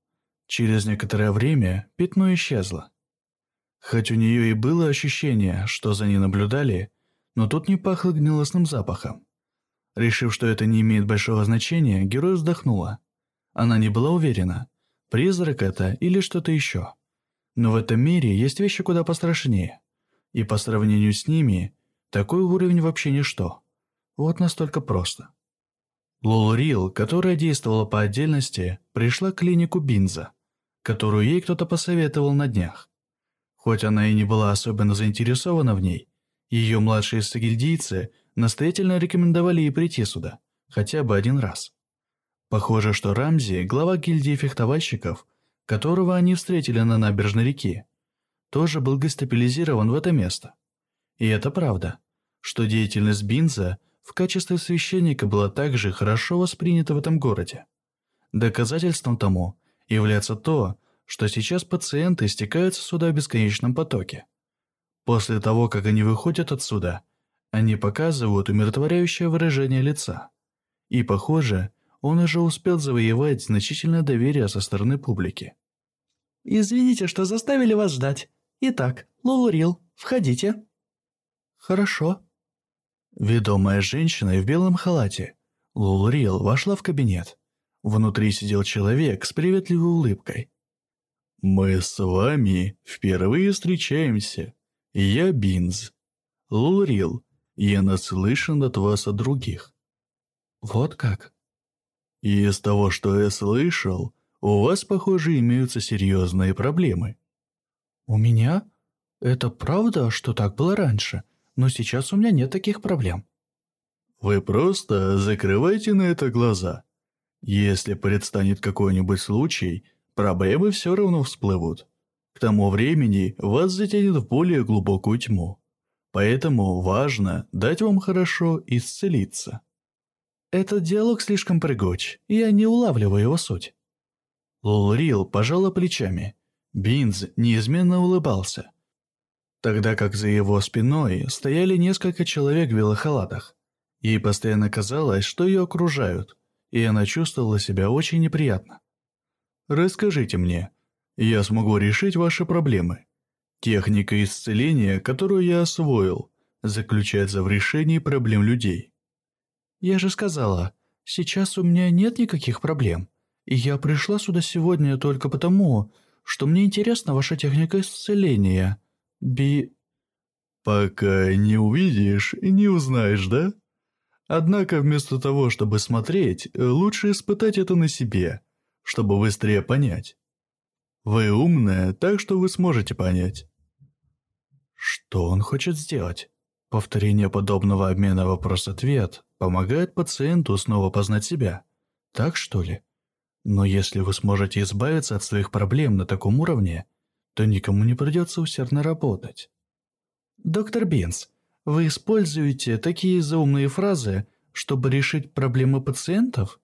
Через некоторое время пятно исчезло. Хоть у нее и было ощущение, что за ней наблюдали, но тут не пахло гнилостным запахом. Решив, что это не имеет большого значения, герой вздохнула. Она не была уверена, призрак это или что-то еще. Но в этом мире есть вещи куда пострашнее. И по сравнению с ними, такой уровень вообще ничто. Вот настолько просто. Лолурил, которая действовала по отдельности, пришла к клинику Бинза, которую ей кто-то посоветовал на днях. Хоть она и не была особенно заинтересована в ней, ее младшие сагильдийцы настоятельно рекомендовали ей прийти сюда, хотя бы один раз. Похоже, что Рамзи, глава гильдии фехтовальщиков, которого они встретили на набережной реки, тоже был гостапилизирован в это место. И это правда, что деятельность Бинза в качестве священника была также хорошо воспринята в этом городе. Доказательством тому является то, что сейчас пациенты стекаются сюда в бесконечном потоке. После того, как они выходят отсюда, они показывают умиротворяющее выражение лица. И, похоже, он уже успел завоевать значительное доверие со стороны публики. «Извините, что заставили вас ждать. Итак, Лулурил, входите». «Хорошо». Ведомая женщина в белом халате, Лулурил вошла в кабинет. Внутри сидел человек с приветливой улыбкой. «Мы с вами впервые встречаемся. Я Бинз. Лулурил, я наслышан от вас о других». «Вот как?» «И из того, что я слышал, у вас, похоже, имеются серьезные проблемы». «У меня? Это правда, что так было раньше, но сейчас у меня нет таких проблем». «Вы просто закрывайте на это глаза. Если предстанет какой-нибудь случай, проблемы все равно всплывут. К тому времени вас затянет в более глубокую тьму. Поэтому важно дать вам хорошо исцелиться. Этот диалог слишком прыгуч, я не улавливаю его суть. Лулрил пожала плечами. Бинз неизменно улыбался. Тогда как за его спиной стояли несколько человек в белых Ей постоянно казалось, что ее окружают, и она чувствовала себя очень неприятно. «Расскажите мне, я смогу решить ваши проблемы», Техника исцеления, которую я освоил, заключается в решении проблем людей. Я же сказала, Сейчас у меня нет никаких проблем. И я пришла сюда сегодня только потому, что мне интересна ваша техника исцеления. Би... Пока не увидишь, не узнаешь, да? Однако вместо того, чтобы смотреть, лучше испытать это на себе, чтобы быстрее понять. Вы умная, так что вы сможете понять. Что он хочет сделать? Повторение подобного обмена вопрос-ответ помогает пациенту снова познать себя. Так что ли? Но если вы сможете избавиться от своих проблем на таком уровне, то никому не придется усердно работать. Доктор Бинс, вы используете такие заумные фразы, чтобы решить проблемы пациентов?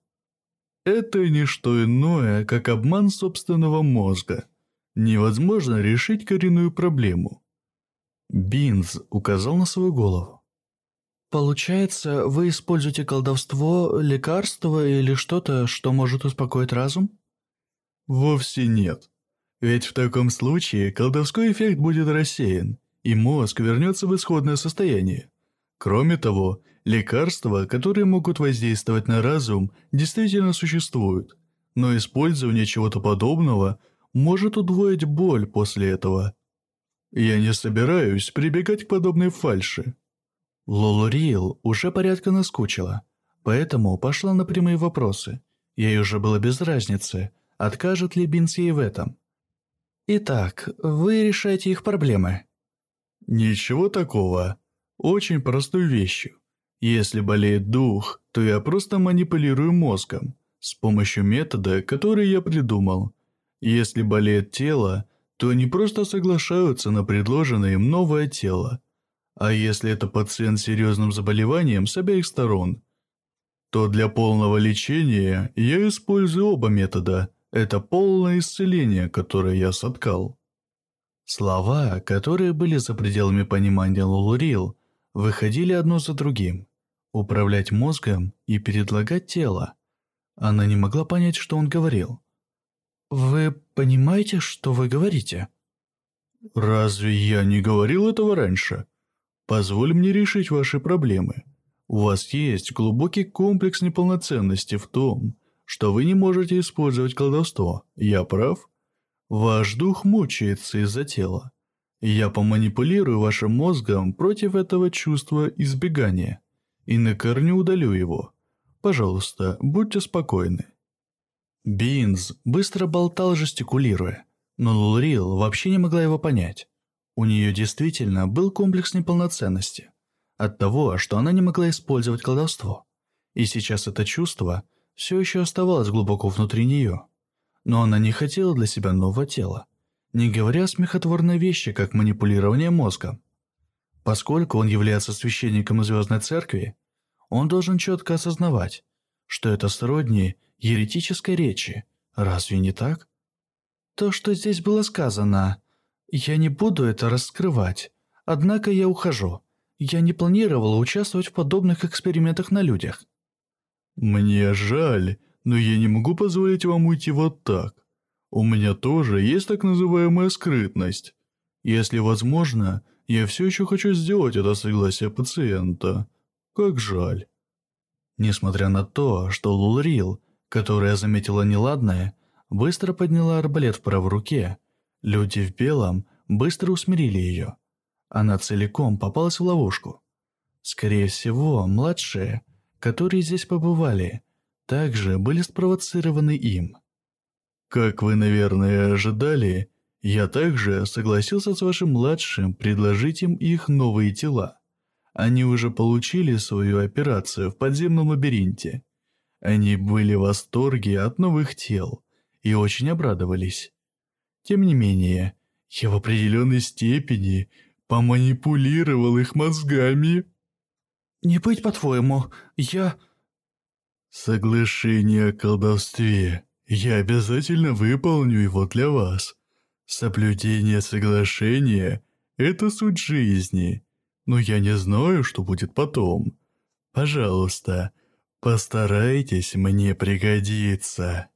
Это не что иное, как обман собственного мозга. Невозможно решить коренную проблему. Бинз указал на свою голову. Получается, вы используете колдовство, лекарство или что-то, что может успокоить разум? Вовсе нет. Ведь в таком случае колдовской эффект будет рассеян, и мозг вернется в исходное состояние. Кроме того, лекарства, которые могут воздействовать на разум, действительно существуют, но использование чего-то подобного может удвоить боль после этого. Я не собираюсь прибегать к подобной фальши. Лолурил уже порядка наскучила, поэтому пошла на прямые вопросы. Ей уже было без разницы, откажет ли Бинс ей в этом. «Итак, вы решаете их проблемы?» «Ничего такого. Очень простой вещью. Если болеет дух, то я просто манипулирую мозгом с помощью метода, который я придумал. Если болеет тело, то они просто соглашаются на предложенное им новое тело. А если это пациент с серьезным заболеванием с обеих сторон, то для полного лечения я использую оба метода. Это полное исцеление, которое я соткал. Слова, которые были за пределами понимания Лулурил, выходили одно за другим. Управлять мозгом и предлагать тело. Она не могла понять, что он говорил. «Вы понимаете, что вы говорите?» «Разве я не говорил этого раньше? Позволь мне решить ваши проблемы. У вас есть глубокий комплекс неполноценности в том, что вы не можете использовать колдовство. Я прав? Ваш дух мучается из-за тела. Я поманипулирую вашим мозгом против этого чувства избегания и на корню удалю его. Пожалуйста, будьте спокойны». Бинз быстро болтал, жестикулируя, но Лулрил вообще не могла его понять. У нее действительно был комплекс неполноценности от того, что она не могла использовать колдовство. И сейчас это чувство все еще оставалось глубоко внутри нее. Но она не хотела для себя нового тела, не говоря о смехотворной вещи, как манипулирование мозгом. Поскольку он является священником Звездной Церкви, он должен четко осознавать, что это сродни еретической речи. Разве не так? То, что здесь было сказано, я не буду это раскрывать. Однако я ухожу. Я не планировала участвовать в подобных экспериментах на людях. Мне жаль, но я не могу позволить вам уйти вот так. У меня тоже есть так называемая скрытность. Если возможно, я все еще хочу сделать это согласие пациента. Как жаль. Несмотря на то, что Лулрил которая заметила неладное, быстро подняла арбалет в правой руке. Люди в белом быстро усмирили ее. Она целиком попалась в ловушку. Скорее всего, младшие, которые здесь побывали, также были спровоцированы им. Как вы, наверное, ожидали, я также согласился с вашим младшим предложить им их новые тела. Они уже получили свою операцию в подземном лабиринте они были в восторге от новых тел и очень обрадовались. Тем не менее, я в определенной степени поманипулировал их мозгами. «Не быть по-твоему, я...» «Соглашение о колдовстве. Я обязательно выполню его для вас. Соблюдение соглашения – это суть жизни, но я не знаю, что будет потом. Пожалуйста, Постарайтесь мне пригодиться».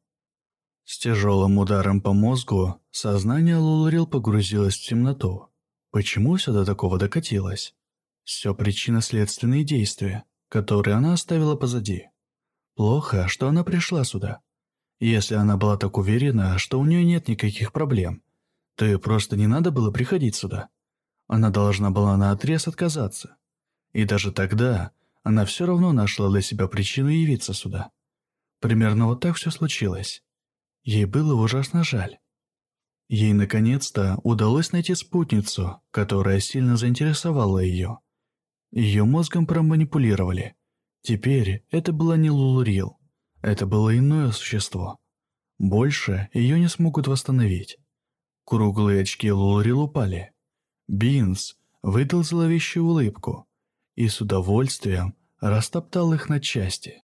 С тяжелым ударом по мозгу сознание Лулрил погрузилось в темноту. Почему все до такого докатилось? Все причинно-следственные действия, которые она оставила позади. Плохо, что она пришла сюда. Если она была так уверена, что у нее нет никаких проблем, то ей просто не надо было приходить сюда. Она должна была наотрез отказаться. И даже тогда она все равно нашла для себя причину явиться сюда. Примерно вот так все случилось. Ей было ужасно жаль. Ей наконец-то удалось найти спутницу, которая сильно заинтересовала ее. Ее мозгом проманипулировали. Теперь это была не Лулурил. Это было иное существо. Больше ее не смогут восстановить. Круглые очки Лулурил упали. Бинс выдал зловещую улыбку и с удовольствием растоптал их на части.